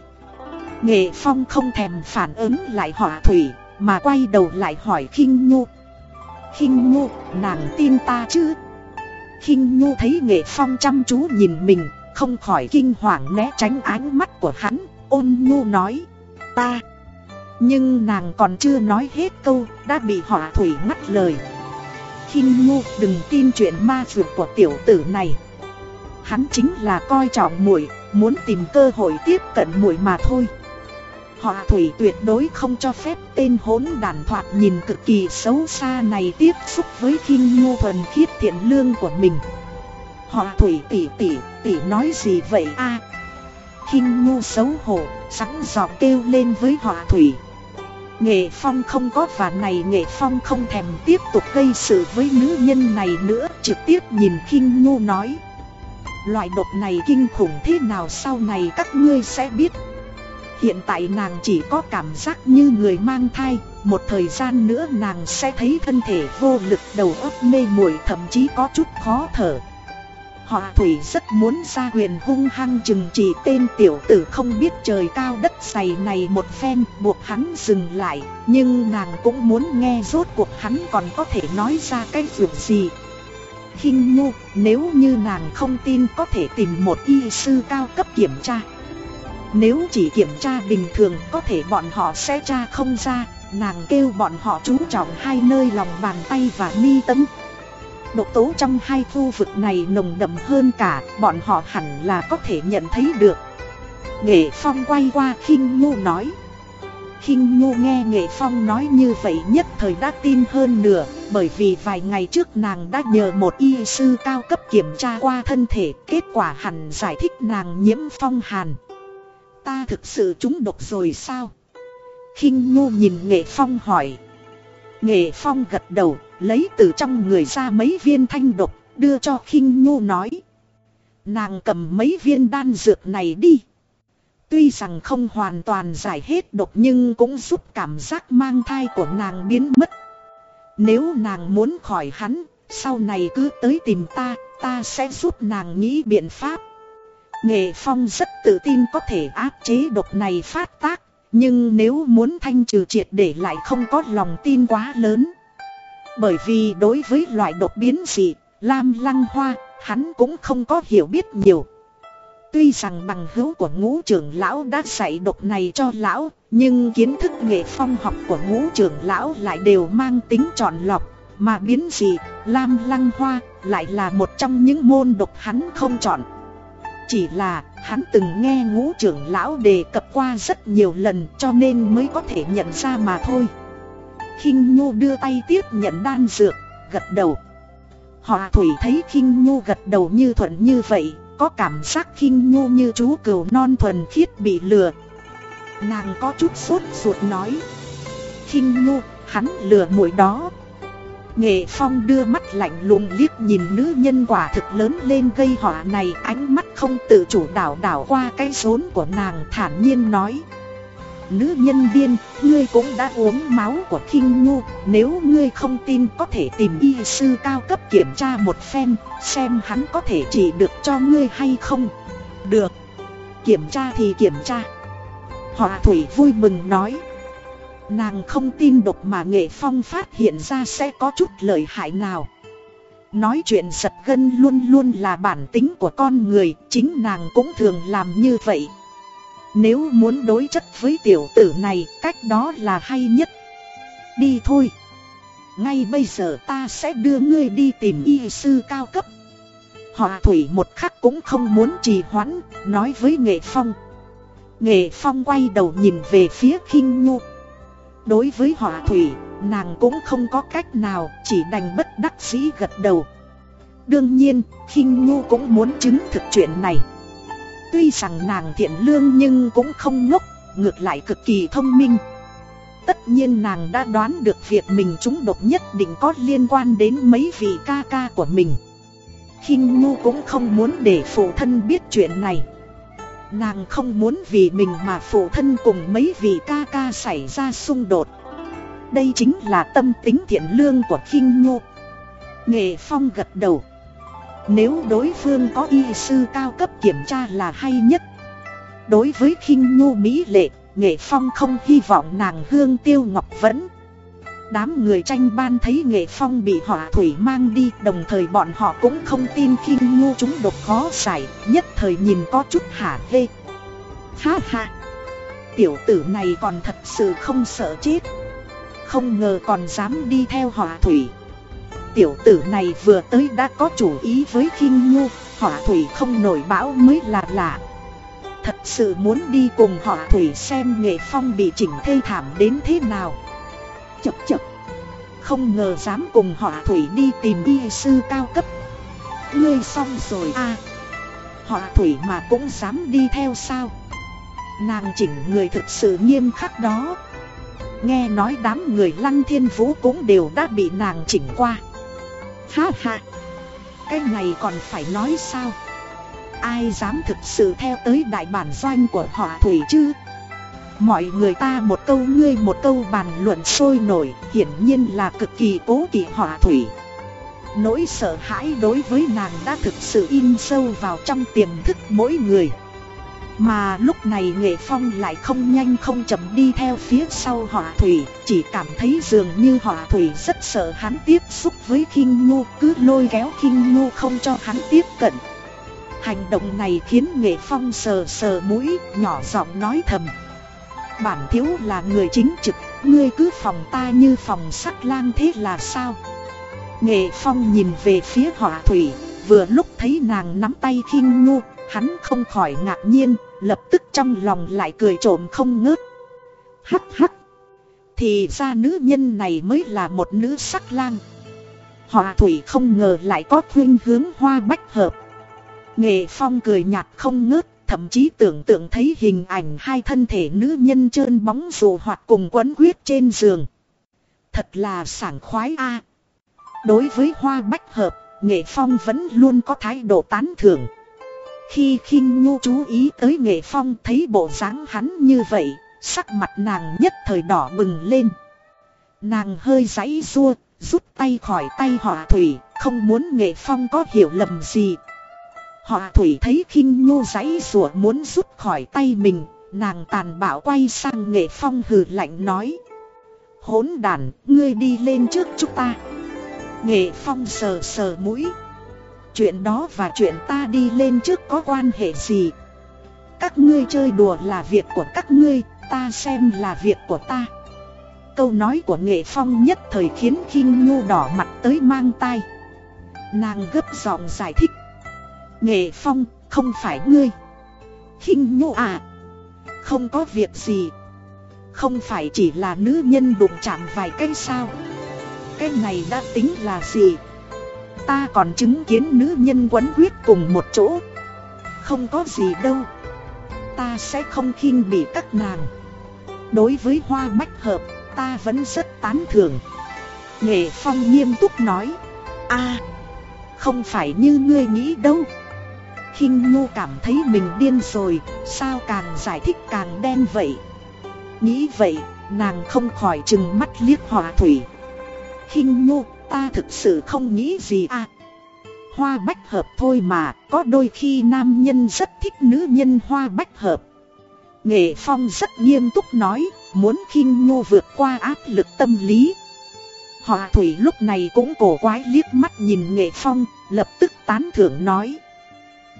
Nghệ phong không thèm phản ứng lại họa thủy Mà quay đầu lại hỏi khinh nhu khinh nhu nàng tin ta chứ khinh nhu thấy nghệ phong chăm chú nhìn mình Không khỏi kinh hoàng né tránh ánh mắt của hắn Ôn nhu nói Ta nhưng nàng còn chưa nói hết câu, đã bị họa thủy ngắt lời. kinh nhu đừng tin chuyện ma dược của tiểu tử này. Hắn chính là coi trọng muội, muốn tìm cơ hội tiếp cận muội mà thôi. Họ thủy tuyệt đối không cho phép tên hỗn đàn thoạt nhìn cực kỳ xấu xa này tiếp xúc với kinh nhu thuần khiết thiện lương của mình. Họ thủy tỷ tỷ, tỷ nói gì vậy a? À, Kinh nhu xấu hổ, sẵn giọng kêu lên với họ thủy. Nghệ Phong không có và này Nghệ Phong không thèm tiếp tục gây sự với nữ nhân này nữa Trực tiếp nhìn khinh nhu nói Loại độc này kinh khủng thế nào sau này các ngươi sẽ biết Hiện tại nàng chỉ có cảm giác như người mang thai, Một thời gian nữa nàng sẽ thấy thân thể vô lực, đầu óc mê muội, thậm chí có chút khó thở. Họ Thủy rất muốn ra huyền hung hăng chừng chỉ tên tiểu tử không biết trời cao đất dày này một phen, buộc hắn dừng lại. Nhưng nàng cũng muốn nghe rốt cuộc hắn còn có thể nói ra cái việc gì. Khinh nhu, nếu như nàng không tin có thể tìm một y sư cao cấp kiểm tra. Nếu chỉ kiểm tra bình thường, có thể bọn họ sẽ tra không ra. Nàng kêu bọn họ chú trọng hai nơi lòng bàn tay và mi tâm. Độc tố trong hai khu vực này nồng đậm hơn cả, Bọn họ hẳn là có thể nhận thấy được. Nghệ Phong quay qua khinh nhu nói. Khinh nhu nghe Nghệ Phong nói như vậy nhất thời đã tin hơn nửa, Bởi vì vài ngày trước nàng đã nhờ một y sư cao cấp kiểm tra qua thân thể, Kết quả hẳn giải thích nàng nhiễm phong hàn. Ta thực sự trúng độc rồi sao? khinh nhu nhìn Nghệ Phong hỏi Nghệ Phong gật đầu Lấy từ trong người ra mấy viên thanh độc Đưa cho khinh nhu nói Nàng cầm mấy viên đan dược này đi Tuy rằng không hoàn toàn giải hết độc nhưng cũng giúp cảm giác mang thai của nàng biến mất. Nếu nàng muốn khỏi hắn, sau này cứ tới tìm ta, ta sẽ giúp nàng nghĩ biện pháp. Nghệ Phong rất tự tin có thể áp chế độc này phát tác, nhưng nếu muốn thanh trừ triệt để lại không có lòng tin quá lớn. Bởi vì đối với loại độc biến dị, Lam Lăng Hoa, hắn cũng không có hiểu biết nhiều. Tuy rằng bằng hữu của ngũ trưởng lão đã dạy độc này cho lão, nhưng kiến thức nghệ phong học của ngũ trưởng lão lại đều mang tính chọn lọc, mà biến dị lam lăng hoa, lại là một trong những môn độc hắn không chọn. Chỉ là, hắn từng nghe ngũ trưởng lão đề cập qua rất nhiều lần cho nên mới có thể nhận ra mà thôi. khinh Nhu đưa tay tiếp nhận đan dược, gật đầu. Họ thủy thấy khinh Nhu gật đầu như thuận như vậy, có cảm giác khinh nhu như chú cừu non thuần khiết bị lừa Nàng có chút sốt ruột nói khinh nhu, hắn lừa mũi đó Nghệ Phong đưa mắt lạnh lùng liếc nhìn nữ nhân quả thực lớn lên gây họa này Ánh mắt không tự chủ đảo đảo qua cái rốn của nàng thản nhiên nói nữ nhân điên, ngươi cũng đã uống máu của khinh nhu, nếu ngươi không tin có thể tìm y sư cao cấp kiểm tra một phen, xem hắn có thể chỉ được cho ngươi hay không. Được, kiểm tra thì kiểm tra. Họa thủy vui mừng nói. Nàng không tin độc mà nghệ phong phát hiện ra sẽ có chút lợi hại nào. Nói chuyện giật gân luôn luôn là bản tính của con người, chính nàng cũng thường làm như vậy. Nếu muốn đối chất với tiểu tử này, cách đó là hay nhất. Đi thôi. Ngay bây giờ ta sẽ đưa ngươi đi tìm y sư cao cấp. Họ thủy một khắc cũng không muốn trì hoãn, nói với nghệ phong. Nghệ phong quay đầu nhìn về phía khinh nhu. Đối với họ thủy, nàng cũng không có cách nào, chỉ đành bất đắc dĩ gật đầu. Đương nhiên, khinh nhu cũng muốn chứng thực chuyện này. Tuy rằng nàng thiện lương nhưng cũng không ngốc, ngược lại cực kỳ thông minh. Tất nhiên nàng đã đoán được việc mình trúng độc nhất định có liên quan đến mấy vị ca ca của mình. khinh Nhu cũng không muốn để phụ thân biết chuyện này. Nàng không muốn vì mình mà phụ thân cùng mấy vị ca ca xảy ra xung đột. Đây chính là tâm tính thiện lương của khinh Nhu. Nghệ Phong gật đầu. Nếu đối phương có y sư cao cấp kiểm tra là hay nhất Đối với khinh nhu mỹ lệ, nghệ phong không hy vọng nàng hương tiêu ngọc vẫn Đám người tranh ban thấy nghệ phong bị hỏa thủy mang đi, Đồng thời bọn họ cũng không tin khinh nhu chúng độc khó giải, Nhất thời nhìn có chút hả hê. Ha ha! Tiểu tử này còn thật sự không sợ chết. Không ngờ còn dám đi theo hỏa thủy. Tiểu tử này vừa tới đã có chủ ý với khinh nhu, Hỏa thủy không nổi bão mới là lạ. Thật sự muốn đi cùng hỏa thủy xem nghệ phong bị chỉnh thê thảm đến thế nào. Chập chập. Không ngờ dám cùng họ thủy đi tìm y sư cao cấp. Ngươi xong rồi à họ thủy mà cũng dám đi theo sao? Nàng chỉnh người thực sự nghiêm khắc đó. Nghe nói đám người lăng thiên vũ cũng đều đã bị nàng chỉnh qua. Ha ha. Cái này còn phải nói sao? Ai dám thực sự theo tới đại bản doanh của họ Thủy chứ? Mọi người ta một câu ngươi một câu bàn luận sôi nổi, Hiển nhiên là cực kỳ cố kỵ hỏa Thủy. Nỗi sợ hãi đối với nàng đã thực sự in sâu vào trong tiềm thức mỗi người. Mà lúc này nghệ phong lại không nhanh không chậm đi theo phía sau họa thủy, Chỉ cảm thấy dường như họa thủy rất sợ hắn tiếp xúc với khinh nhu, Cứ lôi kéo khinh nhu không cho hắn tiếp cận. Hành động này khiến nghệ phong sờ sờ mũi, nhỏ giọng nói thầm. Bản thiếu là người chính trực Ngươi cứ phòng ta như phòng sắc lang thế là sao Nghệ Phong nhìn về phía họa thủy, vừa lúc thấy nàng nắm tay khinh nhu, hắn không khỏi ngạc nhiên, lập tức trong lòng lại cười trộm không ngớt. Hắc hắc, thì ra nữ nhân này mới là một nữ sắc lang. Họa thủy không ngờ lại có khuyên hướng hoa bách hợp. Nghệ Phong cười nhạt không ngớt, thậm chí tưởng tượng thấy hình ảnh hai thân thể nữ nhân trơn bóng dù hoạt cùng quấn quyết trên giường. Thật là sảng khoái a. Đối với hoa bách hợp, nghệ phong vẫn luôn có thái độ tán thưởng. Khi khinh nhu chú ý tới nghệ phong thấy bộ dáng hắn như vậy, sắc mặt nàng nhất thời đỏ bừng lên. Nàng hơi giãy rua, rút tay khỏi tay họa thủy, không muốn nghệ phong có hiểu lầm gì. Họ thủy thấy khinh nhu giãy rủa muốn rút khỏi tay mình, nàng tàn bạo quay sang nghệ phong hừ lạnh nói. Hỗn đàn, ngươi đi lên trước chúng ta. Nghệ Phong sờ sờ mũi. Chuyện đó và chuyện ta đi lên trước có quan hệ gì? Các ngươi chơi đùa là việc của các ngươi, ta xem là việc của ta. Câu nói của Nghệ Phong nhất thời khiến Kinh Nhu đỏ mặt tới mang tai. Nàng gấp giọng giải thích. Nghệ Phong, không phải ngươi. Khinh Nhu à, không có việc gì. Không phải chỉ là nữ nhân đụng chạm vài cái sao. Cái này đã tính là gì? Ta còn chứng kiến nữ nhân quấn quyết cùng một chỗ. Không có gì đâu. Ta sẽ không khinh bị các nàng. Đối với hoa bách hợp Ta vẫn rất tán thưởng. Nghệ Phong nghiêm túc nói a Không phải như ngươi nghĩ đâu khinh Nhu cảm thấy mình điên rồi Sao càng giải thích càng đen vậy Nghĩ vậy Nàng không khỏi chừng mắt liếc Hoa thủy khinh nhu, ta thực sự không nghĩ gì à. Hoa bách hợp thôi mà, có đôi khi nam nhân rất thích nữ nhân hoa bách hợp. Nghệ Phong rất nghiêm túc nói, muốn khinh nhu vượt qua áp lực tâm lý. Hoa thủy lúc này cũng cổ quái liếc mắt nhìn Nghệ Phong, lập tức tán thưởng nói.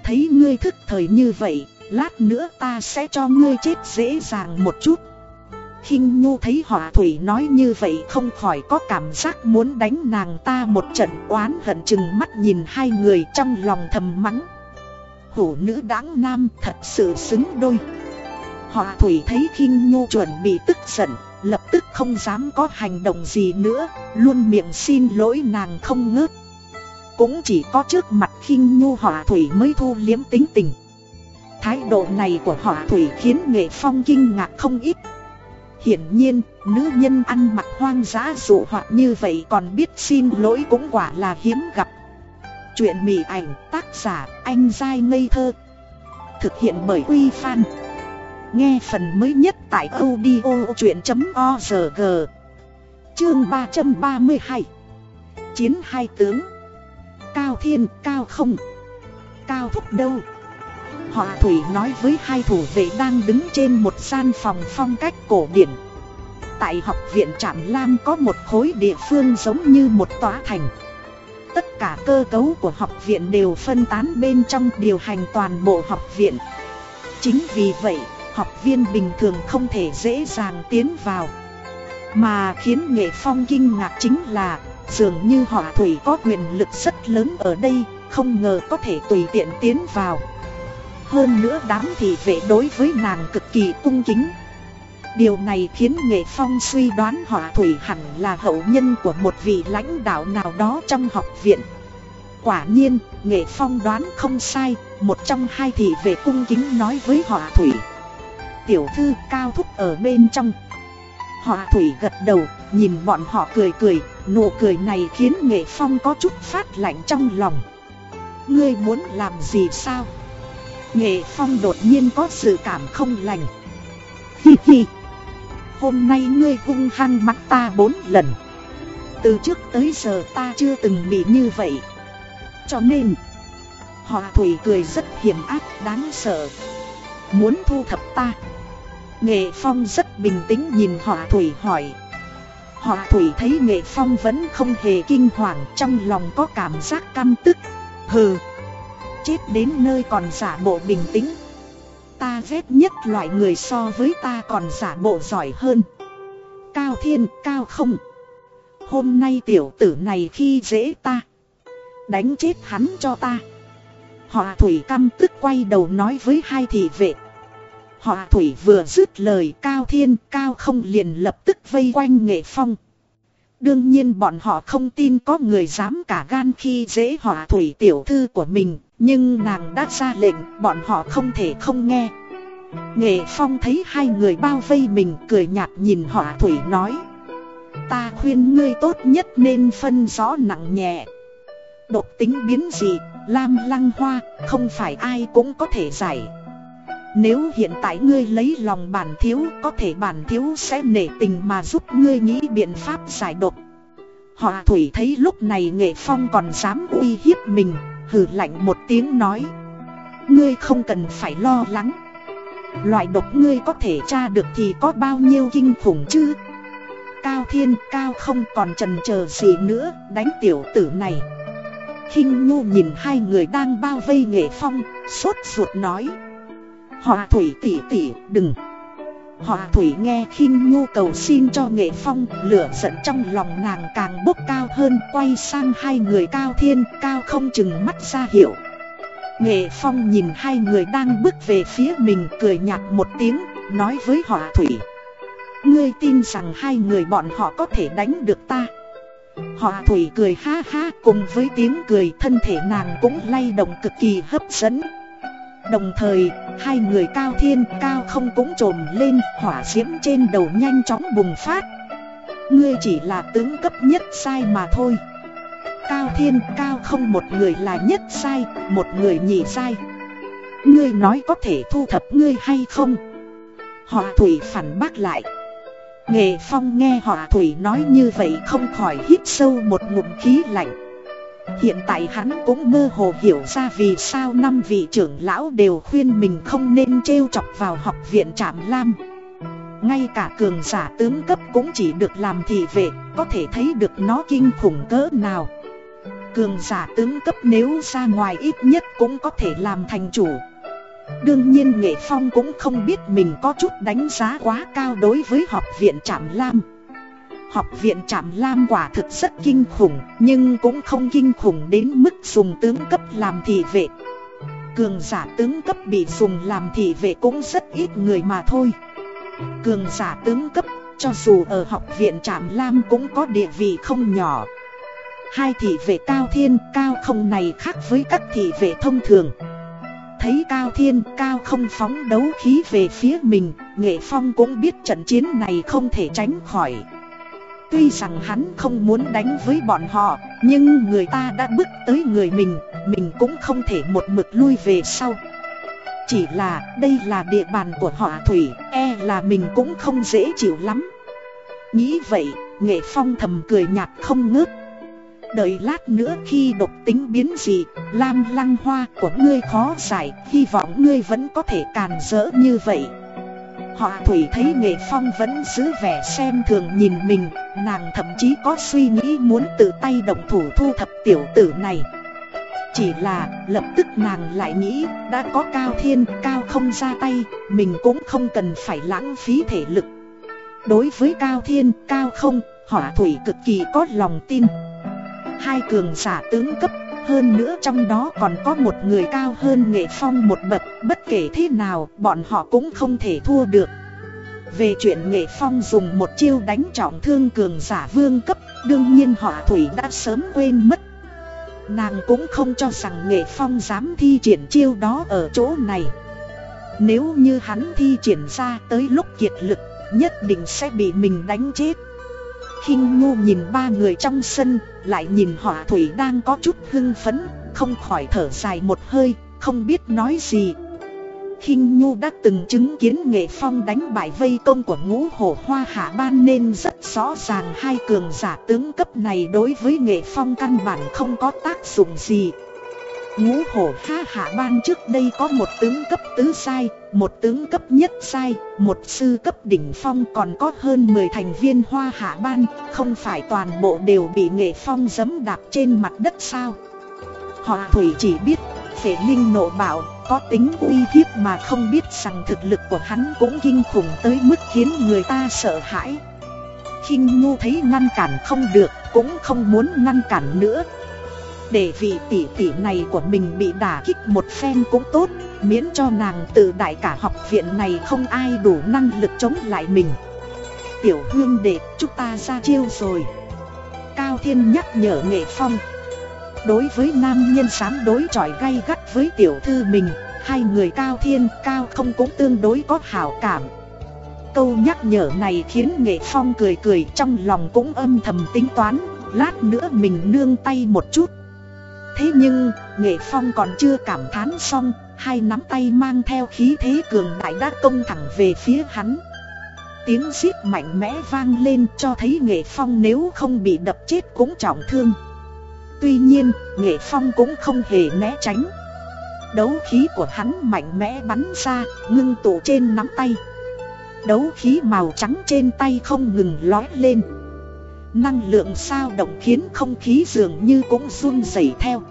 Thấy ngươi thức thời như vậy, lát nữa ta sẽ cho ngươi chết dễ dàng một chút khinh Nhu thấy họ thủy nói như vậy không khỏi có cảm giác muốn đánh nàng ta một trận oán hận chừng mắt nhìn hai người trong lòng thầm mắng. Hổ nữ đáng nam thật sự xứng đôi. Họ thủy thấy khinh Nhu chuẩn bị tức giận, lập tức không dám có hành động gì nữa, luôn miệng xin lỗi nàng không ngớt. Cũng chỉ có trước mặt khinh Nhu họa thủy mới thu liếm tính tình. Thái độ này của họa thủy khiến nghệ phong kinh ngạc không ít Hiển nhiên, nữ nhân ăn mặc hoang dã dụ hoặc như vậy còn biết xin lỗi cũng quả là hiếm gặp. Chuyện mỉ ảnh tác giả anh dai ngây thơ. Thực hiện bởi Uy Fan. Nghe phần mới nhất tại audio chuyện.org. Chương 332. Chiến hai tướng. Cao Thiên, Cao Không. Cao Thúc đâu? Họ thủy nói với hai thủ vệ đang đứng trên một gian phòng phong cách cổ điển Tại học viện Trạm Lam có một khối địa phương giống như một tòa thành Tất cả cơ cấu của học viện đều phân tán bên trong điều hành toàn bộ học viện Chính vì vậy, học viên bình thường không thể dễ dàng tiến vào Mà khiến Nghệ Phong kinh ngạc chính là Dường như họ thủy có quyền lực rất lớn ở đây Không ngờ có thể tùy tiện tiến vào. Hơn nữa đám thị vệ đối với nàng cực kỳ cung kính. Điều này khiến Nghệ Phong suy đoán họ thủy hẳn là hậu nhân của một vị lãnh đạo nào đó trong học viện. Quả nhiên, Nghệ Phong đoán không sai, một trong hai thị vệ cung kính nói với họ thủy. Tiểu thư cao thúc ở bên trong. Họ thủy gật đầu, nhìn bọn họ cười cười, nụ cười này khiến nghệ phong có chút phát lạnh trong lòng. Ngươi muốn làm gì sao? Nghệ phong đột nhiên có sự cảm không lành. Hi hi! Hôm nay ngươi hung hăng mắt ta bốn lần. Từ trước tới giờ ta chưa từng bị như vậy. Cho nên, họ thủy cười rất hiểm ác đáng sợ. Muốn thu thập ta. Nghệ Phong rất bình tĩnh nhìn họ thủy hỏi. Họ thủy thấy Nghệ Phong vẫn không hề kinh hoàng trong lòng có cảm giác căm tức. Hừ, chết đến nơi còn giả bộ bình tĩnh. Ta ghét nhất loại người so với ta còn giả bộ giỏi hơn. Cao thiên, cao không. Hôm nay tiểu tử này khi dễ ta. Đánh chết hắn cho ta. Họ thủy căm tức quay đầu nói với hai thị vệ. Họ thủy vừa dứt lời cao thiên cao không liền lập tức vây quanh nghệ phong. Đương nhiên bọn họ không tin có người dám cả gan khi dễ họ thủy tiểu thư của mình. Nhưng nàng đã ra lệnh bọn họ không thể không nghe. Nghệ phong thấy hai người bao vây mình cười nhạt nhìn họ thủy nói. Ta khuyên ngươi tốt nhất nên phân rõ nặng nhẹ. Độc tính biến dị, lam lăng hoa, không phải ai cũng có thể giải. Nếu hiện tại ngươi lấy lòng bản thiếu, Có thể bản thiếu sẽ nể tình mà giúp ngươi nghĩ biện pháp giải độc. Họ thủy thấy lúc này nghệ phong còn dám uy hiếp mình, Hừ lạnh một tiếng nói. Ngươi không cần phải lo lắng. Loại độc ngươi có thể tra được thì có bao nhiêu kinh khủng chứ? Cao thiên, cao không còn trần chờ gì nữa, Đánh tiểu tử này. Khinh nhu nhìn hai người đang bao vây nghệ phong, Sốt ruột nói. Họ thủy tỷ tỷ, đừng. Họ thủy nghe khinh nhu cầu xin cho nghệ phong, Lửa giận trong lòng nàng càng bốc cao hơn, Quay sang hai người cao thiên, cao không chừng mắt ra hiệu. Nghệ phong nhìn hai người đang bước về phía mình, cười nhạt một tiếng, Nói với họ thủy. Ngươi tin rằng hai người bọn họ có thể đánh được ta? Họ thủy cười ha ha, cùng với tiếng cười, thân thể nàng cũng lay động cực kỳ hấp dẫn. Đồng thời, hai người cao thiên cao không cũng trồm lên hỏa diễm trên đầu nhanh chóng bùng phát. Ngươi chỉ là tướng cấp nhất sai mà thôi. Cao thiên cao không một người là nhất sai, một người nhị sai. Ngươi nói có thể thu thập ngươi hay không? Họa thủy phản bác lại. Nghệ phong nghe họa thủy nói như vậy không khỏi hít sâu một ngụm khí lạnh. Hiện tại hắn cũng mơ hồ hiểu ra vì sao năm vị trưởng lão đều khuyên mình không nên trêu chọc vào học viện Trạm Lam. Ngay cả cường giả tướng cấp cũng chỉ được làm thị vệ, có thể thấy được nó kinh khủng cỡ nào. Cường giả tướng cấp nếu ra ngoài ít nhất cũng có thể làm thành chủ. Đương nhiên Nghệ Phong cũng không biết mình có chút đánh giá quá cao đối với học viện Trạm Lam. Học viện Trạm Lam quả thực rất kinh khủng, nhưng cũng không kinh khủng đến mức dùng tướng cấp làm thị vệ. Cường giả tướng cấp bị dùng làm thị vệ cũng rất ít người mà thôi. Cường giả tướng cấp, cho dù ở học viện Trạm Lam cũng có địa vị không nhỏ. Hai thị vệ cao thiên, cao không này khác với các thị vệ thông thường. Thấy cao thiên, cao không phóng đấu khí về phía mình, nghệ phong cũng biết trận chiến này không thể tránh khỏi. Tuy rằng hắn không muốn đánh với bọn họ, nhưng người ta đã bước tới người mình, mình cũng không thể một mực lui về sau. Chỉ là đây là địa bàn của họ Thủy, e là mình cũng không dễ chịu lắm. Nghĩ vậy, Nghệ Phong thầm cười nhạt không ngớt. Đợi lát nữa khi độc tính biến dị, lam lăng hoa của ngươi khó giải, hy vọng ngươi vẫn có thể càn rỡ như vậy. Họ Thủy thấy Nghệ Phong vẫn giữ vẻ xem thường nhìn mình, nàng thậm chí có suy nghĩ muốn tự tay động thủ thu thập tiểu tử này. Chỉ là lập tức nàng lại nghĩ đã có cao thiên cao không ra tay, mình cũng không cần phải lãng phí thể lực. Đối với cao thiên cao không, hỏa thủy cực kỳ có lòng tin. Hai cường giả tướng cấp hơn nữa trong đó còn có một người cao hơn nghệ phong một bậc, Bất kể thế nào, bọn họ cũng không thể thua được. Về chuyện nghệ phong dùng một chiêu đánh trọng thương cường giả vương cấp, Đương nhiên họ Thủy đã sớm quên mất. Nàng cũng không cho rằng nghệ phong dám thi triển chiêu đó ở chỗ này. Nếu như hắn thi triển ra tới lúc kiệt lực, nhất định sẽ bị mình đánh chết khinh nhu nhìn ba người trong sân, lại nhìn họa thủy đang có chút hưng phấn, không khỏi thở dài một hơi, không biết nói gì. Khinh nhu đã từng chứng kiến nghệ phong đánh bại vây công của ngũ hổ hoa hạ ban nên rất rõ ràng hai cường giả tướng cấp này đối với nghệ phong căn bản không có tác dụng gì. Ngũ hổ ha hạ ban trước đây có một tướng cấp tứ sai, một tướng cấp nhất sai, một sư cấp đỉnh phong còn có hơn 10 thành viên hoa hạ ban, không phải toàn bộ đều bị nghệ phong giấm đạp trên mặt đất sao. Họ thủy chỉ biết, phệ linh nộ bạo, có tính uy hiếp mà không biết rằng thực lực của hắn cũng kinh khủng tới mức khiến người ta sợ hãi. khinh Nhu thấy ngăn cản không được, cũng không muốn ngăn cản nữa, để vị tỷ tỷ này của mình bị đả kích một phen cũng tốt Miễn cho nàng tự đại cả học viện này không ai đủ năng lực chống lại mình. Tiểu hương đệ chúng ta ra chiêu rồi. Cao Thiên nhắc nhở Nghệ Phong. Đối với nam nhân dám đối chọi gay gắt với tiểu thư mình Hai người Cao Thiên, Cao không cũng tương đối có hảo cảm. Câu nhắc nhở này khiến Nghệ Phong cười cười trong lòng cũng âm thầm tính toán Lát nữa mình nương tay một chút. Thế nhưng, Nghệ Phong còn chưa cảm thán xong, hai nắm tay mang theo khí thế cường đại đã công thẳng về phía hắn. Tiếng giết mạnh mẽ vang lên cho thấy Nghệ Phong nếu không bị đập chết cũng trọng thương. Tuy nhiên, Nghệ Phong cũng không hề né tránh. Đấu khí của hắn mạnh mẽ bắn ra, ngưng tụ trên nắm tay. Đấu khí màu trắng trên tay không ngừng lói lên. Năng lượng sao động khiến không khí dường như cũng run rẩy theo.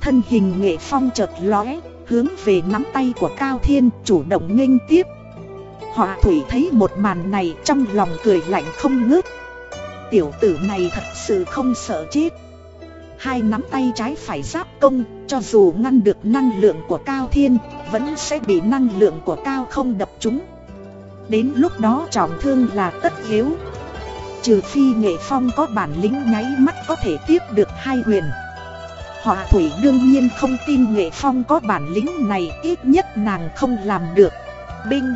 Thân hình nghệ phong chợt lóe, Hướng về nắm tay của Cao Thiên, chủ động nghênh tiếp. Họa thủy thấy một màn này trong lòng cười lạnh không ngớt. Tiểu tử này thật sự không sợ chết. Hai nắm tay trái phải giáp công, Cho dù ngăn được năng lượng của Cao Thiên, Vẫn sẽ bị năng lượng của Cao không đập chúng Đến lúc đó trọng thương là tất yếu. Trừ phi nghệ phong có bản lĩnh nháy mắt có thể tiếp được hai huyền Họa thủy đương nhiên không tin nghệ phong có bản lĩnh này, ít nhất nàng không làm được. Binh.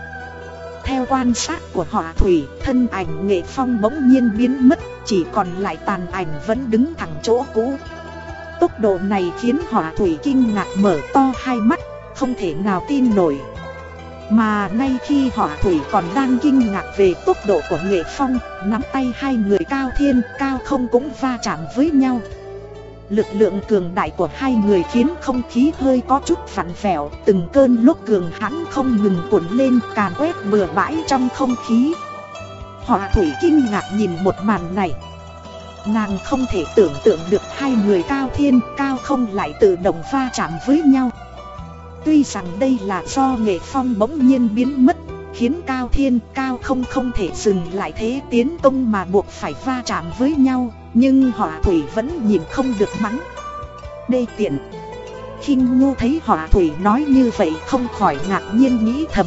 Theo quan sát của họa thủy, thân ảnh nghệ phong bỗng nhiên biến mất, Chỉ còn lại tàn ảnh vẫn đứng thẳng chỗ cũ. Tốc độ này khiến họa thủy kinh ngạc mở to hai mắt, Không thể nào tin nổi mà ngay khi họ thủy còn đang kinh ngạc về tốc độ của nghệ phong, Nắm tay hai người cao thiên, cao không cũng va chạm với nhau. Lực lượng cường đại của hai người khiến không khí hơi có chút phản phèo Từng cơn lúc cường hãn không ngừng cuộn lên, càn quét bừa bãi trong không khí. Họ thủy kinh ngạc nhìn một màn này. Nàng không thể tưởng tượng được hai người cao thiên, cao không lại tự động va chạm với nhau. Tuy rằng đây là do nghệ phong bỗng nhiên biến mất, Khiến Cao Thiên, Cao không không thể dừng lại thế tiến công mà buộc phải va chạm với nhau, Nhưng họ thủy vẫn nhìn không được mắng. Đê tiện. Khinh ngu thấy họ thủy nói như vậy không khỏi ngạc nhiên nghĩ thầm.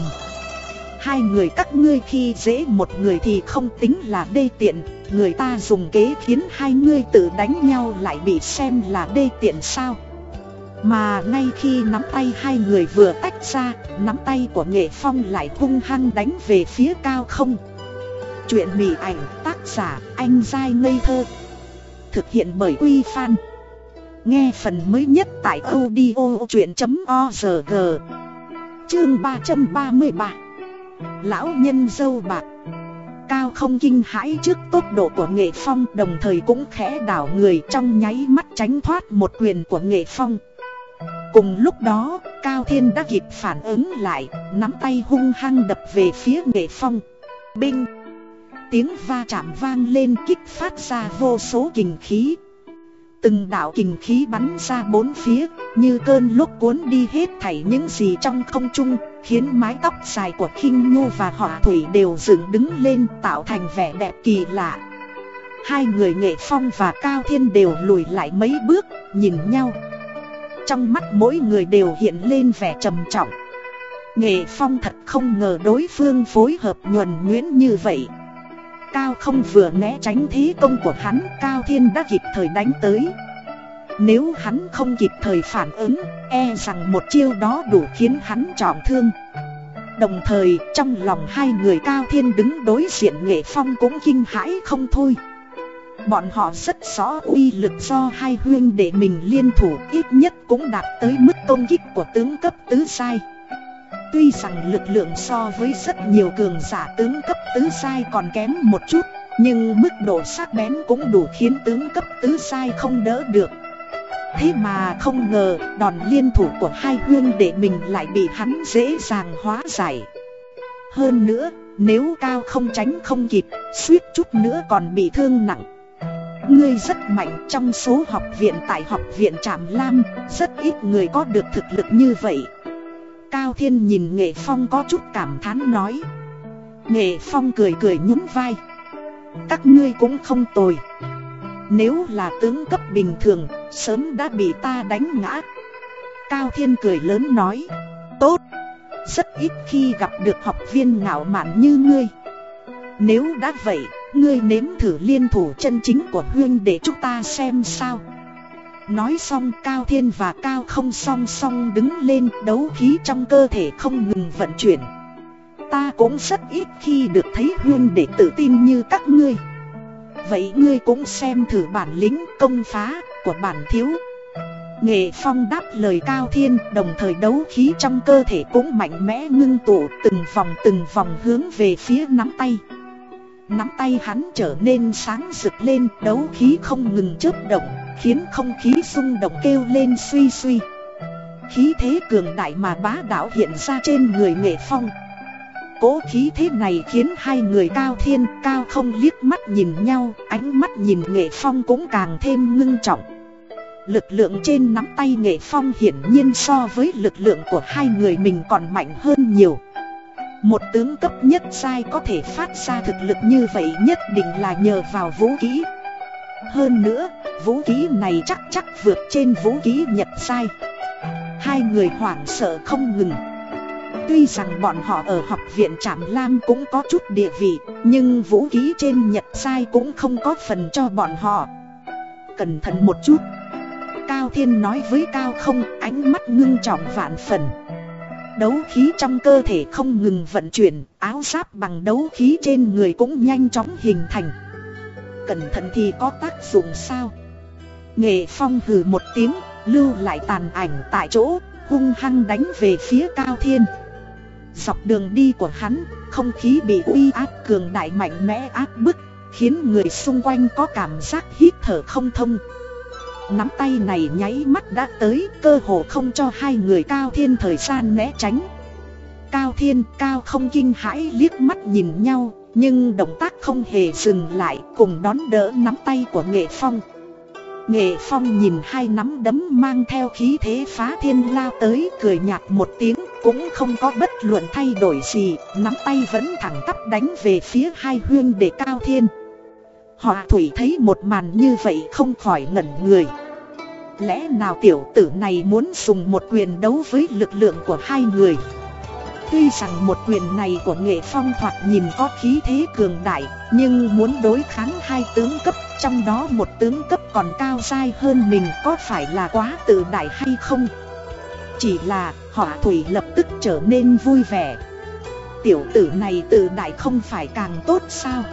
Hai người các ngươi khi dễ một người thì không tính là đê tiện, Người ta dùng kế khiến hai ngươi tự đánh nhau lại bị xem là đê tiện sao? Mà ngay khi nắm tay hai người vừa tách ra, nắm tay của nghệ phong lại hung hăng đánh về phía cao không. Chuyện mỉ ảnh tác giả anh dai ngây thơ. Thực hiện bởi Uy phan Nghe phần mới nhất tại audio chuyện.org. Chương 333. Lão nhân dâu bạc. Cao không kinh hãi trước tốc độ của nghệ phong đồng thời cũng khẽ đảo người trong nháy mắt tránh thoát một quyền của nghệ phong. Cùng lúc đó, Cao Thiên đã kịp phản ứng lại, nắm tay hung hăng đập về phía nghệ phong. Binh! Tiếng va chạm vang lên kích phát ra vô số kình khí. Từng đạo kình khí bắn ra bốn phía, như cơn lúc cuốn đi hết thảy những gì trong không trung, khiến mái tóc dài của khinh nhu và họ thủy đều dựng đứng lên tạo thành vẻ đẹp kỳ lạ. Hai người nghệ phong và cao thiên đều lùi lại mấy bước, nhìn nhau. Trong mắt mỗi người đều hiện lên vẻ trầm trọng. Nghệ Phong thật không ngờ đối phương phối hợp nhuần nhuyễn như vậy. Cao không vừa né tránh thế công của hắn, Cao Thiên đã kịp thời đánh tới. Nếu hắn không kịp thời phản ứng E rằng một chiêu đó đủ khiến hắn trọng thương. Đồng thời, trong lòng hai người cao thiên đứng đối diện nghệ phong cũng kinh hãi không thôi. Bọn họ rất rõ uy lực do hai huyên để mình liên thủ, ít nhất cũng đạt tới mức công kích của tướng cấp tứ sai Tuy rằng lực lượng so với rất nhiều cường giả tướng cấp tứ sai còn kém một chút, Nhưng mức độ sắc bén cũng đủ khiến tướng cấp tứ sai không đỡ được. Thế mà không ngờ, đòn liên thủ của hai huyên để mình lại bị hắn dễ dàng hóa giải. Hơn nữa, nếu cao không tránh không kịp, suýt chút nữa còn bị thương nặng. Ngươi rất mạnh trong số học viện tại học viện Trạm Lam, Rất ít người có được thực lực như vậy. Cao Thiên nhìn Nghệ Phong có chút cảm thán nói. Nghệ Phong cười cười nhún vai. Các ngươi cũng không tồi. Nếu là tướng cấp bình thường, Sớm đã bị ta đánh ngã. Cao Thiên cười lớn nói. Tốt. Rất ít khi gặp được học viên ngạo mạn như ngươi. Nếu đã vậy Ngươi nếm thử liên thủ chân chính của huyên để chúng ta xem sao. Nói xong, Cao Thiên và Cao không song song đứng lên, đấu khí trong cơ thể không ngừng vận chuyển. Ta cũng rất ít khi được thấy huyên để tự tin như các ngươi. Vậy ngươi cũng xem thử bản lĩnh công phá của bản thiếu. Nghệ Phong đáp lời Cao Thiên, đồng thời đấu khí trong cơ thể cũng mạnh mẽ ngưng tụ từng vòng từng vòng hướng về phía nắm tay. Nắm tay hắn trở nên sáng rực lên, đấu khí không ngừng chớp động, Khiến không khí xung động kêu lên suy suy. Khí thế cường đại mà bá đạo hiện ra trên người nghệ phong. Cố khí thế này khiến hai người cao thiên, cao không liếc mắt nhìn nhau, Ánh mắt nhìn nghệ phong cũng càng thêm ngưng trọng. Lực lượng trên nắm tay nghệ phong hiển nhiên so với lực lượng của hai người mình còn mạnh hơn nhiều một tướng cấp nhất sai có thể phát ra thực lực như vậy nhất định là nhờ vào vũ khí. Hơn nữa, vũ khí này chắc chắc vượt trên vũ khí nhật sai. Hai người hoảng sợ không ngừng. Tuy rằng bọn họ ở học viện Trạm Lam cũng có chút địa vị Nhưng vũ khí trên nhật sai cũng không có phần cho bọn họ. Cẩn thận một chút. Cao Thiên nói với Cao không ánh mắt ngưng trọng vạn phần. Đấu khí trong cơ thể không ngừng vận chuyển, áo giáp bằng đấu khí trên người cũng nhanh chóng hình thành. Cẩn thận thì có tác dụng sao? Nghệ phong hừ một tiếng, lưu lại tàn ảnh tại chỗ, hung hăng đánh về phía cao thiên. Dọc đường đi của hắn, không khí bị uy áp cường đại mạnh mẽ áp bức, khiến người xung quanh có cảm giác hít thở không thông. Nắm tay này nháy mắt đã tới, cơ hồ không cho hai người Cao Thiên thời gian né tránh. Cao Thiên, Cao không kinh hãi liếc mắt nhìn nhau, Nhưng động tác không hề dừng lại, cùng đón đỡ nắm tay của Nghệ Phong. Nghệ Phong nhìn hai nắm đấm mang theo khí thế phá thiên lao tới, cười nhạt một tiếng, Cũng không có bất luận thay đổi gì, Nắm tay vẫn thẳng tắp đánh về phía hai huyên để Cao Thiên. Họ thủy thấy một màn như vậy không khỏi ngẩn người. Lẽ nào tiểu tử này muốn dùng một quyền đấu với lực lượng của hai người? Tuy rằng một quyền này của nghệ phong thoạt nhìn có khí thế cường đại, Nhưng muốn đối kháng hai tướng cấp, Trong đó một tướng cấp còn cao dai hơn mình có phải là quá tự đại hay không? Chỉ là họ thủy lập tức trở nên vui vẻ. Tiểu tử này tự đại không phải càng tốt sao?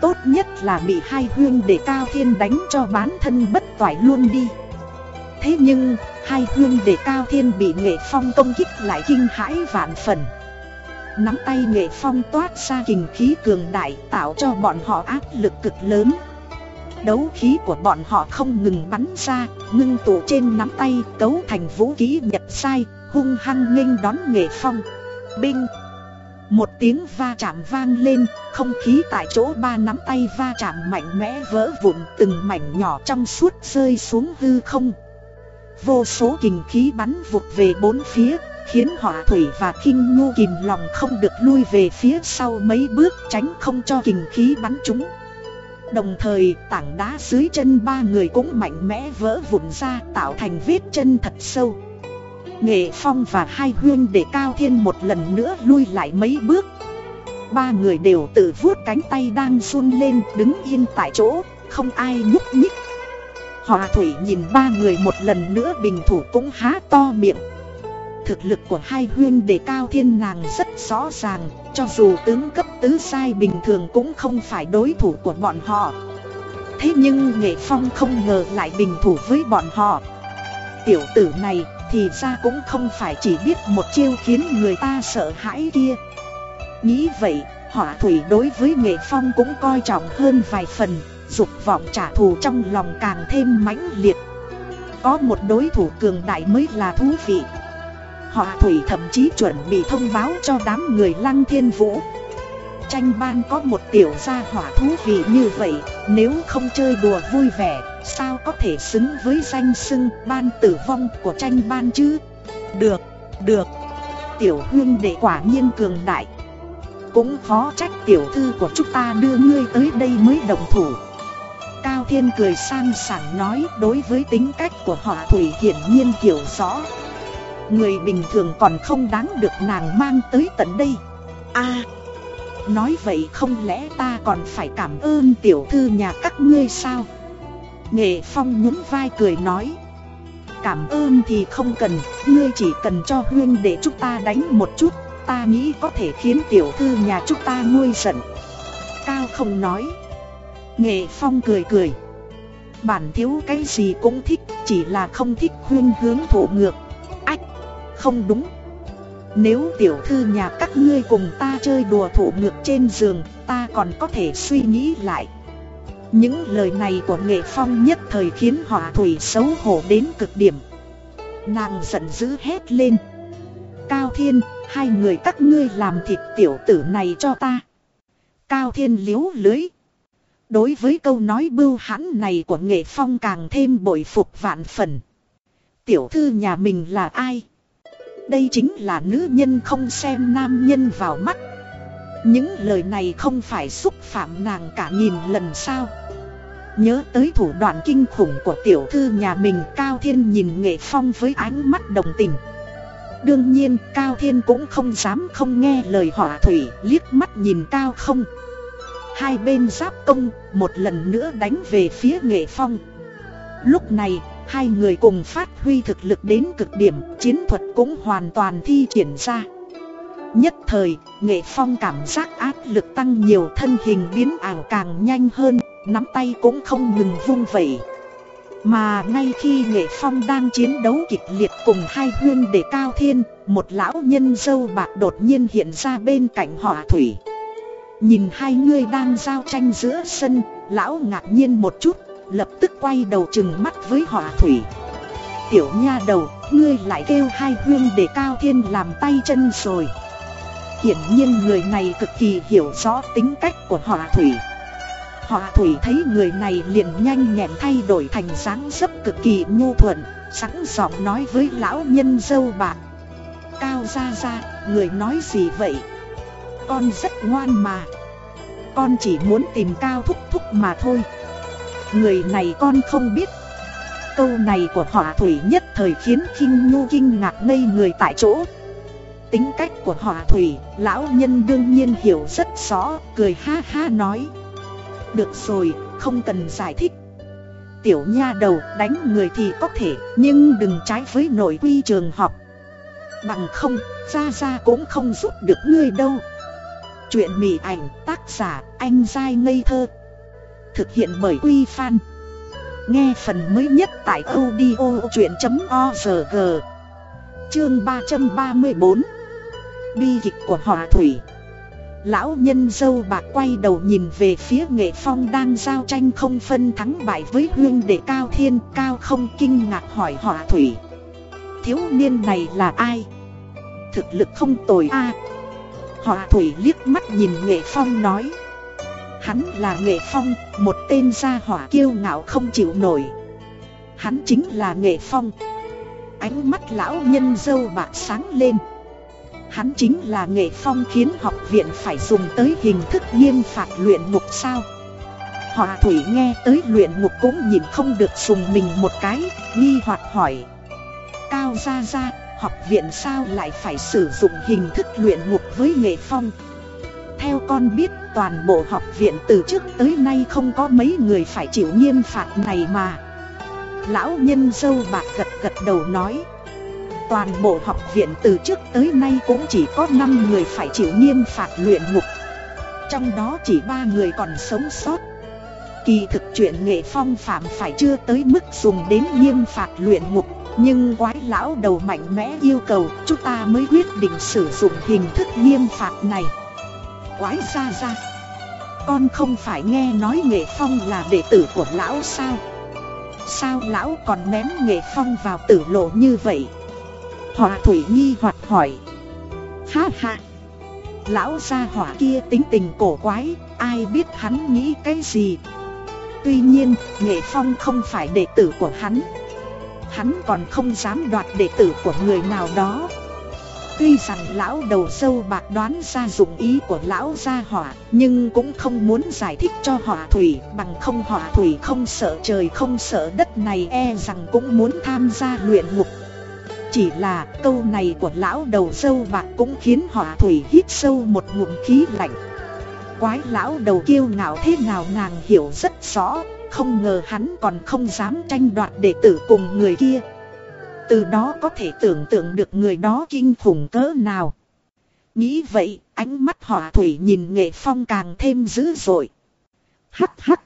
Tốt nhất là bị hai huyên để cao thiên đánh cho bán thân bất toại luôn đi. Thế nhưng, hai huyên để cao thiên bị nghệ phong công kích lại kinh hãi vạn phần. Nắm tay nghệ phong toát ra kình khí cường đại tạo cho bọn họ áp lực cực lớn. Đấu khí của bọn họ không ngừng bắn ra, ngưng tụ trên nắm tay cấu thành vũ khí nhật sai, hung hăng nghênh đón nghệ phong. Binh một tiếng va chạm vang lên, không khí tại chỗ ba nắm tay va chạm mạnh mẽ vỡ vụn từng mảnh nhỏ trong suốt rơi xuống hư không. Vô số kình khí bắn vụt về bốn phía, khiến hỏa thủy và kinh nhu kìm lòng không được lui về phía sau mấy bước tránh không cho kình khí bắn chúng. Đồng thời tảng đá dưới chân ba người cũng mạnh mẽ vỡ vụn ra tạo thành vết chân thật sâu. Nghệ Phong và hai huyên để Cao Thiên một lần nữa lui lại mấy bước. Ba người đều tự vuốt cánh tay đang run lên, đứng yên tại chỗ, Không ai nhúc nhích. Hòa Thủy nhìn ba người một lần nữa bình thủ cũng há to miệng. Thực lực của hai huyên để cao thiên nàng rất rõ ràng, Cho dù tướng cấp tứ sai bình thường cũng không phải đối thủ của bọn họ. Thế nhưng Nghệ Phong không ngờ lại bình thủ với bọn họ. Tiểu tử này thì ra cũng không phải chỉ biết một chiêu khiến người ta sợ hãi kia. Nghĩ vậy, hỏa thủy đối với Nghệ Phong cũng coi trọng hơn vài phần Dục vọng trả thù trong lòng càng thêm mãnh liệt. Có một đối thủ cường đại mới là thú vị. Hỏa thủy thậm chí chuẩn bị thông báo cho đám người lăng thiên vũ. Tranh ban có một tiểu gia hỏa thú vị như vậy Nếu không chơi đùa vui vẻ Sao có thể xứng với danh xưng ban tử vong của tranh ban chứ? Được, được. Tiểu huyên đệ quả nhiên cường đại. Cũng khó trách tiểu thư của chúng ta đưa ngươi tới đây mới đồng thủ. Cao Thiên cười sang sảng nói đối với tính cách của họ Thủy hiển nhiên hiểu rõ. Người bình thường còn không đáng được nàng mang tới tận đây. A Nói vậy không lẽ ta còn phải cảm ơn tiểu thư nhà các ngươi sao? Nghệ Phong nhún vai cười nói. Cảm ơn thì không cần, Ngươi chỉ cần cho huyên để chúng ta đánh một chút, Ta nghĩ có thể khiến tiểu thư nhà chúng ta nguôi giận. Cao không nói. Nghệ Phong cười cười. Bản thiếu cái gì cũng thích, Chỉ là không thích huyên hướng thổ ngược. Ách, Không đúng. Nếu tiểu thư nhà các ngươi cùng ta chơi đùa thủ ngược trên giường Ta còn có thể suy nghĩ lại. Những lời này của nghệ phong nhất thời khiến họa thủy xấu hổ đến cực điểm. Nàng giận dữ hét lên. Cao Thiên, hai người các ngươi làm thịt tiểu tử này cho ta. Cao Thiên liếu lưới. Đối với câu nói bưu hãn này của nghệ phong càng thêm bội phục vạn phần. Tiểu thư nhà mình là ai? Đây chính là nữ nhân không xem nam nhân vào mắt. Những lời này không phải xúc phạm nàng cả nghìn lần sao? Nhớ tới thủ đoạn kinh khủng của tiểu thư nhà mình, Cao Thiên nhìn Nghệ Phong với ánh mắt đồng tình. Đương nhiên, Cao Thiên cũng không dám không nghe lời họa thủy, liếc mắt nhìn Cao không. Hai bên giáp công, một lần nữa đánh về phía Nghệ Phong. Lúc này hai người cùng phát huy thực lực đến cực điểm Chiến thuật cũng hoàn toàn thi triển ra. Nhất thời, Nghệ Phong cảm giác áp lực tăng nhiều thân hình biến ảo càng nhanh hơn Nắm tay cũng không ngừng vung vẩy. Mà ngay khi Nghệ Phong đang chiến đấu kịch liệt cùng hai huyên để cao thiên Một lão nhân dâu bạc đột nhiên hiện ra bên cạnh họ thủy. Nhìn hai người đang giao tranh giữa sân Lão ngạc nhiên một chút Lập tức quay đầu chừng mắt với họ thủy. Tiểu nha đầu Ngươi lại kêu hai huyên để cao thiên làm tay chân rồi. Hiển nhiên người này cực kỳ hiểu rõ tính cách của họ thủy. Họa thủy thấy người này liền nhanh nhẹn thay đổi thành dáng dấp cực kỳ nhu thuận Sẵn giọng nói với lão nhân dâu bạc. Cao ra ra, người nói gì vậy? Con rất ngoan mà. Con chỉ muốn tìm cao thúc thúc mà thôi. Người này con không biết. Câu này của họa thủy nhất thời khiến khinh nhu kinh ngạc ngây người tại chỗ. Tính cách của họa thủy, lão nhân đương nhiên hiểu rất rõ, cười ha ha nói. Được rồi, không cần giải thích. Tiểu nha đầu đánh người thì có thể Nhưng đừng trái với nội quy trường học. Bằng không, ra ra cũng không giúp được ngươi đâu. Chuyện mỉ ảnh tác giả anh dai ngây thơ. Thực hiện bởi Quy Phan. Nghe phần mới nhất tại audio chuyện.org Chương 334 Bi kịch của họa thủy. Lão nhân dâu bạc quay đầu nhìn về phía nghệ phong đang giao tranh không phân thắng bại với huyên đệ cao thiên. Cao không kinh ngạc hỏi Hòa thủy. Thiếu niên này là ai? Thực lực không tồi a. À. Thủy liếc mắt nhìn nghệ phong nói. Hắn là nghệ phong, một tên gia hỏa kiêu ngạo không chịu nổi. Hắn chính là nghệ phong. Ánh mắt lão nhân dâu bạc sáng lên. Hắn chính là nghệ phong khiến học viện phải dùng tới hình thức nghiêm phạt luyện ngục sao. Họa thủy nghe tới luyện ngục cũng nhìn không được sùng mình một cái, nghi hoặc hỏi. Cao ra ra, học viện sao lại phải sử dụng hình thức luyện ngục với nghệ phong? Theo con biết toàn bộ học viện từ trước tới nay không có mấy người phải chịu nghiêm phạt này mà. Lão nhân dâu bạc gật gật đầu nói, Toàn bộ học viện từ trước tới nay cũng chỉ có 5 người phải chịu nghiêm phạt luyện ngục. Trong đó chỉ 3 người còn sống sót. Kỳ thực chuyện nghệ phong phạm phải chưa tới mức dùng đến nghiêm phạt luyện ngục, Nhưng quái lão đầu mạnh mẽ yêu cầu chúng ta mới quyết định sử dụng hình thức nghiêm phạt này. Quái ra ra. Con không phải nghe nói nghệ phong là đệ tử của lão sao? Sao lão còn ném nghệ phong vào tử lộ như vậy? Hòa thủy nghi hoặc hỏi. Ha ha! Lão gia hỏa kia tính tình cổ quái, Ai biết hắn nghĩ cái gì? Tuy nhiên, nghệ phong không phải đệ tử của hắn. Hắn còn không dám đoạt đệ tử của người nào đó. Tuy rằng lão đầu sâu bạc đoán ra dụng ý của lão gia hỏa, Nhưng cũng không muốn giải thích cho hỏa thủy, Bằng không hỏa thủy không sợ trời không sợ đất này e rằng cũng muốn tham gia luyện ngục. Chỉ là câu này của lão đầu sâu bạc cũng khiến hỏa thủy hít sâu một ngụm khí lạnh. Quái lão đầu kiêu ngạo thế nào nàng hiểu rất rõ, Không ngờ hắn còn không dám tranh đoạt đệ tử cùng người kia từ đó có thể tưởng tượng được người đó kinh khủng cỡ nào. Nghĩ vậy, ánh mắt hỏa thủy nhìn nghệ phong càng thêm dữ dội. Hắc hắc.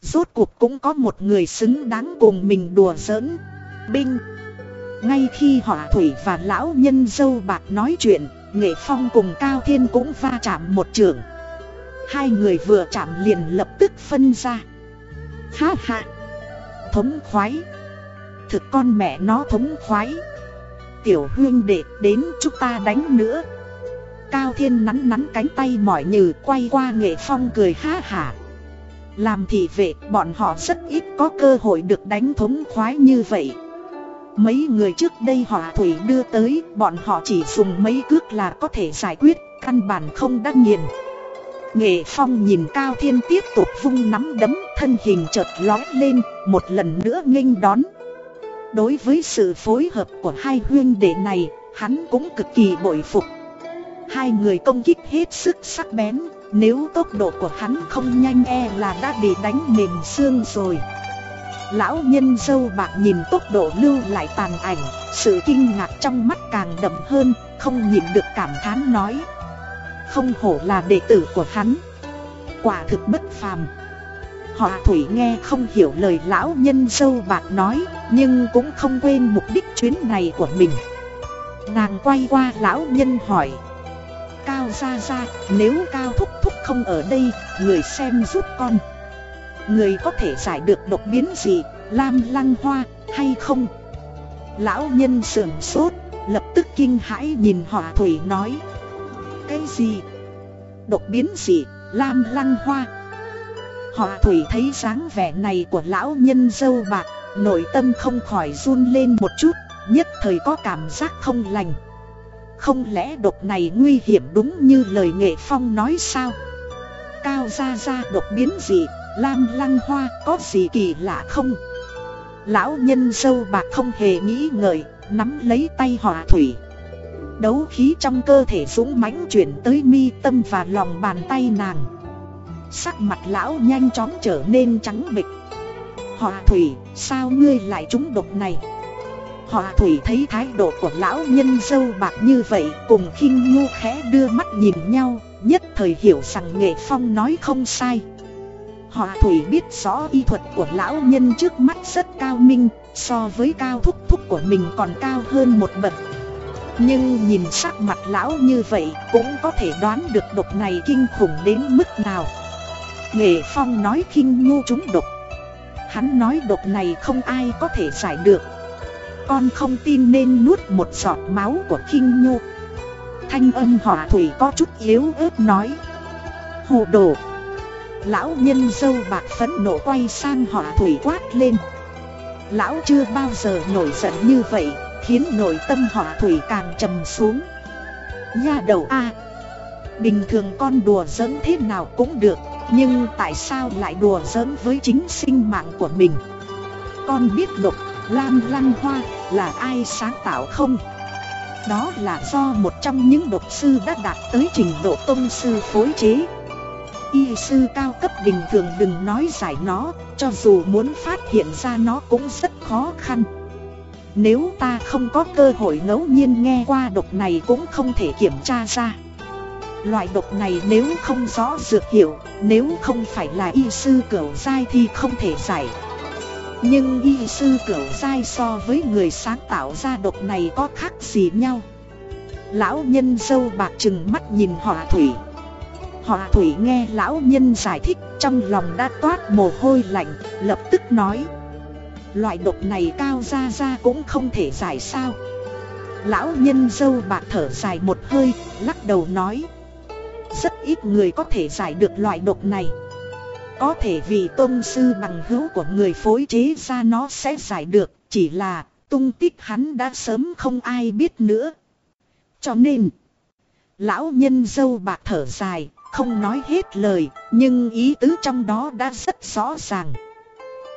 Rốt cuộc cũng có một người xứng đáng cùng mình đùa giỡn. Binh. Ngay khi hỏa thủy và lão nhân dâu bạc nói chuyện, nghệ phong cùng Cao Thiên cũng va chạm một trường. Hai người vừa chạm liền lập tức phân ra. Ha ha. Thống khoái thực con mẹ nó thống khoái. Tiểu huyên đệ, đến chúng ta đánh nữa. Cao thiên nắn nắn cánh tay mỏi nhừ, quay qua nghệ phong cười ha hả. Làm thị vệ, bọn họ rất ít có cơ hội được đánh thống khoái như vậy. Mấy người trước đây họ thủy đưa tới, bọn họ chỉ dùng mấy cước là có thể giải quyết, Căn bản không đắc nghiền. Nghệ phong nhìn Cao Thiên tiếp tục vung nắm đấm, thân hình chợt lói lên, một lần nữa nghênh đón. Đối với sự phối hợp của hai huyên đệ này, hắn cũng cực kỳ bội phục. Hai người công kích hết sức sắc bén, nếu tốc độ của hắn không nhanh e là đã bị đánh mềm xương rồi. Lão nhân dâu bạc nhìn tốc độ lưu lại tàn ảnh, sự kinh ngạc trong mắt càng đậm hơn, không nhìn được cảm thán nói. Không hổ là đệ tử của hắn. Quả thực bất phàm. Họ thủy nghe không hiểu lời lão nhân dâu bạc nói, Nhưng cũng không quên mục đích chuyến này của mình. Nàng quay qua lão nhân hỏi, Cao ra ra nếu cao thúc thúc không ở đây, Người xem giúp con. Người có thể giải được độc biến gì, Lam lăng hoa hay không? Lão nhân sườn sốt, Lập tức kinh hãi nhìn họ thủy nói, Cái gì? Độc biến gì, Lam lăng hoa Họ thủy thấy dáng vẻ này của lão nhân dâu bạc, nội tâm không khỏi run lên một chút, nhất thời có cảm giác không lành. Không lẽ độc này nguy hiểm đúng như lời nghệ phong nói sao? Cao ra ra độc biến gì, lam lăng hoa có gì kỳ lạ không? Lão nhân dâu bạc không hề nghĩ ngợi, nắm lấy tay họa thủy. Đấu khí trong cơ thể dũng mãnh chuyển tới mi tâm và lòng bàn tay nàng. Sắc mặt lão nhanh chóng trở nên trắng bịch Họ thủy, sao ngươi lại trúng độc này? Họ thủy thấy thái độ của lão nhân dâu bạc như vậy, Cùng khinh nhu khẽ đưa mắt nhìn nhau, Nhất thời hiểu rằng nghệ phong nói không sai. Họ thủy biết rõ y thuật của lão nhân trước mắt rất cao minh, So với cao thúc thúc của mình còn cao hơn một bậc. Nhưng nhìn sắc mặt lão như vậy, Cũng có thể đoán được độc này kinh khủng đến mức nào. Nghệ Phong nói khinh ngu chúng độc. Hắn nói độc này không ai có thể giải được. Con không tin nên nuốt một giọt máu của khinh nhu Thanh âm hỏa thủy có chút yếu ớt nói. Hồ đồ. Lão nhân dâu bạc phấn nộ quay sang hỏa thủy quát lên. Lão chưa bao giờ nổi giận như vậy, Khiến nội tâm hỏa thủy càng trầm xuống. Nha đầu A. Bình thường con đùa giỡn thế nào cũng được nhưng tại sao lại đùa giỡn với chính sinh mạng của mình? Con biết độc, Lam Lăng Hoa, là ai sáng tạo không? Đó là do một trong những độc sư đã đạt tới trình độ tôn sư phối chế. Y sư cao cấp bình thường đừng nói giải nó, Cho dù muốn phát hiện ra nó cũng rất khó khăn. Nếu ta không có cơ hội ngẫu nhiên nghe qua độc này cũng không thể kiểm tra ra. Loại độc này nếu không rõ dược hiệu, Nếu không phải là y sư cửu giai thì không thể giải. Nhưng y sư cửu giai so với người sáng tạo ra độc này có khác gì nhau? Lão nhân sâu bạc trừng mắt nhìn họ thủy. Họ thủy nghe lão nhân giải thích trong lòng đã toát mồ hôi lạnh, Lập tức nói. Loại độc này cao ra ra cũng không thể giải sao. Lão nhân dâu bạc thở dài một hơi, Lắc đầu nói. Rất ít người có thể giải được loại độc này. Có thể vì tôn sư bằng hữu của người phối chế ra nó sẽ giải được, Chỉ là tung tích hắn đã sớm không ai biết nữa. Cho nên, Lão nhân dâu bạc thở dài, Không nói hết lời, Nhưng ý tứ trong đó đã rất rõ ràng.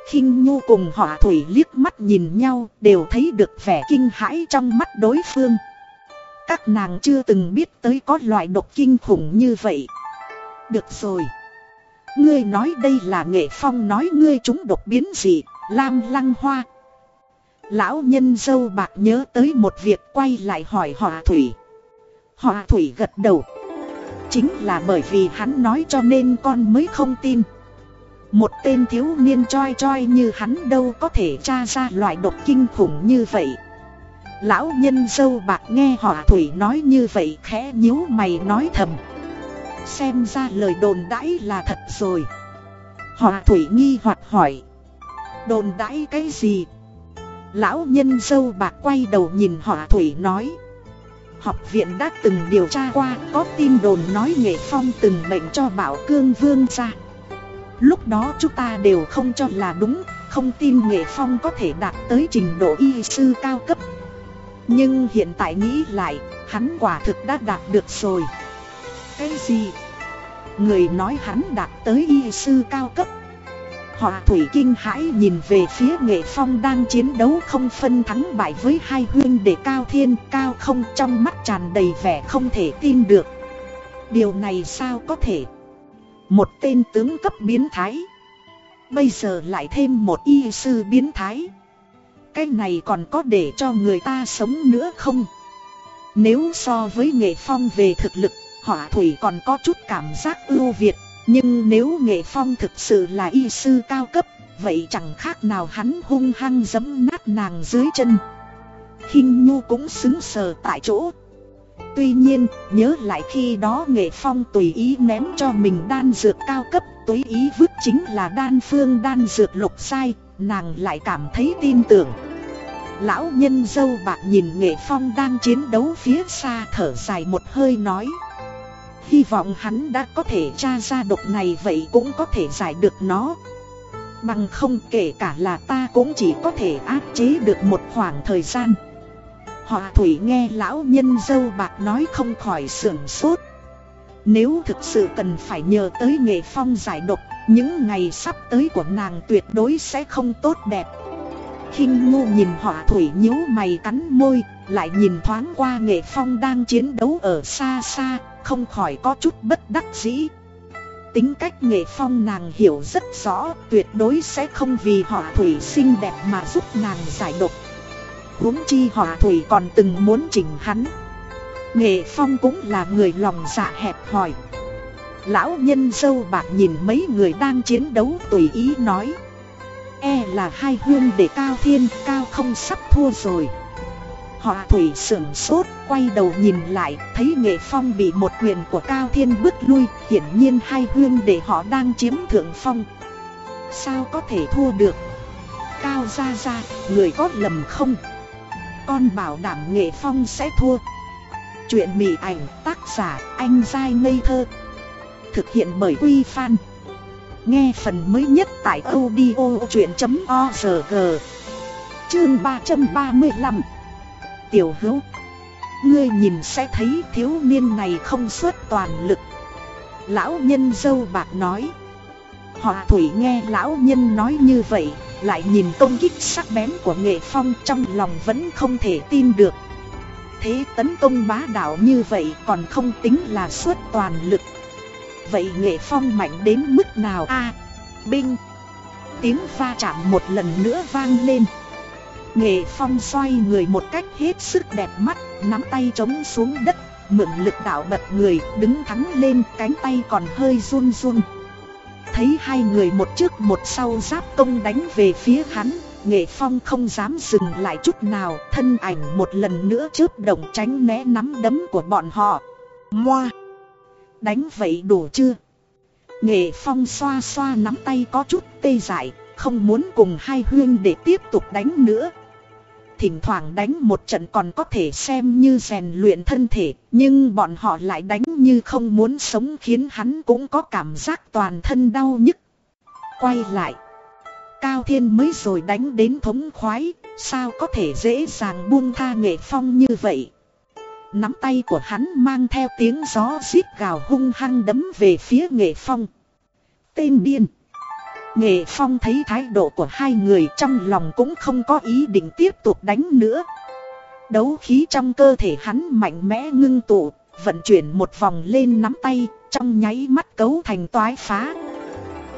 Khinh nhu cùng họ thủy liếc mắt nhìn nhau, đều thấy được vẻ kinh hãi trong mắt đối phương. Các nàng chưa từng biết tới có loại độc kinh khủng như vậy. Được rồi. Ngươi nói đây là nghệ phong nói ngươi chúng độc biến gì, lam lăng hoa. Lão nhân dâu bạc nhớ tới một việc quay lại hỏi họ thủy. họ thủy gật đầu. Chính là bởi vì hắn nói cho nên con mới không tin. Một tên thiếu niên choi choi như hắn đâu có thể tra ra loại độc kinh khủng như vậy Lão nhân dâu bạc nghe họa thủy nói như vậy khẽ nhíu mày nói thầm. Xem ra lời đồn đãi là thật rồi. Họa thủy nghi hoặc hỏi. Đồn đãi cái gì? Lão nhân dâu bạc quay đầu nhìn họa thủy nói. Học viện đã từng điều tra qua Có tin đồn nói nghệ phong từng mệnh cho bảo cương vương ra. Lúc đó chúng ta đều không cho là đúng, không tin Nghệ Phong có thể đạt tới trình độ y sư cao cấp. Nhưng hiện tại nghĩ lại, hắn quả thực đã đạt được rồi. Cái gì? Người nói hắn đạt tới y sư cao cấp. Họ thủy kinh hãi nhìn về phía Nghệ Phong đang chiến đấu không phân thắng bại với hai huyên để cao thiên cao không trong mắt tràn đầy vẻ không thể tin được. Điều này sao có thể? Một tên tướng cấp biến thái Bây giờ lại thêm một y sư biến thái cái này còn có để cho người ta sống nữa không? Nếu so với nghệ phong về thực lực Hỏa thủy còn có chút cảm giác ưu việt Nhưng nếu nghệ phong thực sự là y sư cao cấp Vậy chẳng khác nào hắn hung hăng giấm nát nàng dưới chân. Hình nhu cũng xứng sờ tại chỗ. Tuy nhiên, nhớ lại khi đó nghệ phong tùy ý ném cho mình đan dược cao cấp, tùy ý vứt chính là đan phương đan dược lục sai, nàng lại cảm thấy tin tưởng. Lão nhân dâu bạc nhìn nghệ phong đang chiến đấu phía xa thở dài một hơi nói. Hy vọng hắn đã có thể tra ra độc này vậy cũng có thể giải được nó. Bằng không kể cả là ta cũng chỉ có thể áp chế được một khoảng thời gian. Họ thủy nghe lão nhân dâu bạc nói không khỏi sưởng sốt Nếu thực sự cần phải nhờ tới nghệ phong giải độc những ngày sắp tới của nàng tuyệt đối sẽ không tốt đẹp. Khinh ngu nhìn họa thủy nhíu mày cắn môi, Lại nhìn thoáng qua nghệ phong đang chiến đấu ở xa xa, Không khỏi có chút bất đắc dĩ. Tính cách nghệ phong nàng hiểu rất rõ, Tuyệt đối sẽ không vì họa thủy xinh đẹp mà giúp nàng giải độc. Huống chi họa thủy còn từng muốn chỉnh hắn. Nghệ Phong cũng là người lòng dạ hẹp hòi. Lão nhân dâu bạc nhìn mấy người đang chiến đấu tùy ý nói. E là hai huyên để cao thiên, cao không sắp thua rồi. Họ thủy sưởng sốt, quay đầu nhìn lại, Thấy nghệ phong bị một quyền của cao thiên bước lui, Hiển nhiên hai huyên để họ đang chiếm thượng phong. Sao có thể thua được? Cao ra ra người có lầm không? Con bảo đảm nghệ phong sẽ thua. Chuyện mỉ ảnh, tác giả, anh dai ngây thơ. Thực hiện bởi Quy Fan. Nghe phần mới nhất tại audio chuyện.org Chương 335 Tiểu hữu, Ngươi nhìn sẽ thấy thiếu niên này không xuất toàn lực. Lão nhân dâu bạc nói. Họ thủy nghe lão nhân nói như vậy, lại nhìn công kích sắc bén của nghệ phong trong lòng vẫn không thể tin được. Thế tấn công bá đạo như vậy còn không tính là suốt toàn lực. Vậy nghệ phong mạnh đến mức nào a Binh Tiếng va chạm một lần nữa vang lên Nghệ Phong xoay người một cách hết sức đẹp mắt, nắm tay trống xuống đất, mượn lực đạo bật người, đứng thắng lên, cánh tay còn hơi run run. Thấy hai người một trước một sau giáp công đánh về phía hắn, Nghệ Phong không dám dừng lại chút nào, thân ảnh một lần nữa chớp động tránh né nắm đấm của bọn họ. Moa! Đánh vậy đủ chưa? Nghệ Phong xoa xoa nắm tay có chút tê dại, không muốn cùng hai huyên để tiếp tục đánh nữa. Thỉnh thoảng đánh một trận còn có thể xem như rèn luyện thân thể, nhưng bọn họ lại đánh như không muốn sống khiến hắn cũng có cảm giác toàn thân đau nhức. Quay lại. Cao Thiên mới rồi đánh đến thống khoái, sao có thể dễ dàng buông tha nghệ phong như vậy. Nắm tay của hắn mang theo tiếng gió xít gào hung hăng đấm về phía nghệ phong. Tên điên. Nghệ phong thấy thái độ của hai người trong lòng cũng không có ý định tiếp tục đánh nữa. Đấu khí trong cơ thể hắn mạnh mẽ ngưng tụ, vận chuyển một vòng lên nắm tay, trong nháy mắt cấu thành toái phá.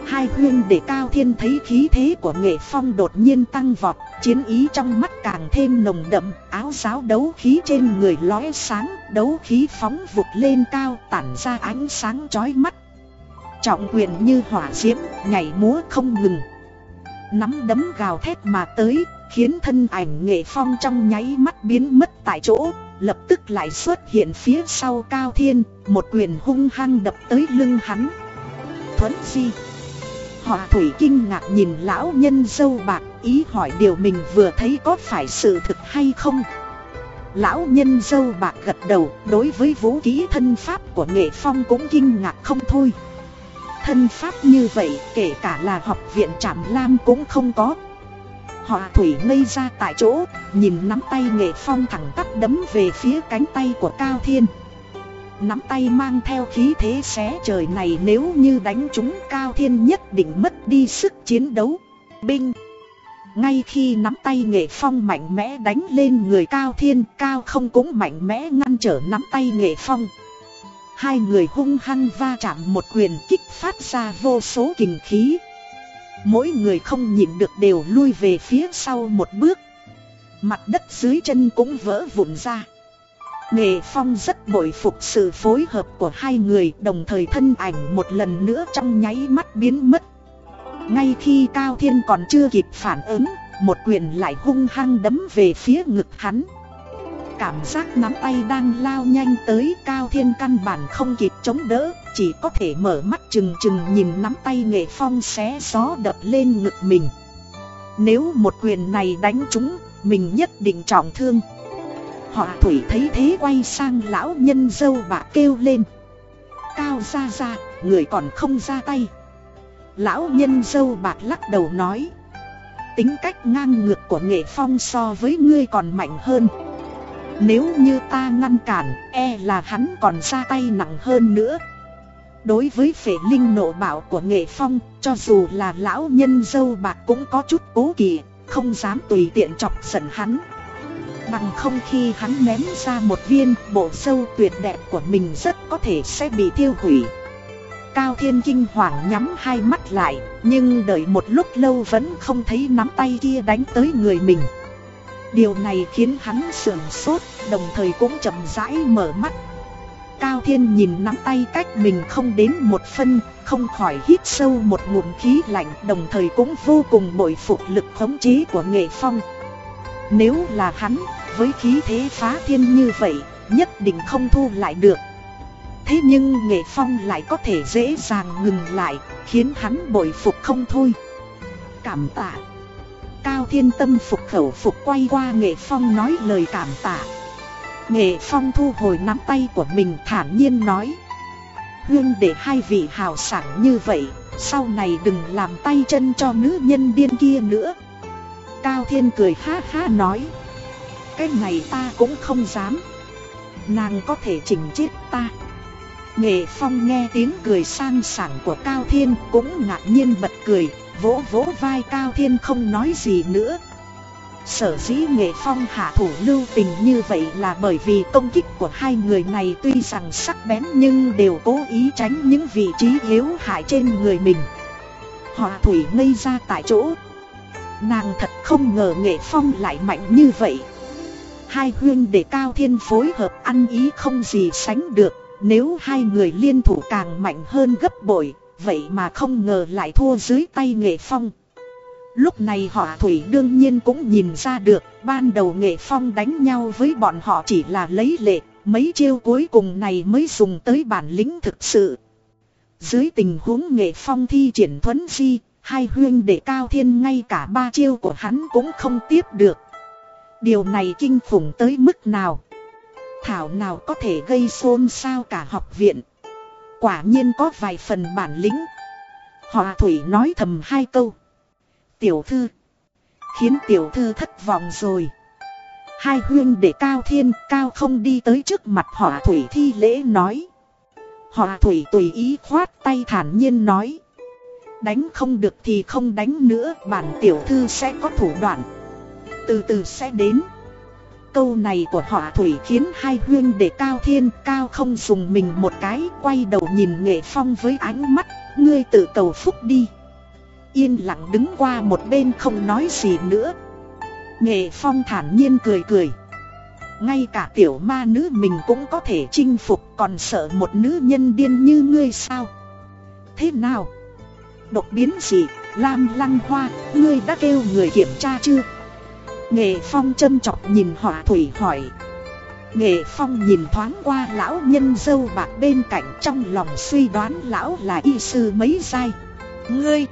Hai huyên để cao thiên thấy khí thế của nghệ phong đột nhiên tăng vọt, chiến ý trong mắt càng thêm nồng đậm, áo giáo đấu khí trên người lóe sáng, đấu khí phóng vụt lên cao tản ra ánh sáng chói mắt. Trọng quyền như hỏa diễm, nhảy múa không ngừng. Nắm đấm gào thét mà tới, khiến thân ảnh nghệ phong trong nháy mắt biến mất tại chỗ, lập tức lại xuất hiện phía sau cao thiên, một quyền hung hăng đập tới lưng hắn. Thuấn di Họa thủy kinh ngạc nhìn lão nhân dâu bạc, ý hỏi điều mình vừa thấy có phải sự thực hay không? Lão nhân dâu bạc gật đầu, đối với vũ khí thân pháp của nghệ phong cũng kinh ngạc không thôi. Thân pháp như vậy, kể cả là học viện trạm lam cũng không có. Họ thủy ngây ra tại chỗ, Nhìn nắm tay nghệ phong thẳng tắp đấm về phía cánh tay của Cao Thiên. Nắm tay mang theo khí thế xé trời này nếu như đánh chúng Cao Thiên nhất định mất đi sức chiến đấu. Binh Ngay khi nắm tay nghệ phong mạnh mẽ đánh lên người Cao Thiên, Cao không cũng mạnh mẽ ngăn trở nắm tay nghệ phong. Hai người hung hăng va chạm một quyền kích phát ra vô số kình khí. Mỗi người không nhịn được đều lui về phía sau một bước. Mặt đất dưới chân cũng vỡ vụn ra. Nghệ Phong rất bội phục sự phối hợp của hai người đồng thời thân ảnh một lần nữa trong nháy mắt biến mất. Ngay khi Cao Thiên còn chưa kịp phản ứng, một quyền lại hung hăng đấm về phía ngực hắn. Cảm giác nắm tay đang lao nhanh tới Cao Thiên căn bản không kịp chống đỡ, chỉ có thể mở mắt chừng chừng nhìn nắm tay Nghệ Phong xé gió đập lên ngực mình. Nếu một quyền này đánh trúng, mình nhất định trọng thương. Họ thủy thấy thế quay sang lão nhân dâu bạc kêu lên. Cao ra ra, người còn không ra tay. Lão nhân dâu bạc lắc đầu nói. Tính cách ngang ngược của nghệ phong so với ngươi còn mạnh hơn. Nếu như ta ngăn cản, e là hắn còn ra tay nặng hơn nữa. Đối với phệ linh nộ bảo của nghệ phong, cho dù là lão nhân dâu bạc cũng có chút cố kỵ, không dám tùy tiện chọc giận hắn. Bằng không khi hắn ném ra một viên bộ sâu tuyệt đẹp của mình rất có thể sẽ bị tiêu hủy. Cao Thiên Kinh hoàng nhắm hai mắt lại, Nhưng đợi một lúc lâu vẫn không thấy nắm tay kia đánh tới người mình. Điều này khiến hắn sườn sốt, Đồng thời cũng chậm rãi mở mắt. Cao Thiên nhìn nắm tay cách mình không đến một phân, Không khỏi hít sâu một ngụm khí lạnh, Đồng thời cũng vô cùng bội phục lực khống chế của nghệ phong nếu là hắn, với khí thế phá thiên như vậy, nhất định không thu lại được. Thế nhưng nghệ phong lại có thể dễ dàng ngừng lại, khiến hắn bội phục không thôi. Cảm tạ. Cao thiên tâm phục khẩu phục quay qua nghệ phong nói lời cảm tạ. Nghệ phong thu hồi nắm tay của mình thản nhiên nói. Hương để hai vị hào sảng như vậy, sau này đừng làm tay chân cho nữ nhân điên kia nữa. Cao Thiên cười ha ha nói. Cái này ta cũng không dám. Nàng có thể chỉnh chết ta. Nghệ Phong nghe tiếng cười sang sảng của Cao Thiên cũng ngạc nhiên bật cười, Vỗ vỗ vai Cao Thiên không nói gì nữa. Sở dĩ Nghệ Phong hạ thủ lưu tình như vậy là bởi vì công kích của hai người này tuy rằng sắc bén nhưng đều cố ý tránh những vị trí yếu hại trên người mình. Họ thủy ngây ra tại chỗ. Nàng thật không ngờ nghệ phong lại mạnh như vậy. Hai huyên để cao thiên phối hợp ăn ý không gì sánh được, Nếu hai người liên thủ càng mạnh hơn gấp bội, Vậy mà không ngờ lại thua dưới tay nghệ phong. Lúc này họ Thủy đương nhiên cũng nhìn ra được, Ban đầu nghệ phong đánh nhau với bọn họ chỉ là lấy lệ, Mấy chiêu cuối cùng này mới dùng tới bản lĩnh thực sự. Dưới tình huống nghệ phong thi triển thuấn di Hai huyên đệ cao thiên ngay cả ba chiêu của hắn cũng không tiếp được. Điều này kinh khủng tới mức nào? Thảo nào có thể gây xôn xao cả học viện? Quả nhiên có vài phần bản lĩnh. Họ Thủy nói thầm hai câu. Tiểu thư. Khiến tiểu thư thất vọng rồi. Hai huyên để cao thiên cao không đi tới trước mặt họ Thủy thi lễ nói. Họ Thủy tùy ý khoát tay thản nhiên nói. Đánh không được thì không đánh nữa, Bản tiểu thư sẽ có thủ đoạn. Từ từ sẽ đến. Câu này của họ Thủy khiến hai huyên để cao thiên, cao không dùng mình một cái, Quay đầu nhìn nghệ phong với ánh mắt, Ngươi tự cầu phúc đi. Yên lặng đứng qua một bên không nói gì nữa. Nghệ phong thản nhiên cười cười. Ngay cả tiểu ma nữ mình cũng có thể chinh phục, Còn sợ một nữ nhân điên như ngươi sao? Thế nào? Đột biến gì? Lam lăng hoa, Ngươi đã kêu người kiểm tra chưa? Nghệ phong châm chọc nhìn họa thủy hỏi. Nghệ phong nhìn thoáng qua lão nhân dâu bạc bên cạnh Trong lòng suy đoán lão là y sư mấy giai. Ngươi!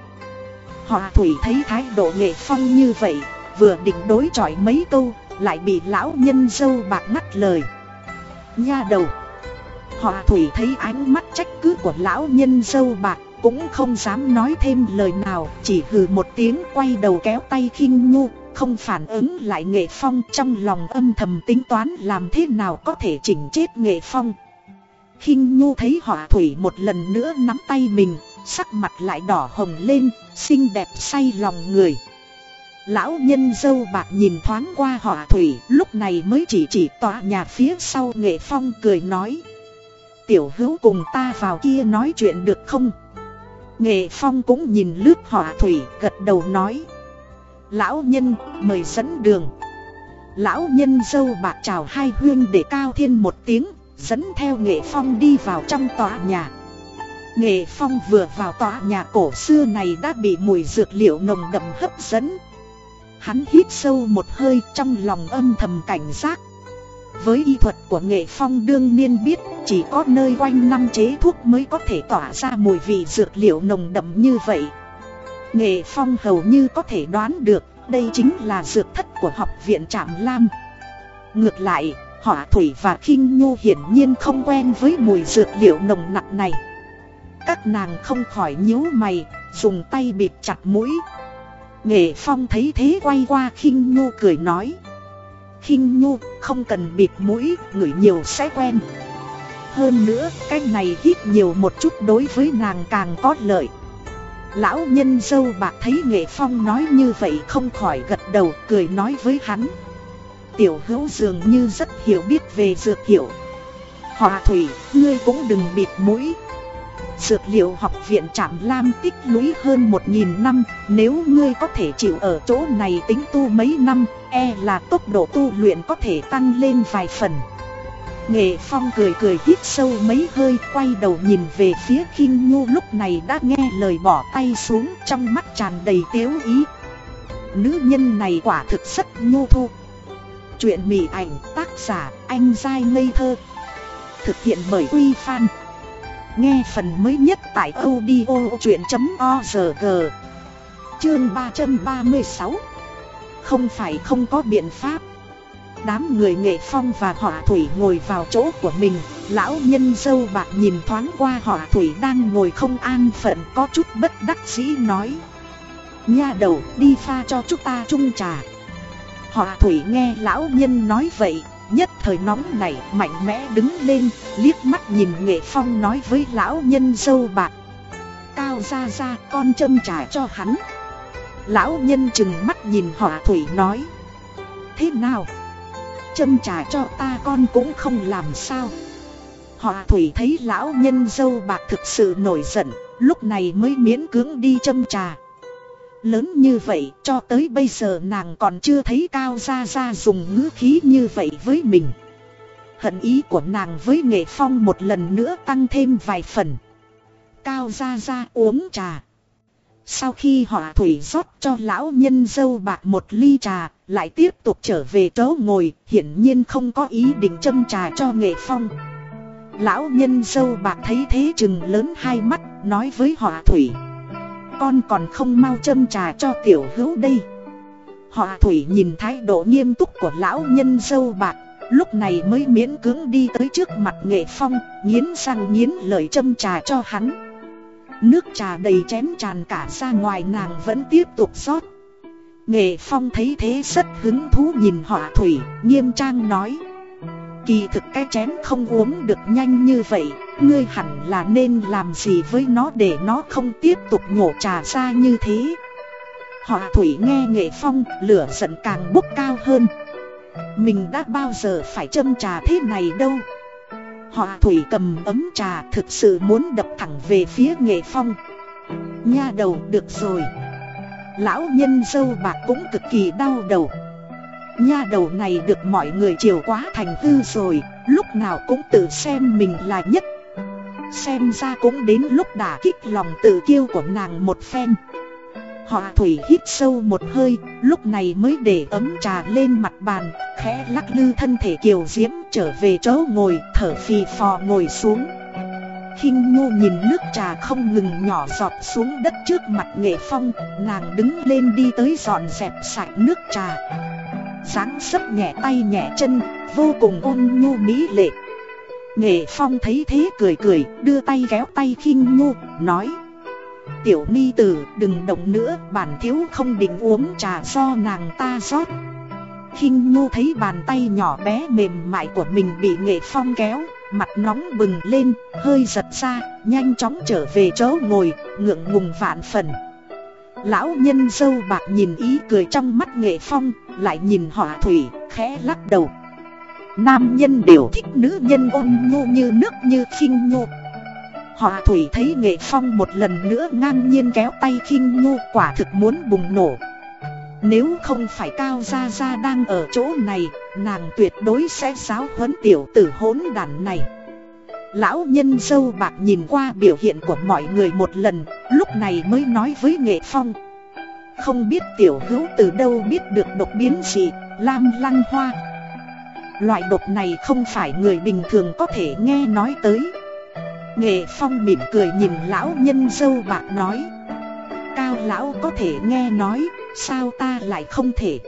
Họa thủy thấy thái độ nghệ phong như vậy, Vừa định đối chọi mấy câu, Lại bị lão nhân dâu bạc ngắt lời. Nha đầu! Họa thủy thấy ánh mắt trách cứ của lão nhân dâu bạc cũng không dám nói thêm lời nào, Chỉ hừ một tiếng quay đầu kéo tay khinh nhu, Không phản ứng lại nghệ phong Trong lòng âm thầm tính toán làm thế nào có thể chỉnh chết nghệ phong. Khinh nhu thấy họa thủy một lần nữa nắm tay mình, Sắc mặt lại đỏ hồng lên, Xinh đẹp say lòng người. Lão nhân dâu bạc nhìn thoáng qua họa thủy, Lúc này mới chỉ chỉ tòa nhà phía sau nghệ phong cười nói. Tiểu hữu cùng ta vào kia nói chuyện được không? Nghệ phong cũng nhìn lướt họa thủy, gật đầu nói. Lão nhân, mời dẫn đường. Lão nhân dâu bạc chào hai huyên để cao thiên một tiếng, Dẫn theo nghệ phong đi vào trong tòa nhà. Nghệ phong vừa vào tòa nhà cổ xưa này đã bị mùi dược liệu nồng đậm hấp dẫn. Hắn hít sâu một hơi trong lòng âm thầm cảnh giác. Với y thuật của nghệ phong đương niên biết Chỉ có nơi quanh năm chế thuốc mới có thể tỏa ra mùi vị dược liệu nồng đậm như vậy. Nghệ phong hầu như có thể đoán được Đây chính là dược thất của học viện Trạm Lam. Ngược lại, họa thủy và khinh nhu hiển nhiên không quen với mùi dược liệu nồng nặc này. Các nàng không khỏi nhíu mày, dùng tay bịt chặt mũi. Nghệ Phong thấy thế quay qua khinh nhu cười nói khinh nhu không cần bịt mũi, ngửi nhiều sẽ quen. Hơn nữa, cái này hít nhiều một chút đối với nàng càng có lợi. Lão nhân dâu bạc thấy Nghệ Phong nói như vậy không khỏi gật đầu cười nói với hắn. Tiểu hữu dường như rất hiểu biết về dược hiệu. Hòa thủy, ngươi cũng đừng bịt mũi. Dược liệu học viện Trạm Lam tích lũy hơn một nghìn năm, Nếu ngươi có thể chịu ở chỗ này tính tu mấy năm E là tốc độ tu luyện có thể tăng lên vài phần. Nghệ Phong cười cười hít sâu mấy hơi, Quay đầu nhìn về phía khinh nhu, lúc này đã nghe lời bỏ tay xuống, Trong mắt tràn đầy tiếu ý. Nữ nhân này quả thực rất nhu thu. Chuyện mỉ ảnh, tác giả, anh dai ngây thơ. Thực hiện bởi Uy phan. Nghe phần mới nhất tại audio chuyện.org Chương 336 Không phải không có biện pháp. Đám người nghệ phong và họ thủy ngồi vào chỗ của mình. Lão nhân dâu bạc nhìn thoáng qua họ thủy đang ngồi không an phận, có chút bất đắc dĩ nói. Nha đầu, đi pha cho chúng ta chung trà. Họ thủy nghe lão nhân nói vậy Nhất thời nóng nảy, mạnh mẽ đứng lên, Liếc mắt nhìn nghệ phong nói với lão nhân dâu bạc. Cao ra ra con châm trà cho hắn. Lão nhân chừng mắt nhìn họ thủy nói. Thế nào? Châm trà cho ta con cũng không làm sao. Họ thủy thấy lão nhân dâu bạc thực sự nổi giận, Lúc này mới miễn cưỡng đi châm trà. Lớn như vậy cho tới bây giờ nàng còn chưa thấy Cao Gia Gia dùng ngữ khí như vậy với mình. Hận ý của nàng với nghệ phong một lần nữa tăng thêm vài phần. Cao Gia Gia uống trà. Sau khi họ thủy rót cho lão nhân dâu bạc một ly trà, lại tiếp tục trở về chỗ ngồi, hiển nhiên không có ý định châm trà cho nghệ phong. Lão nhân dâu bạc thấy thế chừng lớn hai mắt, nói với họ thủy. Con còn không mau châm trà cho tiểu hữu đây. Họ thủy nhìn thái độ nghiêm túc của lão nhân dâu bạc, lúc này mới miễn cưỡng đi tới trước mặt nghệ phong, nghiến răng nghiến lời châm trà cho hắn. Nước trà đầy chén tràn cả ra ngoài nàng vẫn tiếp tục rót Nghệ Phong thấy thế rất hứng thú nhìn họ thủy, nghiêm trang nói Kỳ thực cái chén không uống được nhanh như vậy, Ngươi hẳn là nên làm gì với nó để nó không tiếp tục nhổ trà ra như thế? Họ thủy nghe Nghệ Phong, lửa giận càng bốc cao hơn. Mình đã bao giờ phải châm trà thế này đâu? Họ thủy cầm ấm trà thực sự muốn đập thẳng về phía nghệ phong. Nha đầu, được rồi. Lão nhân dâu bạc cũng cực kỳ đau đầu. Nha đầu này được mọi người chiều quá thành hư rồi Lúc nào cũng tự xem mình là nhất Xem ra cũng đến lúc đả kích lòng tự kiêu của nàng một phen Họ thủy hít sâu một hơi, lúc này mới để ấm trà lên mặt bàn, khẽ lắc lư thân thể kiều diễm trở về chỗ ngồi, thở phì phò ngồi xuống. Kinh nhu nhìn nước trà không ngừng nhỏ giọt xuống đất trước mặt nghệ phong, nàng đứng lên đi tới dọn dẹp sạch nước trà dáng sấp nhẹ tay nhẹ chân, vô cùng ôn nhu mỹ lệ. Nghệ phong thấy thế cười cười, đưa tay kéo tay khinh nhu, nói Tiểu ni tử đừng động nữa bản thiếu không định uống trà do nàng ta rót khinh nhu thấy bàn tay nhỏ bé mềm mại của mình bị nghệ phong kéo Mặt nóng bừng lên, hơi giật ra, nhanh chóng trở về chỗ ngồi, ngượng ngùng vạn phần Lão nhân dâu bạc nhìn ý cười trong mắt nghệ phong, lại nhìn họa thủy, khẽ lắc đầu. Nam nhân đều thích nữ nhân ôn nhu như nước như khinh nhu. Họa thủy thấy nghệ phong một lần nữa ngang nhiên kéo tay khinh nhu quả thực muốn bùng nổ. Nếu không phải cao gia gia đang ở chỗ này Nàng tuyệt đối sẽ giáo huấn tiểu tử hỗn đàn này. Lão nhân dâu bạc nhìn qua biểu hiện của mọi người một lần Lúc này mới nói với nghệ phong. Không biết tiểu hữu từ đâu biết được độc biến gì Lam lăng hoa. Loại độc này không phải người bình thường có thể nghe nói tới. Nghệ Phong mỉm cười nhìn lão nhân dâu bạc nói Cao lão có thể nghe nói, sao ta lại không thể?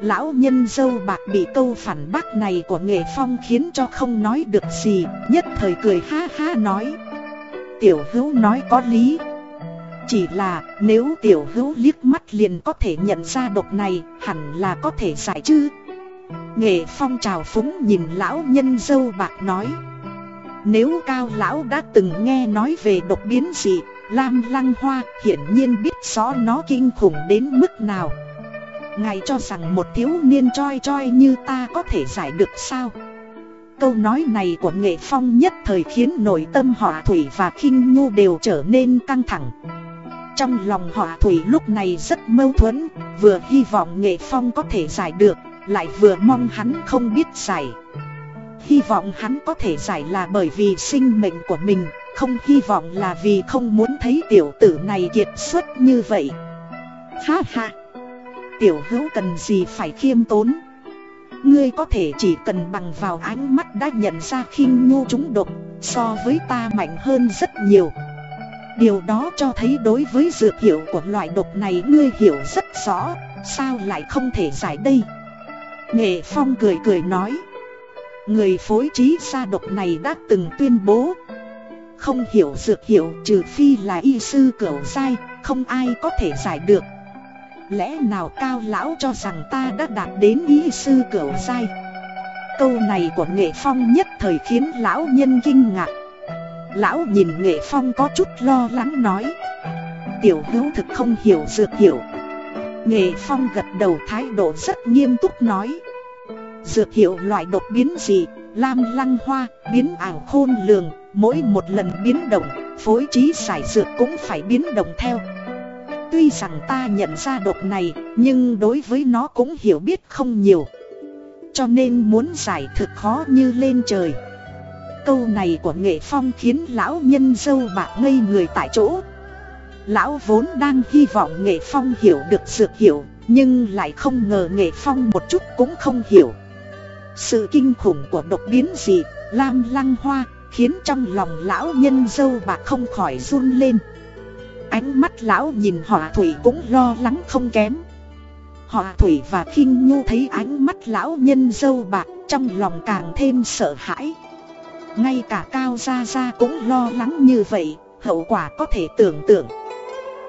Lão nhân dâu bạc bị câu phản bác này của Nghệ Phong khiến cho không nói được gì Nhất thời cười ha ha nói Tiểu hữu nói có lý. Chỉ là nếu tiểu hữu liếc mắt liền có thể nhận ra độc này hẳn là có thể giải chứ Nghệ Phong trào phúng nhìn lão nhân dâu bạc nói nếu cao lão đã từng nghe nói về độc biến dị, Lam Lăng Hoa hiển nhiên biết rõ nó kinh khủng đến mức nào. Ngài cho rằng một thiếu niên choi choi như ta có thể giải được sao? Câu nói này của nghệ phong nhất thời khiến nội tâm họ thủy và khinh nhu đều trở nên căng thẳng. Trong lòng họ thủy lúc này rất mâu thuẫn, vừa hy vọng nghệ phong có thể giải được, lại vừa mong hắn không biết giải. Hy vọng hắn có thể giải là bởi vì sinh mệnh của mình Không hy vọng là vì không muốn thấy tiểu tử này kiệt xuất như vậy. Ha ha! Tiểu hữu cần gì phải khiêm tốn? Ngươi có thể chỉ cần bằng vào ánh mắt đã nhận ra khinh nhu chúng độc So với ta mạnh hơn rất nhiều. Điều đó cho thấy đối với dược hiệu của loại độc này ngươi hiểu rất rõ, Sao lại không thể giải đây? Nghệ Phong cười cười nói, Người phối trí ra độc này đã từng tuyên bố, Không hiểu dược hiệu trừ phi là y sư cửu sai Không ai có thể giải được. Lẽ nào cao lão cho rằng ta đã đạt đến y sư cửu sai Câu này của nghệ phong nhất thời khiến lão nhân kinh ngạc. Lão nhìn nghệ phong có chút lo lắng nói. Tiểu hữu thực không hiểu dược hiệu. Nghệ phong gật đầu thái độ rất nghiêm túc nói. Dược hiệu loại đột biến gì, lam lăng hoa, biến ảo khôn lường, mỗi một lần biến động, phối trí giải dược cũng phải biến động theo. Tuy rằng ta nhận ra độc này Nhưng đối với nó cũng hiểu biết không nhiều. Cho nên muốn giải thực khó như lên trời. Câu này của nghệ phong khiến lão nhân dâu bạc ngây người tại chỗ. Lão vốn đang hy vọng nghệ phong hiểu được dược hiểu, Nhưng lại không ngờ nghệ phong một chút cũng không hiểu. Sự kinh khủng của độc biến gì Lam lăng hoa, Khiến trong lòng lão nhân dâu bạc không khỏi run lên. Ánh mắt lão nhìn họa thủy cũng lo lắng không kém. Họa thủy và khinh nhu thấy ánh mắt lão nhân dâu bạc, Trong lòng càng thêm sợ hãi. Ngay cả cao gia gia cũng lo lắng như vậy, Hậu quả có thể tưởng tượng.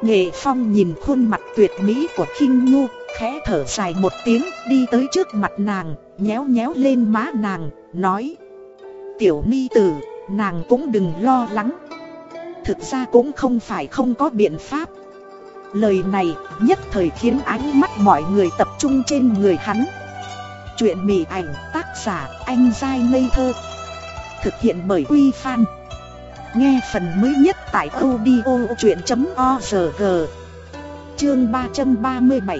Nghệ Phong nhìn khuôn mặt tuyệt mỹ của kinh nhu, Khẽ thở dài một tiếng, đi tới trước mặt nàng, Nhéo nhéo lên má nàng, Nói, Tiểu ni tử, nàng cũng đừng lo lắng. Thực ra cũng không phải không có biện pháp. Lời này nhất thời khiến ánh mắt mọi người tập trung trên người hắn. Chuyện mỉ ảnh tác giả anh dai ngây thơ Thực hiện bởi Quy Phan. Nghe phần mới nhất tại audio chuyện.org Chương 337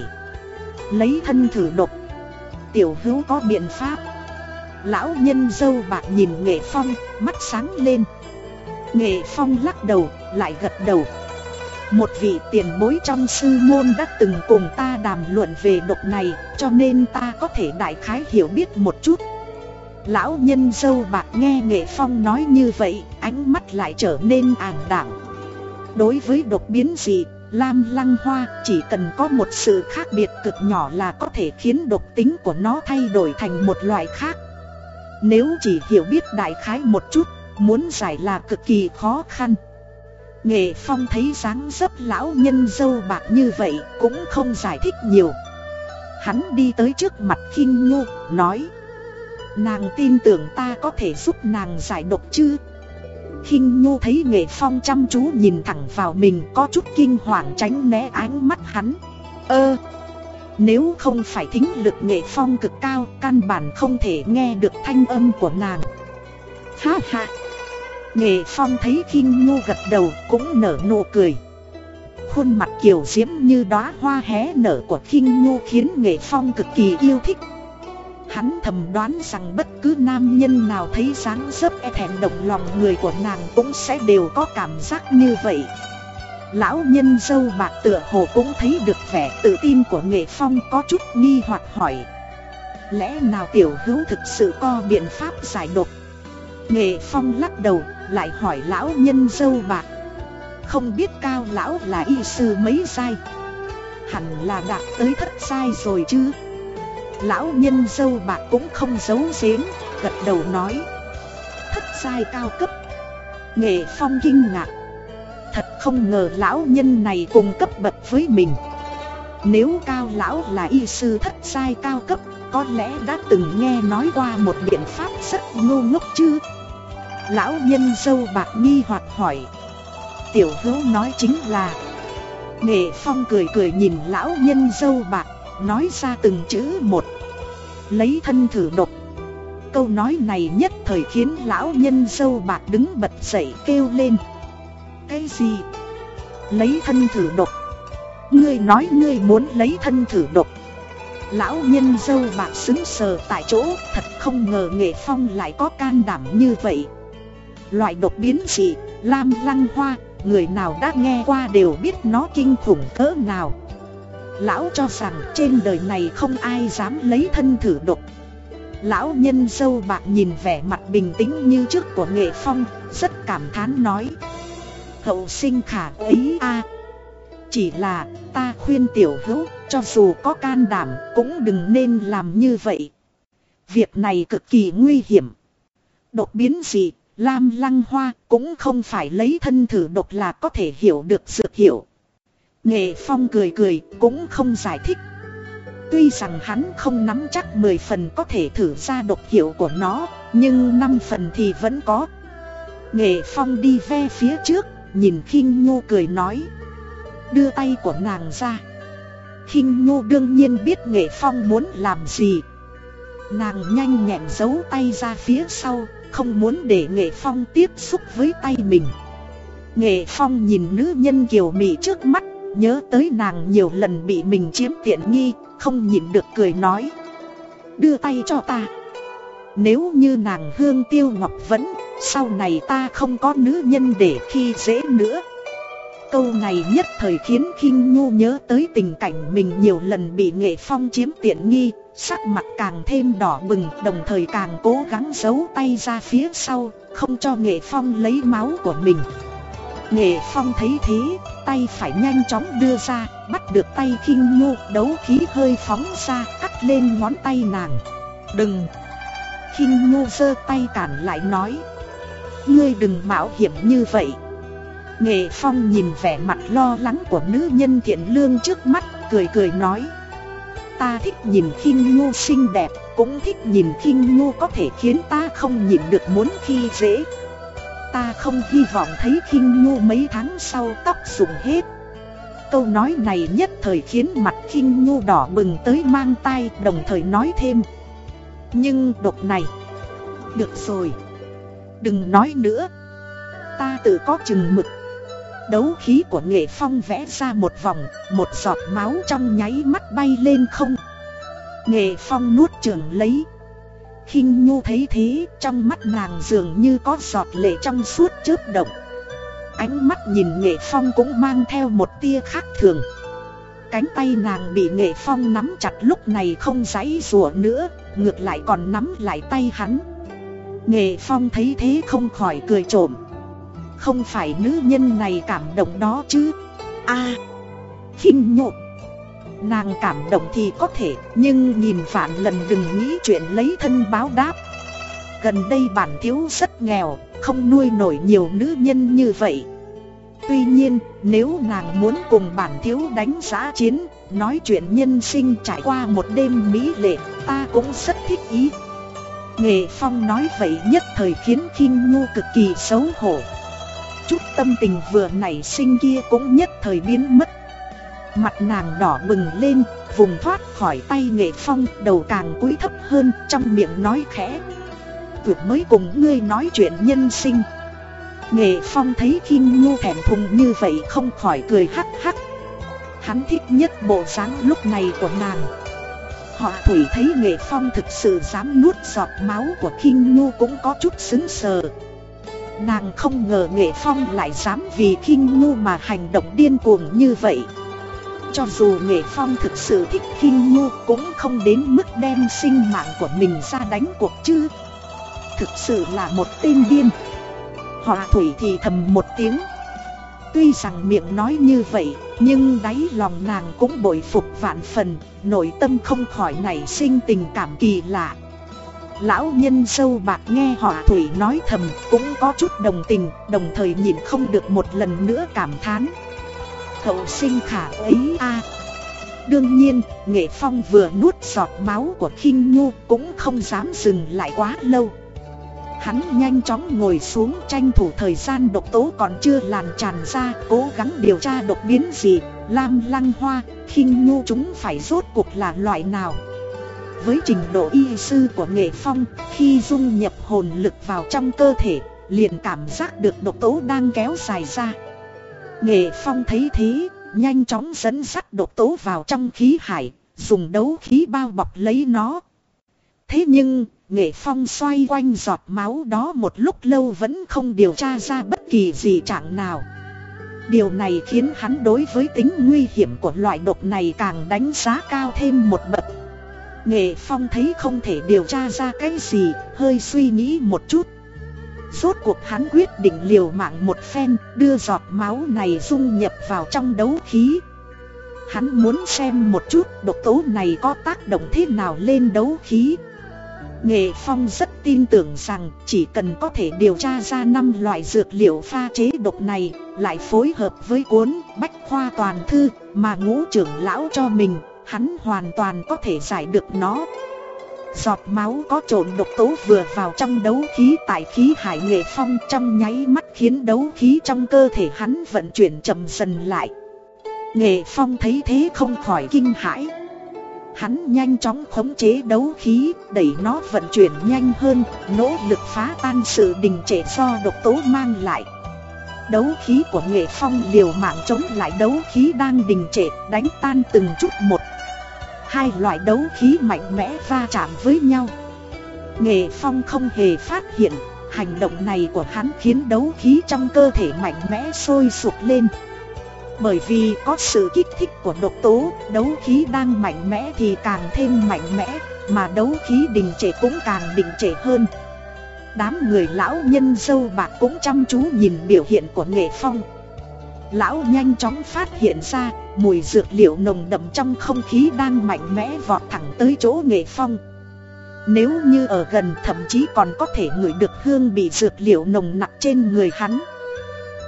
Lấy thân thử độc. Tiểu hữu có biện pháp. Lão nhân dâu bạc nhìn nghệ phong, mắt sáng lên. Nghệ phong lắc đầu, lại gật đầu. Một vị tiền bối trong sư môn đã từng cùng ta đàm luận về độc này Cho nên ta có thể đại khái hiểu biết một chút. Lão nhân dâu bạc nghe nghệ phong nói như vậy Ánh mắt lại trở nên ảm đạm. Đối với đột biến gì, Lam lăng hoa chỉ cần có một sự khác biệt cực nhỏ là có thể khiến độc tính của nó thay đổi thành một loại khác. Nếu chỉ hiểu biết đại khái một chút Muốn giải là cực kỳ khó khăn. Nghệ Phong thấy dáng dấp lão nhân dâu bạc như vậy cũng không giải thích nhiều. Hắn đi tới trước mặt khinh nhu nói Nàng tin tưởng ta có thể giúp nàng giải độc chứ? Khinh nhu thấy nghệ phong chăm chú nhìn thẳng vào mình, có chút kinh hoàng tránh né ánh mắt hắn. Ơ, Nếu không phải thính lực nghệ phong cực cao, Căn bản không thể nghe được thanh âm của nàng. Ha ha! Nghệ phong thấy khinh nhu gật đầu, cũng nở nụ cười. Khuôn mặt kiều diễm như đóa hoa hé nở của khinh nhu khiến nghệ phong cực kỳ yêu thích. Hắn thầm đoán rằng bất cứ nam nhân nào thấy dáng dấp e thẹn động lòng người của nàng cũng sẽ đều có cảm giác như vậy. Lão nhân dâu bạc tựa hồ cũng thấy được vẻ tự tin của nghệ phong có chút nghi hoặc hỏi. Lẽ nào tiểu hữu thực sự có biện pháp giải độc? Nghệ phong lắc đầu, lại hỏi lão nhân dâu bạc. Không biết cao lão là y sư mấy sai Hẳn là đạt tới thất sai rồi chứ? Lão nhân dâu bạc cũng không giấu giếm, gật đầu nói. Thất sai cao cấp. Nghệ phong kinh ngạc. Thật không ngờ lão nhân này cùng cấp bậc với mình. Nếu cao lão là y sư thất sai cao cấp Có lẽ đã từng nghe nói qua một biện pháp rất ngu ngốc chứ? Lão nhân dâu bạc nghi hoặc hỏi. Tiểu hữu nói chính là. Nghệ phong cười cười nhìn lão nhân dâu bạc. Nói ra từng chữ một. Lấy thân thử độc. Câu nói này nhất thời khiến lão nhân dâu bạc đứng bật dậy kêu lên. Cái gì? Lấy thân thử độc. Ngươi nói ngươi muốn lấy thân thử độc. Lão nhân dâu bạc xứng sờ tại chỗ Thật không ngờ nghệ phong lại có can đảm như vậy. Loại độc biến dị, lam lăng hoa Người nào đã nghe qua đều biết nó kinh khủng cỡ nào. Lão cho rằng trên đời này không ai dám lấy thân thử độc. Lão nhân sâu bạc nhìn vẻ mặt bình tĩnh như trước của nghệ phong Rất cảm thán nói. Hậu sinh khả ấy a. Chỉ là ta khuyên tiểu hữu cho dù có can đảm cũng đừng nên làm như vậy. Việc này cực kỳ nguy hiểm. Đột biến gì, lam lăng hoa cũng không phải lấy thân thử độc là có thể hiểu được sự hiểu. Nghệ Phong cười cười, cũng không giải thích. Tuy rằng hắn không nắm chắc 10 phần có thể thử ra độc hiệu của nó, Nhưng 5 phần thì vẫn có. Nghệ Phong đi ve phía trước, Nhìn khinh Nhu cười nói. Đưa tay của nàng ra. Khinh Nhu đương nhiên biết Nghệ Phong muốn làm gì. Nàng nhanh nhẹn giấu tay ra phía sau, Không muốn để Nghệ Phong tiếp xúc với tay mình. Nghệ Phong nhìn nữ nhân kiều mị trước mắt nhớ tới nàng nhiều lần bị mình chiếm tiện nghi, không nhịn được cười nói. Đưa tay cho ta. Nếu như nàng hương tiêu ngọc vẫn, sau này ta không có nữ nhân để khi dễ nữa. Câu này nhất thời khiến khinh Nhu nhớ tới tình cảnh mình nhiều lần bị nghệ phong chiếm tiện nghi, sắc mặt càng thêm đỏ bừng đồng thời càng cố gắng giấu tay ra phía sau, không cho nghệ phong lấy máu của mình. Nghệ phong thấy thế, tay phải nhanh chóng đưa ra, bắt được tay khinh Nhu, đấu khí hơi phóng ra, cắt lên ngón tay nàng. Đừng! khinh Nhu giơ tay cản lại nói. Ngươi đừng mạo hiểm như vậy. Nghệ Phong nhìn vẻ mặt lo lắng của nữ nhân thiện lương trước mắt, cười cười nói Ta thích nhìn khinh nhu xinh đẹp, cũng thích nhìn khinh nhu có thể khiến ta không nhịn được muốn khi dễ Ta không hy vọng thấy khinh nhu mấy tháng sau tóc rụng hết. Câu nói này nhất thời khiến mặt khinh nhu đỏ bừng tới mang tay đồng thời nói thêm. Nhưng độc này Được rồi. Đừng nói nữa. Ta tự có chừng mực. Đấu khí của nghệ phong vẽ ra một vòng, một giọt máu trong nháy mắt bay lên không. Nghệ phong nuốt trường lấy khinh Nhu thấy thế, trong mắt nàng dường như có giọt lệ trong suốt chớp động. Ánh mắt nhìn nghệ phong cũng mang theo một tia khác thường. Cánh tay nàng bị nghệ phong nắm chặt lúc này không giãy rùa nữa, ngược lại còn nắm lại tay hắn. Nghệ phong thấy thế không khỏi cười trộm. Không phải nữ nhân này cảm động đó chứ a à, khinh nhộn Nàng cảm động thì có thể, Nhưng nhìn vạn lần đừng nghĩ chuyện lấy thân báo đáp. Gần đây bản thiếu rất nghèo, Không nuôi nổi nhiều nữ nhân như vậy. Tuy nhiên, nếu nàng muốn cùng bản thiếu đánh giá chiến, Nói chuyện nhân sinh trải qua một đêm mỹ lệ, Ta cũng rất thích ý. Nghệ Phong nói vậy nhất thời khiến khinh Nhu cực kỳ xấu hổ. Chút tâm tình vừa nảy sinh kia cũng nhất thời biến mất. Mặt nàng đỏ bừng lên, vùng thoát khỏi tay nghệ phong Đầu càng cúi thấp hơn trong miệng nói khẽ. Tuyệt mới cùng ngươi nói chuyện nhân sinh. Nghệ phong thấy khinh nhu thẹn thùng như vậy không khỏi cười hắc hắc. Hắn thích nhất bộ dáng lúc này của nàng. Họ thủy thấy nghệ phong thực sự dám nuốt giọt máu của khinh nhu cũng có chút xứng sờ. Nàng không ngờ Nghệ Phong lại dám vì khinh nhu mà hành động điên cuồng như vậy. Cho dù Nghệ Phong thực sự thích khinh nhu cũng không đến mức đem sinh mạng của mình ra đánh cuộc chứ. Thực sự là một tên điên. Họa thủy thì thầm một tiếng. Tuy rằng miệng nói như vậy, Nhưng đáy lòng nàng cũng bội phục vạn phần, Nội tâm không khỏi nảy sinh tình cảm kỳ lạ. Lão nhân sâu bạc nghe họ Thủy nói thầm cũng có chút đồng tình, Đồng thời nhìn không được một lần nữa cảm thán. Hậu sinh khả ấy a. Đương nhiên, Nghệ Phong vừa nuốt giọt máu của khinh Nhu cũng không dám dừng lại quá lâu. Hắn nhanh chóng ngồi xuống tranh thủ thời gian độc tố còn chưa lan tràn ra Cố gắng điều tra độc biến gì Lam lăng hoa, khinh Nhu chúng phải rốt cuộc là loại nào? Với trình độ y sư của nghệ phong, khi dung nhập hồn lực vào trong cơ thể, liền cảm giác được độc tố đang kéo dài ra. Nghệ phong thấy thế, nhanh chóng dẫn sắt độc tố vào trong khí hải, dùng đấu khí bao bọc lấy nó. Thế nhưng, nghệ phong xoay quanh giọt máu đó một lúc lâu vẫn không điều tra ra bất kỳ gì trạng nào. Điều này khiến hắn đối với tính nguy hiểm của loại độc này càng đánh giá cao thêm một bậc. Nghệ Phong thấy không thể điều tra ra cái gì, hơi suy nghĩ một chút. Rốt cuộc hắn quyết định liều mạng một phen, đưa giọt máu này dung nhập vào trong đấu khí. Hắn muốn xem một chút độc tố này có tác động thế nào lên đấu khí. Nghệ Phong rất tin tưởng rằng chỉ cần có thể điều tra ra 5 loại dược liệu pha chế độc này, lại phối hợp với cuốn Bách Khoa Toàn Thư mà ngũ trưởng lão cho mình, hắn hoàn toàn có thể giải được nó. Giọt máu có trộn độc tố vừa vào trong đấu khí tại khí hải nghệ phong trong nháy mắt khiến đấu khí trong cơ thể hắn vận chuyển chậm dần lại. Nghệ phong thấy thế không khỏi kinh hãi. Hắn nhanh chóng khống chế đấu khí, đẩy nó vận chuyển nhanh hơn, nỗ lực phá tan sự đình trệ do độc tố mang lại. Đấu khí của nghệ phong liều mạng chống lại đấu khí đang đình trệ đánh tan từng chút một Hai loại đấu khí mạnh mẽ va chạm với nhau. Nghệ phong không hề phát hiện, Hành động này của hắn khiến đấu khí trong cơ thể mạnh mẽ sôi sục lên. Bởi vì có sự kích thích của độc tố, Đấu khí đang mạnh mẽ thì càng thêm mạnh mẽ, Mà đấu khí đình trệ cũng càng đình trệ hơn. Đám người lão nhân dâu bạc cũng chăm chú nhìn biểu hiện của nghệ phong. Lão nhanh chóng phát hiện ra mùi dược liệu nồng đậm trong không khí đang mạnh mẽ vọt thẳng tới chỗ nghệ phong. Nếu như ở gần thậm chí còn có thể ngửi được hương bị dược liệu nồng nặc trên người hắn.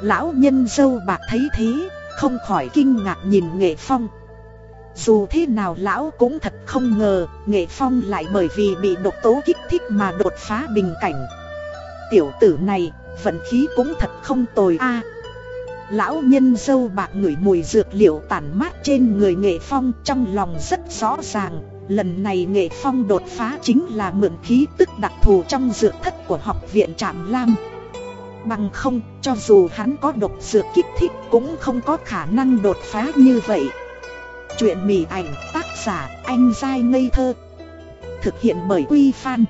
Lão nhân dâu bạc thấy thế, không khỏi kinh ngạc nhìn nghệ phong. Dù thế nào lão cũng thật không ngờ Nghệ Phong lại bởi vì bị độc tố kích thích mà đột phá bình cảnh. Tiểu tử này vận khí cũng thật không tồi a. Lão nhân dâu bạc ngửi mùi dược liệu tản mát trên người Nghệ Phong trong lòng rất rõ ràng. Lần này Nghệ Phong đột phá chính là mượn khí tức đặc thù trong dược thất của học viện Trạm Lam. Bằng không, cho dù hắn có độc dược kích thích cũng không có khả năng đột phá như vậy. Chuyện mỉ ảnh tác giả anh dai ngây thơ. Thực hiện bởi Quy Phan.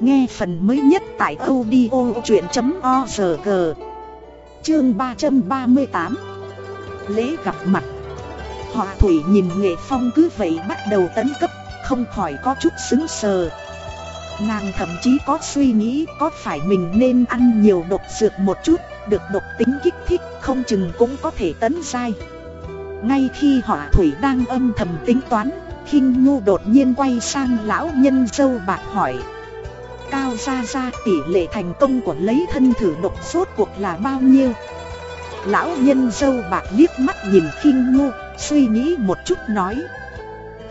Nghe phần mới nhất tại audio chuyện.org Chương 338 Lễ gặp mặt. Họa thủy nhìn nghệ phong cứ vậy bắt đầu tấn cấp, Không khỏi có chút xứng sờ. Nàng thậm chí có suy nghĩ có phải mình nên ăn nhiều độc dược một chút, Được độc tính kích thích, không chừng cũng có thể tấn dai ngay khi họa thủy đang âm thầm tính toán khinh nhu đột nhiên quay sang lão nhân dâu bạc hỏi Cao ra ra tỷ lệ thành công của lấy thân thử độc sốt cuộc là bao nhiêu? Lão nhân dâu bạc liếc mắt nhìn khinh nhu, Suy nghĩ một chút nói.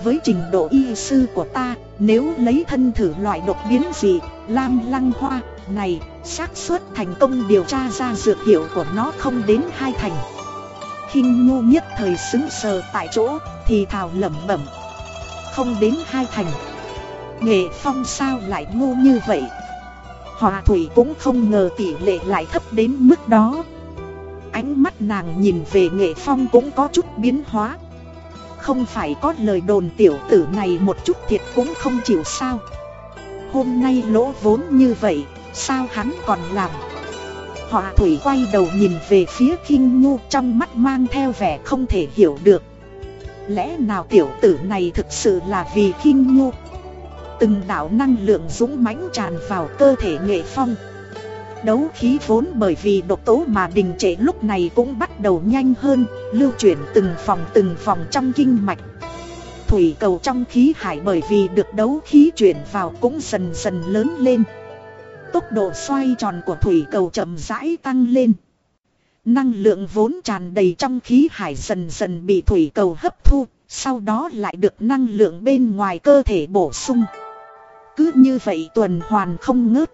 Với trình độ y sư của ta, Nếu lấy thân thử loại độc biến gì, Lam lăng hoa, này, xác suất thành công điều tra ra dược hiệu của nó không đến hai thành. Khinh nhu nhất thời xứng sờ tại chỗ, thì thào lẩm bẩm. Không đến hai thành nghệ phong sao lại ngu như vậy? Hòa thủy cũng không ngờ tỷ lệ lại thấp đến mức đó. Ánh mắt nàng nhìn về nghệ phong cũng có chút biến hóa. Không phải có lời đồn tiểu tử này một chút thiệt cũng không chịu sao? Hôm nay lỗ vốn như vậy, sao hắn còn làm? Hòa thủy quay đầu nhìn về phía Kinh nhu trong mắt mang theo vẻ không thể hiểu được. Lẽ nào tiểu tử này thực sự là vì Kinh nhu? Từng đạo năng lượng dũng mãnh tràn vào cơ thể nghệ phong Đấu khí vốn bởi vì độc tố mà đình trệ lúc này cũng bắt đầu nhanh hơn Lưu chuyển từng vòng từng vòng trong kinh mạch Thủy cầu trong khí hải bởi vì được đấu khí chuyển vào cũng dần dần lớn lên tốc độ xoay tròn của thủy cầu chậm rãi tăng lên. Năng lượng vốn tràn đầy trong khí hải dần dần bị thủy cầu hấp thu, sau đó lại được năng lượng bên ngoài cơ thể bổ sung. Cứ như vậy tuần hoàn không ngớt.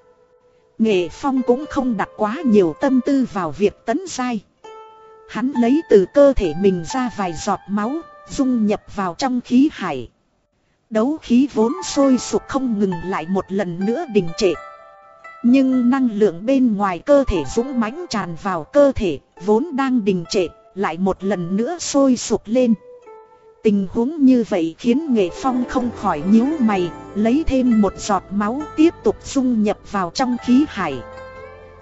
Nghệ Phong cũng không đặt quá nhiều tâm tư vào việc tấn sai. Hắn lấy từ cơ thể mình ra vài giọt máu, dung nhập vào trong khí hải. Đấu khí vốn sôi sục không ngừng lại một lần nữa đình trệ. Nhưng năng lượng bên ngoài cơ thể dũng mãnh tràn vào cơ thể, vốn đang đình trệ, lại một lần nữa sôi sục lên. Tình huống như vậy khiến Nghệ Phong không khỏi nhíu mày, lấy thêm một giọt máu tiếp tục dung nhập vào trong khí hải.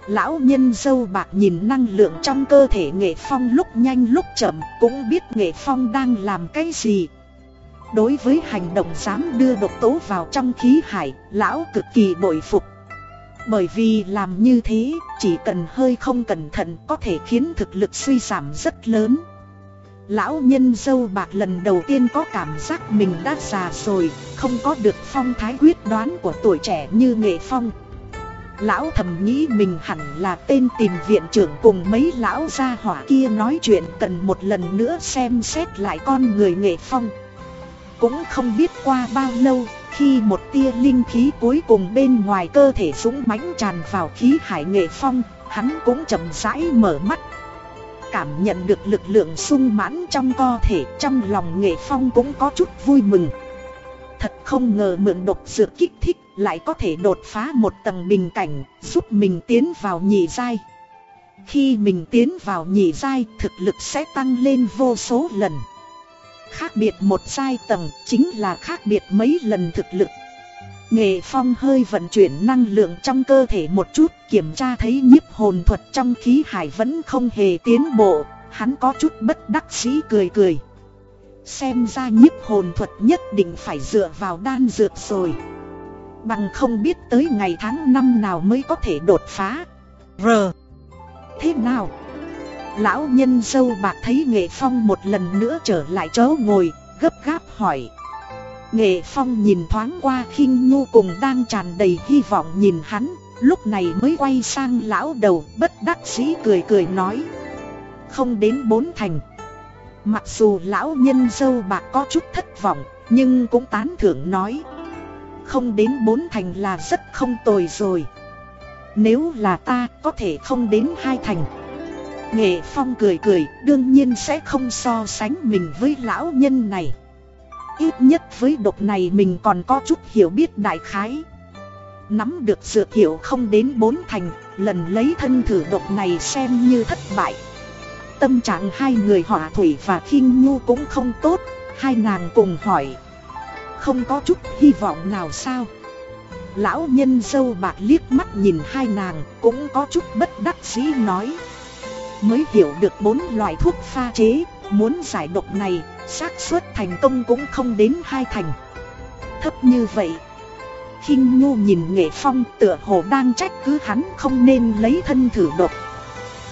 Lão nhân dâu bạc nhìn năng lượng trong cơ thể Nghệ Phong lúc nhanh lúc chậm cũng biết Nghệ Phong đang làm cái gì. Đối với hành động dám đưa độc tố vào trong khí hải, lão cực kỳ bội phục. Bởi vì làm như thế, chỉ cần hơi không cẩn thận có thể khiến thực lực suy giảm rất lớn. Lão nhân dâu bạc lần đầu tiên có cảm giác mình đã già rồi, không có được phong thái quyết đoán của tuổi trẻ như nghệ phong. Lão thầm nghĩ mình hẳn là tên tìm viện trưởng cùng mấy lão gia hỏa kia nói chuyện cần một lần nữa xem xét lại con người nghệ phong. Cũng không biết qua bao lâu khi một tia linh khí cuối cùng bên ngoài cơ thể súng mãnh tràn vào khí hải nghệ phong, hắn cũng chậm rãi mở mắt. Cảm nhận được lực lượng sung mãn trong cơ thể, trong lòng nghệ phong cũng có chút vui mừng. Thật không ngờ mượn độc dược kích thích lại có thể đột phá một tầng bình cảnh, giúp mình tiến vào nhị giai. Khi mình tiến vào nhị giai thực lực sẽ tăng lên vô số lần Khác biệt một giai tầng chính là khác biệt mấy lần thực lực Nghệ Phong hơi vận chuyển năng lượng trong cơ thể một chút Kiểm tra thấy nhiếp hồn thuật trong khí hải vẫn không hề tiến bộ. Hắn có chút bất đắc dĩ cười cười. Xem ra nhiếp hồn thuật nhất định phải dựa vào đan dược rồi. Bằng không biết tới ngày tháng năm nào mới có thể đột phá. R. Thế nào? Lão nhân dâu bạc thấy Nghệ Phong một lần nữa trở lại chỗ ngồi, gấp gáp hỏi. Nghệ Phong nhìn thoáng qua khinh nhu cùng đang tràn đầy hy vọng nhìn hắn, Lúc này mới quay sang lão đầu, bất đắc dĩ cười cười nói. Không đến bốn thành. Mặc dù lão nhân dâu bạc có chút thất vọng, Nhưng cũng tán thưởng nói. Không đến bốn thành là rất không tồi rồi. Nếu là ta, có thể không đến hai thành. Nghệ Phong cười cười, đương nhiên sẽ không so sánh mình với lão nhân này. Ít nhất với độc này mình còn có chút hiểu biết đại khái. Nắm được dược hiệu không đến bốn thành, Lần lấy thân thử độc này xem như thất bại. Tâm trạng hai người họa thủy và khinh nhu cũng không tốt, Hai nàng cùng hỏi. Không có chút hy vọng nào sao? Lão nhân dâu bạc liếc mắt nhìn hai nàng, Cũng có chút bất đắc dĩ nói. Mới hiểu được bốn loại thuốc pha chế Muốn giải độc này, xác suất thành công cũng không đến hai thành. Thấp như vậy. Khinh nhu nhìn nghệ phong tựa hồ đang trách cứ hắn không nên lấy thân thử độc.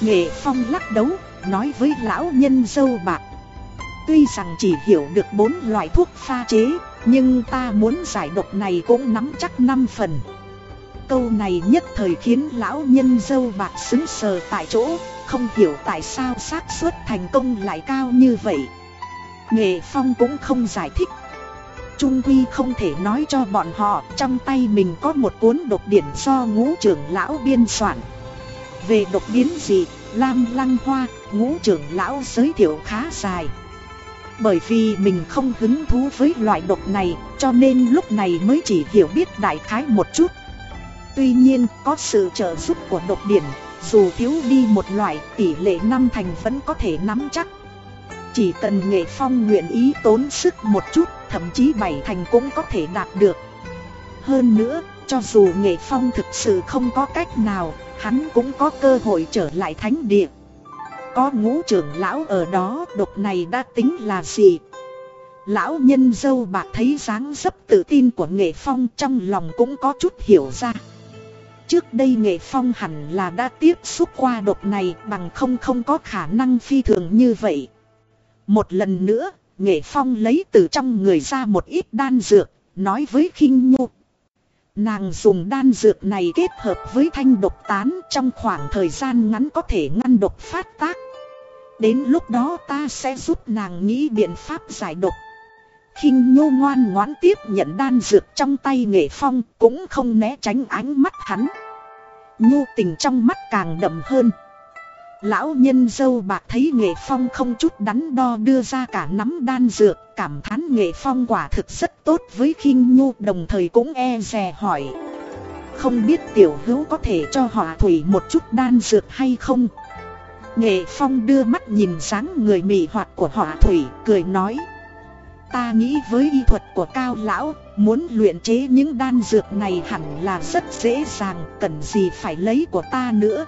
Nghệ phong lắc đấu nói với lão nhân dâu bạc. Tuy rằng chỉ hiểu được bốn loại thuốc pha chế, Nhưng ta muốn giải độc này cũng nắm chắc năm phần. Câu này nhất thời khiến lão nhân dâu bạc xứng sờ tại chỗ. Không hiểu tại sao xác suất thành công lại cao như vậy. Nghệ Phong cũng không giải thích. Trung Quy không thể nói cho bọn họ Trong tay mình có một cuốn độc điển do ngũ trưởng lão biên soạn. Về độc biến gì, Lam Lăng Hoa, ngũ trưởng lão giới thiệu khá dài. Bởi vì mình không hứng thú với loại độc này Cho nên lúc này mới chỉ hiểu biết đại khái một chút. Tuy nhiên có sự trợ giúp của độc điển dù thiếu đi một loại, tỷ lệ năm thành vẫn có thể nắm chắc. Chỉ cần nghệ phong nguyện ý tốn sức một chút, Thậm chí bảy thành cũng có thể đạt được. Hơn nữa, cho dù nghệ phong thực sự không có cách nào, Hắn cũng có cơ hội trở lại thánh địa. Có ngũ trưởng lão ở đó, độc này đã tính là gì? Lão nhân dâu bạc thấy dáng dấp tự tin của nghệ phong trong lòng cũng có chút hiểu ra. Trước đây nghệ phong hẳn là đã tiếp xúc qua độc này bằng không không có khả năng phi thường như vậy một lần nữa, nghệ phong lấy từ trong người ra một ít đan dược, nói với khinh nhu. Nàng dùng đan dược này kết hợp với thanh độc tán trong khoảng thời gian ngắn có thể ngăn độc phát tác. Đến lúc đó ta sẽ giúp nàng nghĩ biện pháp giải độc khinh nhu ngoan ngoãn tiếp nhận đan dược trong tay nghệ phong cũng không né tránh ánh mắt hắn. Nhu tình trong mắt càng đậm hơn. Lão nhân dâu bạc thấy nghệ phong không chút đắn đo đưa ra cả nắm đan dược, Cảm thán nghệ phong quả thực rất tốt với khinh nhu, đồng thời cũng e rè hỏi Không biết tiểu hữu có thể cho họa thủy một chút đan dược hay không Nghệ phong đưa mắt nhìn sáng người mị hoạt của họa thủy, cười nói Ta nghĩ với y thuật của cao lão, Muốn luyện chế những đan dược này hẳn là rất dễ dàng, Cần gì phải lấy của ta nữa.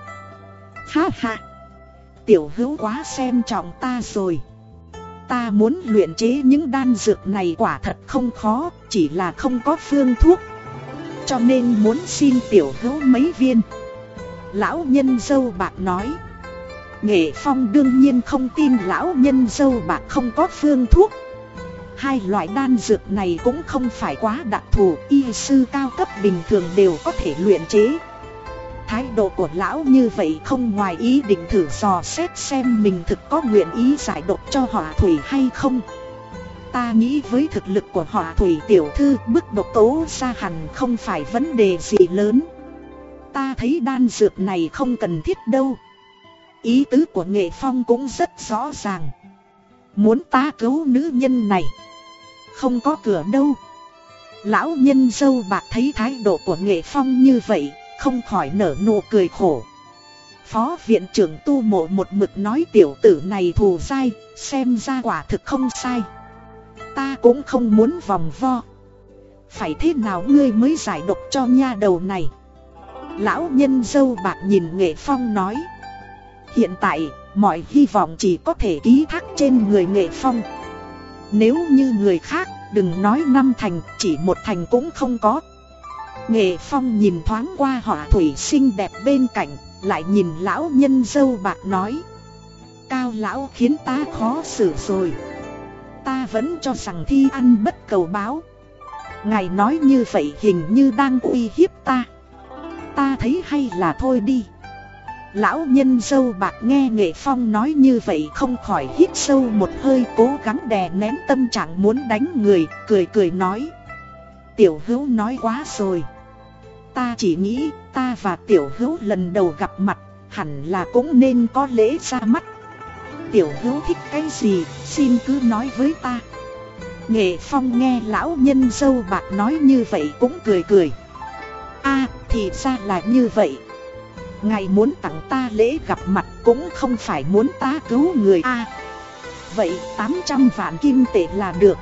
Ha ha! Tiểu hữu quá xem trọng ta rồi. Ta muốn luyện chế những đan dược này quả thật không khó, Chỉ là không có phương thuốc. Cho nên muốn xin tiểu hữu mấy viên. Lão nhân dâu bạc nói. Nghệ Phong đương nhiên không tin lão nhân dâu bạc không có phương thuốc. Hai loại đan dược này cũng không phải quá đặc thù, Y sư cao cấp bình thường đều có thể luyện chế. Thái độ của lão như vậy không ngoài ý định thử dò xét xem mình thực có nguyện ý giải độc cho hỏa thủy hay không. Ta nghĩ với thực lực của hỏa thủy tiểu thư, bức độc tố ra hẳn không phải vấn đề gì lớn. Ta thấy đan dược này không cần thiết đâu. Ý tứ của nghệ phong cũng rất rõ ràng. Muốn ta cứu nữ nhân này không có cửa đâu Lão nhân dâu bạc thấy thái độ của nghệ phong như vậy không khỏi nở nụ cười khổ. Phó viện trưởng tu mộ một mực nói tiểu tử này thù dai, xem ra quả thực không sai. Ta cũng không muốn vòng vo. Phải thế nào ngươi mới giải độc cho nha đầu này? Lão nhân dâu bạc nhìn nghệ phong nói. Hiện tại, mọi hy vọng chỉ có thể ký thác trên người nghệ phong. Nếu như người khác, đừng nói năm thành, chỉ một thành cũng không có. Nghệ phong nhìn thoáng qua họa thủy xinh đẹp bên cạnh, lại nhìn lão nhân dâu bạc nói. Cao lão khiến ta khó xử rồi. Ta vẫn cho rằng thi ăn bất cầu báo. Ngài nói như vậy hình như đang uy hiếp ta. Ta thấy hay là thôi đi. Lão nhân dâu bạc nghe nghệ phong nói như vậy không khỏi hít sâu một hơi, cố gắng đè nén tâm trạng muốn đánh người, Cười cười nói. Tiểu hữu nói quá rồi. Ta chỉ nghĩ ta và tiểu hữu lần đầu gặp mặt, Hẳn là cũng nên có lễ ra mắt. Tiểu hữu thích cái gì, xin cứ nói với ta. Nghệ phong nghe lão nhân dâu bạc nói như vậy cũng cười cười. A, thì ra là như vậy. Ngài muốn tặng ta lễ gặp mặt cũng không phải muốn ta cứu người a. Vậy 800 vạn kim tệ là được.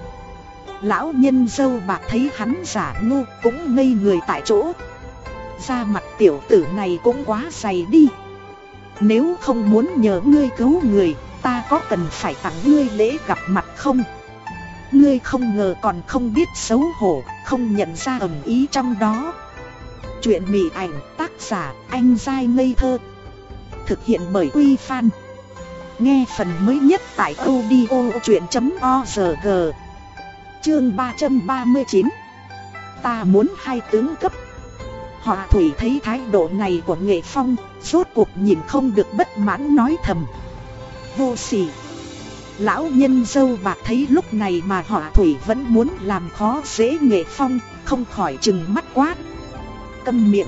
Lão nhân dâu bạc thấy hắn giả ngu cũng ngây người tại chỗ. Da mặt tiểu tử này cũng quá dày đi. Nếu không muốn nhờ ngươi cứu người, Ta có cần phải tặng ngươi lễ gặp mặt không? Ngươi không ngờ còn không biết xấu hổ, Không nhận ra ẩm ý trong đó. Chuyện mị ảnh tác giả anh dai ngây thơ. Thực hiện bởi Quy Phan. Nghe phần mới nhất tại audio chuyện.org Chương 339 Ta muốn hai tướng cấp. Họa thủy thấy thái độ này của nghệ phong, Rốt cuộc nhìn không được bất mãn nói thầm. Vô sỉ. Lão nhân dâu bạc thấy lúc này mà họa thủy vẫn muốn làm khó dễ nghệ phong, Không khỏi chừng mắt quát. Câm miệng.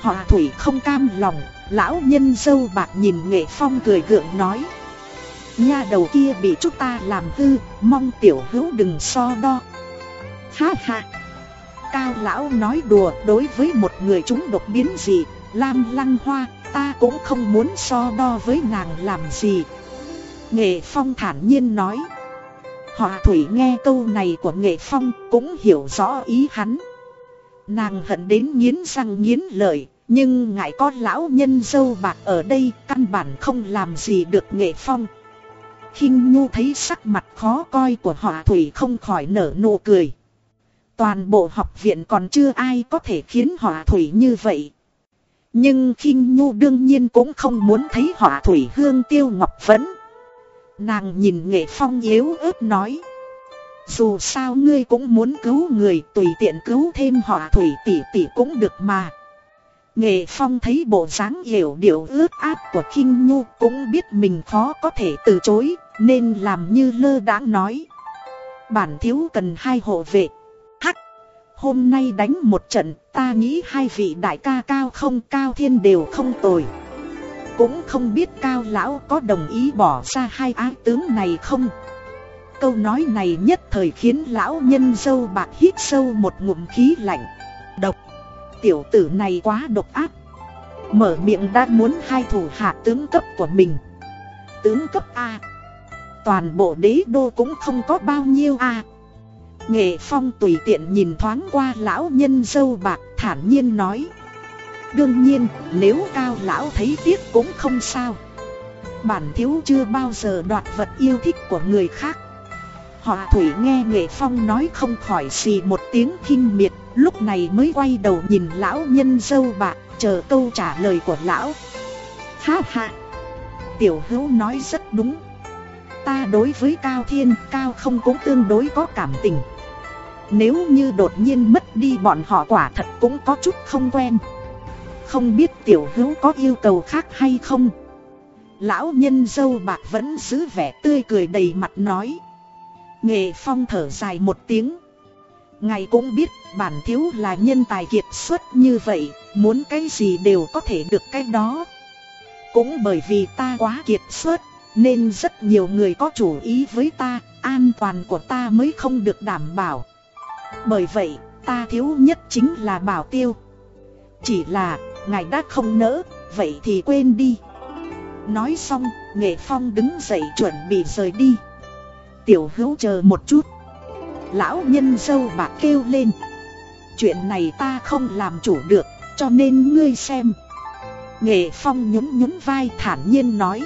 Họa thủy không cam lòng Lão nhân dâu bạc nhìn nghệ phong cười gượng nói. Nha đầu kia bị chúng ta làm hư Mong tiểu hữu đừng so đo. Ha ha. Cao lão nói đùa đối với một người chúng độc biến gì Lam lăng hoa ta cũng không muốn so đo với nàng làm gì. Nghệ Phong thản nhiên nói. Họa thủy nghe câu này của Nghệ Phong cũng hiểu rõ ý hắn Nàng hận đến nghiến răng nghiến lợi, Nhưng ngại có lão nhân dâu bạc ở đây, căn bản không làm gì được Nghệ Phong khinh Nhu thấy sắc mặt khó coi của họa thủy không khỏi nở nụ cười Toàn bộ học viện còn chưa ai có thể khiến họa thủy như vậy. Nhưng khinh Nhu đương nhiên cũng không muốn thấy họa thủy hương tiêu ngọc phấn. Nàng nhìn nghệ phong yếu ớt nói. Dù sao ngươi cũng muốn cứu người tùy tiện cứu thêm họ thủy tỷ tỷ cũng được mà. Nghệ phong thấy bộ dáng hiểu điệu ướt át của kinh Nhu cũng biết mình khó có thể từ chối nên làm như lơ đãng nói. Bản thiếu cần hai hộ vệ Hôm nay đánh một trận, ta nghĩ hai vị đại ca cao không cao thiên đều không tồi. Cũng không biết cao lão có đồng ý bỏ ra hai ái tướng này không. Câu nói này nhất thời khiến lão nhân dâu bạc hít sâu một ngụm khí lạnh. Độc. Tiểu tử này quá độc ác. Mở miệng đã muốn hai thủ hạ tướng cấp của mình. Tướng cấp A. Toàn bộ đế đô cũng không có bao nhiêu A. Nghệ Phong tùy tiện nhìn thoáng qua lão nhân dâu bạc thản nhiên nói Đương nhiên, nếu cao lão thấy tiếc cũng không sao Bản thiếu chưa bao giờ đoạt vật yêu thích của người khác Họ thủy nghe Nghệ Phong nói không khỏi xì một tiếng kinh miệt Lúc này mới quay đầu nhìn lão nhân dâu bạc chờ câu trả lời của lão. Ha ha! Tiểu hữu nói rất đúng. Ta đối với Cao Thiên, Cao không cũng tương đối có cảm tình. Nếu như đột nhiên mất đi bọn họ quả thật cũng có chút không quen. Không biết tiểu hữu có yêu cầu khác hay không? Lão nhân dâu bạc vẫn giữ vẻ tươi cười đầy mặt nói. Nghệ phong thở dài một tiếng Ngài cũng biết bản thiếu là nhân tài kiệt xuất như vậy Muốn cái gì đều có thể được cái đó Cũng bởi vì ta quá kiệt xuất Nên rất nhiều người có chủ ý với ta An toàn của ta mới không được đảm bảo bởi vậy, ta thiếu nhất chính là bảo tiêu. Chỉ là, ngài đã không nỡ, vậy thì quên đi. Nói xong, nghệ phong đứng dậy chuẩn bị rời đi. Tiểu hữu chờ một chút. Lão nhân dâu bạc kêu lên. Chuyện này ta không làm chủ được, cho nên ngươi xem. Nghệ phong nhún nhún vai thản nhiên nói.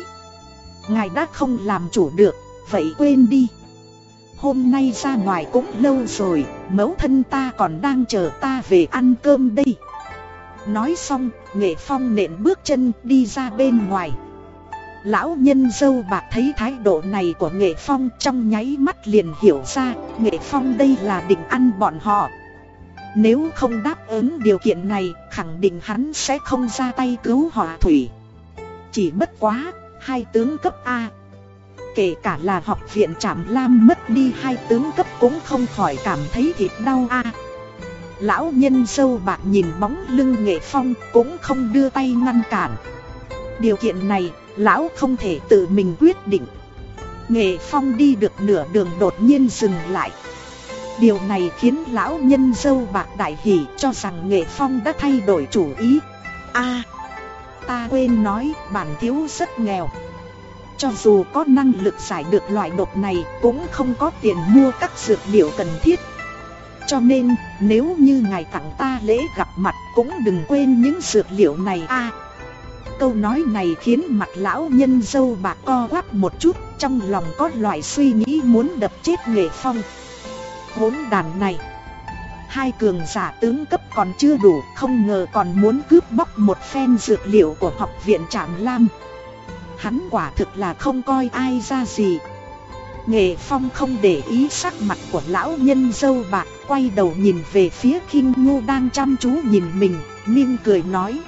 Ngài đã không làm chủ được, vậy quên đi. Hôm nay ra ngoài cũng lâu rồi, mẫu thân ta còn đang chờ ta về ăn cơm đây. Nói xong, nghệ phong nện bước chân đi ra bên ngoài. Lão nhân dâu bạc thấy thái độ này của nghệ phong trong nháy mắt liền hiểu ra nghệ phong đây là định ăn bọn họ. Nếu không đáp ứng điều kiện này, khẳng định hắn sẽ không ra tay cứu họ thủy. Chỉ bất quá, hai tướng cấp A. Kể cả là học viện Trạm Lam mất đi hai tướng cấp cũng không khỏi cảm thấy thịt đau A. Lão nhân sâu bạc nhìn bóng lưng nghệ phong cũng không đưa tay ngăn cản. Điều kiện này, lão không thể tự mình quyết định. Nghệ phong đi được nửa đường đột nhiên dừng lại. Điều này khiến lão nhân dâu bạc đại hỉ cho rằng nghệ phong đã thay đổi chủ ý. a, ta quên nói, bản thiếu rất nghèo. Cho dù có năng lực giải được loại độc này, cũng không có tiền mua các dược liệu cần thiết. Cho nên, nếu như ngài tặng ta lễ gặp mặt, cũng đừng quên những dược liệu này a câu nói này khiến mặt lão nhân dâu bạc co quắp một chút, Trong lòng có loại suy nghĩ muốn đập chết nghệ phong. Hỗn đàn này, Hai cường giả tướng cấp còn chưa đủ, Không ngờ còn muốn cướp bóc một phen dược liệu của học viện Trạm Lam. Hắn quả thực là không coi ai ra gì. Nghệ Phong không để ý sắc mặt của lão nhân dâu bạc Quay đầu nhìn về phía khinh ngu đang chăm chú nhìn mình, Miên cười nói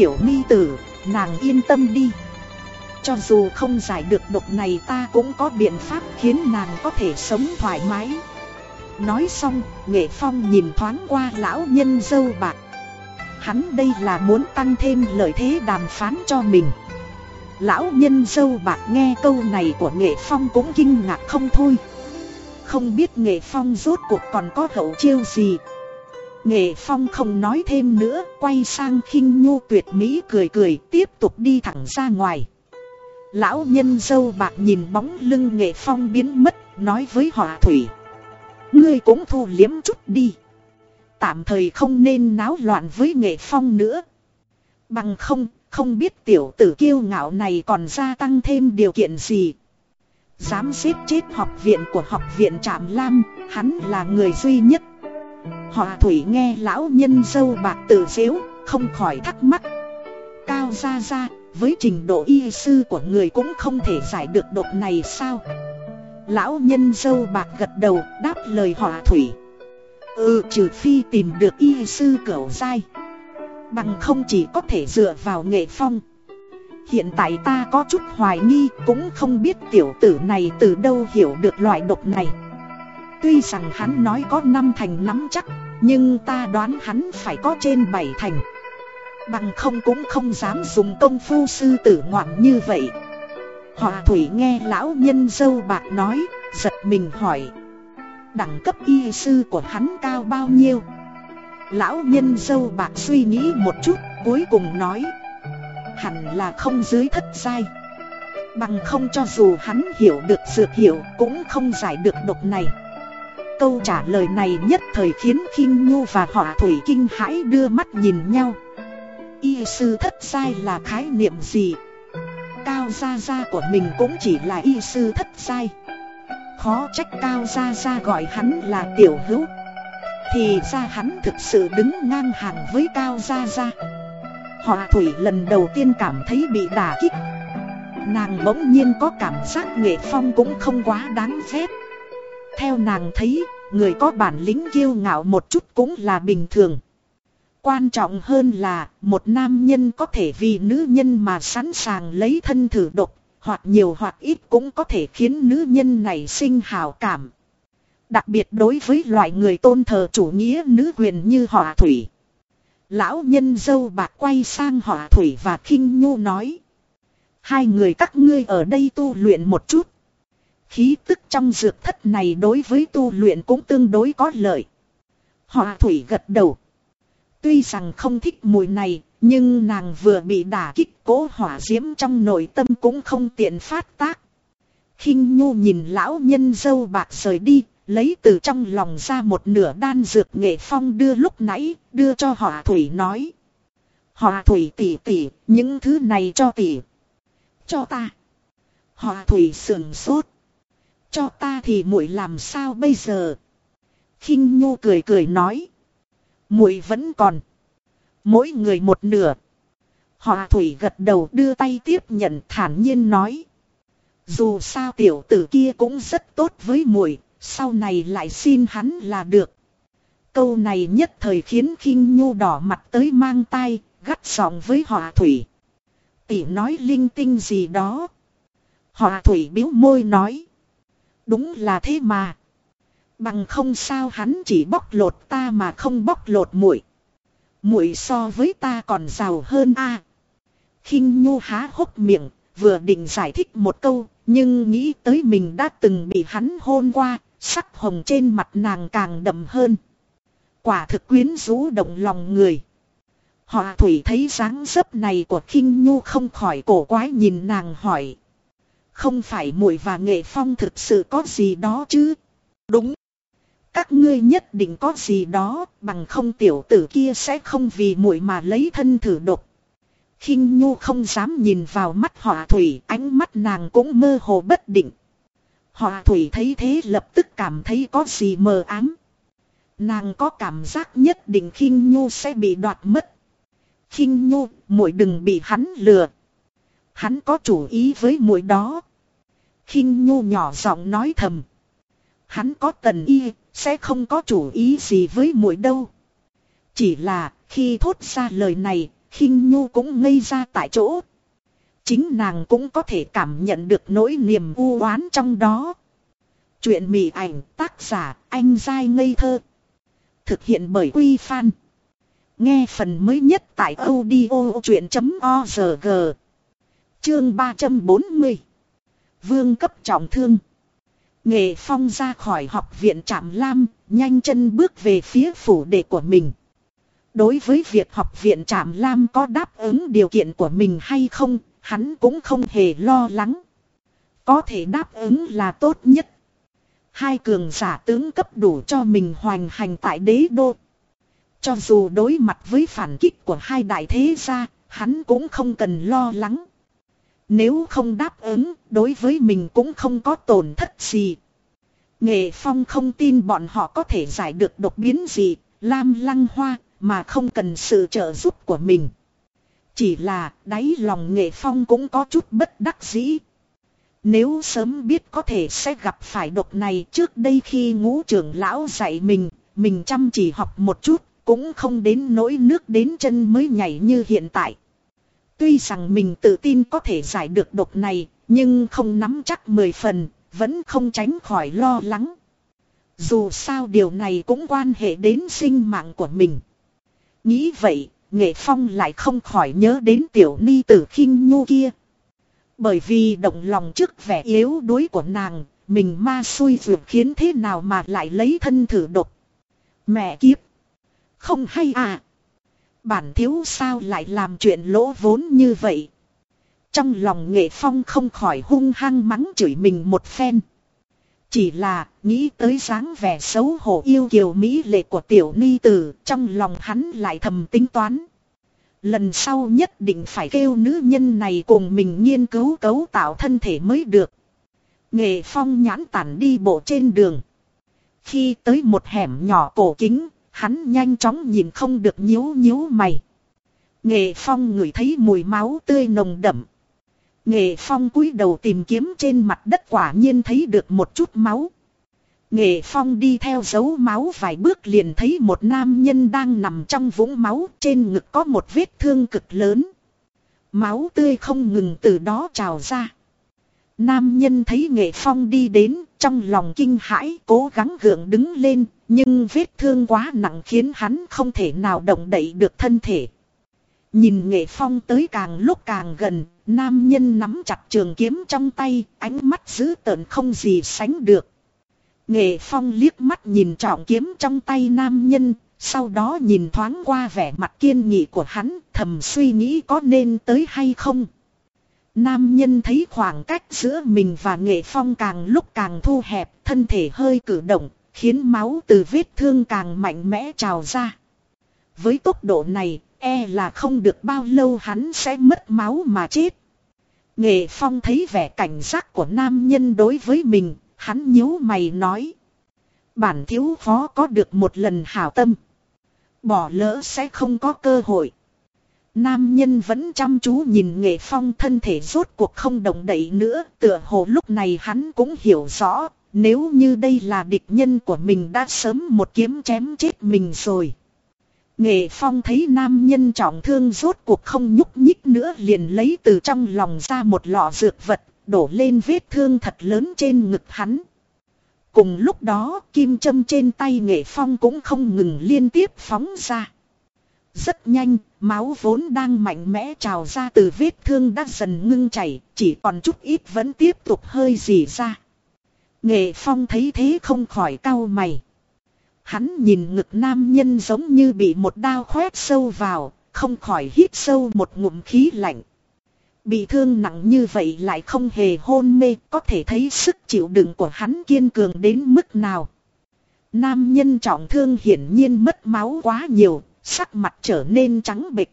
Tiểu mi tử, nàng yên tâm đi Cho dù không giải được độc này ta cũng có biện pháp khiến nàng có thể sống thoải mái Nói xong, Nghệ Phong nhìn thoáng qua lão nhân dâu bạc. Hắn đây là muốn tăng thêm lợi thế đàm phán cho mình. Lão nhân dâu bạc nghe câu này của Nghệ Phong cũng kinh ngạc không thôi. Không biết Nghệ Phong rốt cuộc còn có hậu chiêu gì. Nghệ Phong không nói thêm nữa, quay sang khinh nhu tuyệt mỹ cười cười tiếp tục đi thẳng ra ngoài. Lão nhân dâu bạc nhìn bóng lưng Nghệ Phong biến mất, nói với họ Thủy. Ngươi cũng thu liếm chút đi. Tạm thời không nên náo loạn với nghệ phong nữa. Bằng không, không biết tiểu tử kiêu ngạo này còn gia tăng thêm điều kiện gì. Dám giết chết học viện của học viện Trạm Lam, hắn là người duy nhất. Họ thủy nghe lão nhân dâu bạc tử xếu, không khỏi thắc mắc. Cao ra ra, với trình độ y sư của người cũng không thể giải được độc này sao? Lão nhân dâu bạc gật đầu đáp lời họ thủy Ừ trừ phi tìm được y sư cửu dai Bằng không chỉ có thể dựa vào nghệ phong Hiện tại ta có chút hoài nghi cũng không biết tiểu tử này từ đâu hiểu được loại độc này Tuy rằng hắn nói có năm thành nắm chắc Nhưng ta đoán hắn phải có trên bảy thành Bằng không cũng không dám dùng công phu sư tử ngoạn như vậy Hòa thủy nghe lão nhân dâu bạc nói, giật mình hỏi. Đẳng cấp y sư của hắn cao bao nhiêu? Lão nhân dâu bạc suy nghĩ một chút, cuối cùng nói. Hẳn là không dưới thất sai. Bằng không cho dù hắn hiểu được dược hiểu cũng không giải được độc này. Câu trả lời này nhất thời khiến khinh Nhu và họa thủy kinh hãi đưa mắt nhìn nhau. Y sư thất sai là khái niệm gì? Cao Gia Gia của mình cũng chỉ là y sư thất sai Khó trách Cao Gia Gia gọi hắn là tiểu hữu. Thì ra hắn thực sự đứng ngang hàng với Cao Gia Gia. Họa thủy lần đầu tiên cảm thấy bị đả kích. Nàng bỗng nhiên có cảm giác nghệ phong cũng không quá đáng phép theo nàng thấy, người có bản lĩnh kiêu ngạo một chút cũng là bình thường Quan trọng hơn là một nam nhân có thể vì nữ nhân mà sẵn sàng lấy thân thử độc, hoặc nhiều hoặc ít cũng có thể khiến nữ nhân này sinh hào cảm. Đặc biệt đối với loại người tôn thờ chủ nghĩa nữ quyền như họa thủy. Lão nhân dâu bạc quay sang họa thủy và khinh nhu nói. Hai người các ngươi ở đây tu luyện một chút. Khí tức trong dược thất này đối với tu luyện cũng tương đối có lợi. Họ thủy gật đầu. Tuy rằng không thích mùi này, nhưng nàng vừa bị đả kích cố hỏa diễm trong nội tâm cũng không tiện phát tác. khinh nhu nhìn lão nhân dâu bạc rời đi, lấy từ trong lòng ra một nửa đan dược nghệ phong đưa lúc nãy, đưa cho họ thủy nói. Họ thủy tỉ tỉ, những thứ này cho tỉ. Cho ta. Họ thủy sườn sốt. Cho ta thì muội làm sao bây giờ? khinh nhu cười cười nói. muội vẫn còn. Mỗi người một nửa. Họ thủy gật đầu đưa tay tiếp nhận thản nhiên nói. Dù sao tiểu tử kia cũng rất tốt với muội, sau này lại xin hắn là được. Câu này nhất thời khiến khinh nhu đỏ mặt tới mang tay, gắt giọng với họ thủy. Tỷ nói linh tinh gì đó. Họ thủy biếu môi nói. Đúng là thế mà. Bằng không sao hắn chỉ bóc lột ta mà không bóc lột muội. Muội so với ta còn giàu hơn a. À. Khinh Nhu há hốc miệng, vừa định giải thích một câu, nhưng nghĩ tới mình đã từng bị hắn hôn qua, sắc hồng trên mặt nàng càng đậm hơn. Quả thực quyến rũ động lòng người. Họ thủy thấy dáng dấp này của khinh nhu không khỏi cổ quái nhìn nàng hỏi. Không phải muội và nghệ phong thực sự có gì đó chứ? Đúng. Các ngươi nhất định có gì đó, bằng không tiểu tử kia sẽ không vì muội mà lấy thân thử độc. khinh Nhu không dám nhìn vào mắt họa thủy, ánh mắt nàng cũng mơ hồ bất định. Họa thủy thấy thế lập tức cảm thấy có gì mờ ám. Nàng có cảm giác nhất định khinh Nhu sẽ bị đoạt mất. khinh Nhu, muội đừng bị hắn lừa. Hắn có chủ ý với muội đó khinh Nhu nhỏ giọng nói thầm. Hắn có tần y, sẽ không có chủ ý gì với muội đâu. Chỉ là khi thốt ra lời này, khinh nhu cũng ngây ra tại chỗ. Chính nàng cũng có thể cảm nhận được nỗi niềm u oán trong đó. Chuyện mị ảnh tác giả anh dai ngây thơ. Thực hiện bởi Quy Phan. Nghe phần mới nhất tại audio chuyện.org. Chương 340. Vương cấp trọng thương. Nghệ Phong ra khỏi học viện Trạm Lam, nhanh chân bước về phía phủ đệ của mình. Đối với việc học viện Trạm Lam có đáp ứng điều kiện của mình hay không, hắn cũng không hề lo lắng. Có thể đáp ứng là tốt nhất. Hai cường giả tướng cấp đủ cho mình hoành hành tại đế đô. Cho dù đối mặt với phản kích của hai đại thế gia, hắn cũng không cần lo lắng. Nếu không đáp ứng, đối với mình cũng không có tổn thất gì. Nghệ Phong không tin bọn họ có thể giải được độc biến gì, lam lăng hoa, mà không cần sự trợ giúp của mình. Chỉ là đáy lòng Nghệ Phong cũng có chút bất đắc dĩ. Nếu sớm biết có thể sẽ gặp phải độc này trước đây khi ngũ trưởng lão dạy mình, mình chăm chỉ học một chút, cũng không đến nỗi nước đến chân mới nhảy như hiện tại. Tuy rằng mình tự tin có thể giải được độc này, nhưng không nắm chắc mười phần, vẫn không tránh khỏi lo lắng. Dù sao điều này cũng quan hệ đến sinh mạng của mình. Nghĩ vậy, Nghệ Phong lại không khỏi nhớ đến tiểu ni tử khinh nhu kia. Bởi vì động lòng trước vẻ yếu đuối của nàng, mình ma xui vượt khiến thế nào mà lại lấy thân thử độc. Mẹ kiếp! Không hay à! Bản thiếu sao lại làm chuyện lỗ vốn như vậy. Trong lòng nghệ phong không khỏi hung hăng mắng chửi mình một phen. Chỉ là nghĩ tới dáng vẻ xấu hổ yêu kiều mỹ lệ của tiểu ni tử trong lòng hắn lại thầm tính toán. Lần sau nhất định phải kêu nữ nhân này cùng mình nghiên cứu cấu tạo thân thể mới được. Nghệ phong nhãn tản đi bộ trên đường. Khi tới một hẻm nhỏ cổ kính, Hắn nhanh chóng nhìn không được nhíu nhíu mày. Nghệ Phong ngửi thấy mùi máu tươi nồng đậm. Nghệ Phong cúi đầu tìm kiếm trên mặt đất quả nhiên thấy được một chút máu. Nghệ Phong đi theo dấu máu vài bước liền thấy một nam nhân đang nằm trong vũng máu, trên ngực có một vết thương cực lớn. Máu tươi không ngừng từ đó trào ra. Nam nhân thấy Nghệ Phong đi đến trong lòng kinh hãi cố gắng gượng đứng lên nhưng vết thương quá nặng khiến hắn không thể nào động đậy được thân thể. Nhìn nghệ phong tới càng lúc càng gần, nam nhân nắm chặt trường kiếm trong tay, ánh mắt dữ tợn không gì sánh được. Nghệ phong liếc mắt nhìn trọng kiếm trong tay nam nhân, sau đó nhìn thoáng qua vẻ mặt kiên nghị của hắn, thầm suy nghĩ có nên tới hay không. Nam nhân thấy khoảng cách giữa mình và nghệ phong càng lúc càng thu hẹp, thân thể hơi cử động, khiến máu từ vết thương càng mạnh mẽ trào ra. Với tốc độ này, e là không được bao lâu hắn sẽ mất máu mà chết. Nghệ phong thấy vẻ cảnh giác của nam nhân đối với mình, hắn nhíu mày nói. Bản thiếu phó có được một lần hảo tâm. Bỏ lỡ sẽ không có cơ hội. Nam nhân vẫn chăm chú nhìn nghệ phong thân thể rốt cuộc không động đậy nữa. Tựa hồ lúc này hắn cũng hiểu rõ. Nếu như đây là địch nhân của mình đã sớm một kiếm chém chết mình rồi. Nghệ phong thấy nam nhân trọng thương rốt cuộc không nhúc nhích nữa liền lấy từ trong lòng ra một lọ dược vật, đổ lên vết thương thật lớn trên ngực hắn. Cùng lúc đó kim châm trên tay nghệ phong cũng không ngừng liên tiếp phóng ra. Rất nhanh, máu vốn đang mạnh mẽ trào ra từ vết thương đã dần ngưng chảy, chỉ còn chút ít vẫn tiếp tục hơi dì ra. Nghệ phong thấy thế không khỏi cau mày. Hắn nhìn ngực nam nhân giống như bị một đao khoét sâu vào, không khỏi hít sâu một ngụm khí lạnh. Bị thương nặng như vậy lại không hề hôn mê, có thể thấy sức chịu đựng của hắn kiên cường đến mức nào. Nam nhân trọng thương hiển nhiên mất máu quá nhiều, sắc mặt trở nên trắng bệch.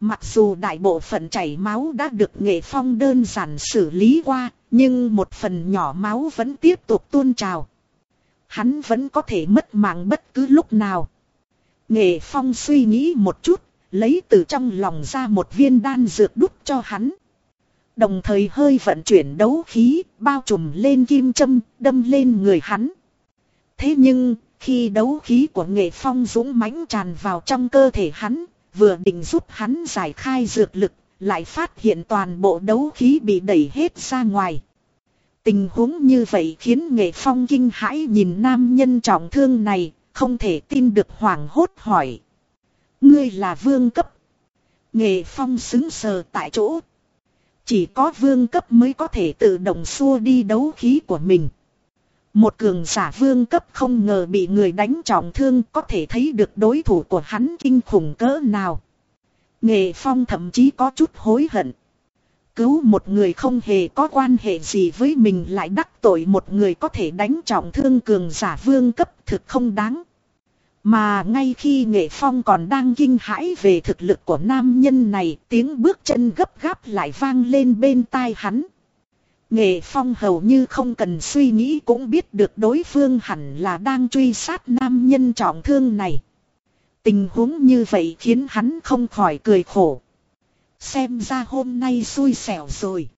Mặc dù đại bộ phận chảy máu đã được nghệ phong đơn giản xử lý qua, nhưng một phần nhỏ máu vẫn tiếp tục tuôn trào. Hắn vẫn có thể mất mạng bất cứ lúc nào. Nghệ phong suy nghĩ một chút, lấy từ trong lòng ra một viên đan dược đút cho hắn. Đồng thời hơi vận chuyển đấu khí, bao trùm lên kim châm, đâm lên người hắn. Thế nhưng, khi đấu khí của nghệ phong dũng mãnh tràn vào trong cơ thể hắn, vừa định giúp hắn giải khai dược lực, lại phát hiện toàn bộ đấu khí bị đẩy hết ra ngoài. Tình huống như vậy khiến nghệ phong kinh hãi nhìn nam nhân trọng thương này, không thể tin được hoảng hốt hỏi. Ngươi là vương cấp. Nghệ phong xứng sờ tại chỗ. Chỉ có vương cấp mới có thể tự động xua đi đấu khí của mình. Một cường giả vương cấp không ngờ bị người đánh trọng thương có thể thấy được đối thủ của hắn kinh khủng cỡ nào. Nghệ phong thậm chí có chút hối hận. Cứu một người không hề có quan hệ gì với mình lại đắc tội một người có thể đánh trọng thương cường giả vương cấp thực không đáng. Mà ngay khi nghệ phong còn đang kinh hãi về thực lực của nam nhân này, tiếng bước chân gấp gáp lại vang lên bên tai hắn. Nghệ phong hầu như không cần suy nghĩ cũng biết được đối phương hẳn là đang truy sát nam nhân trọng thương này. Tình huống như vậy khiến hắn không khỏi cười khổ. Xem ra hôm nay xui xẻo rồi.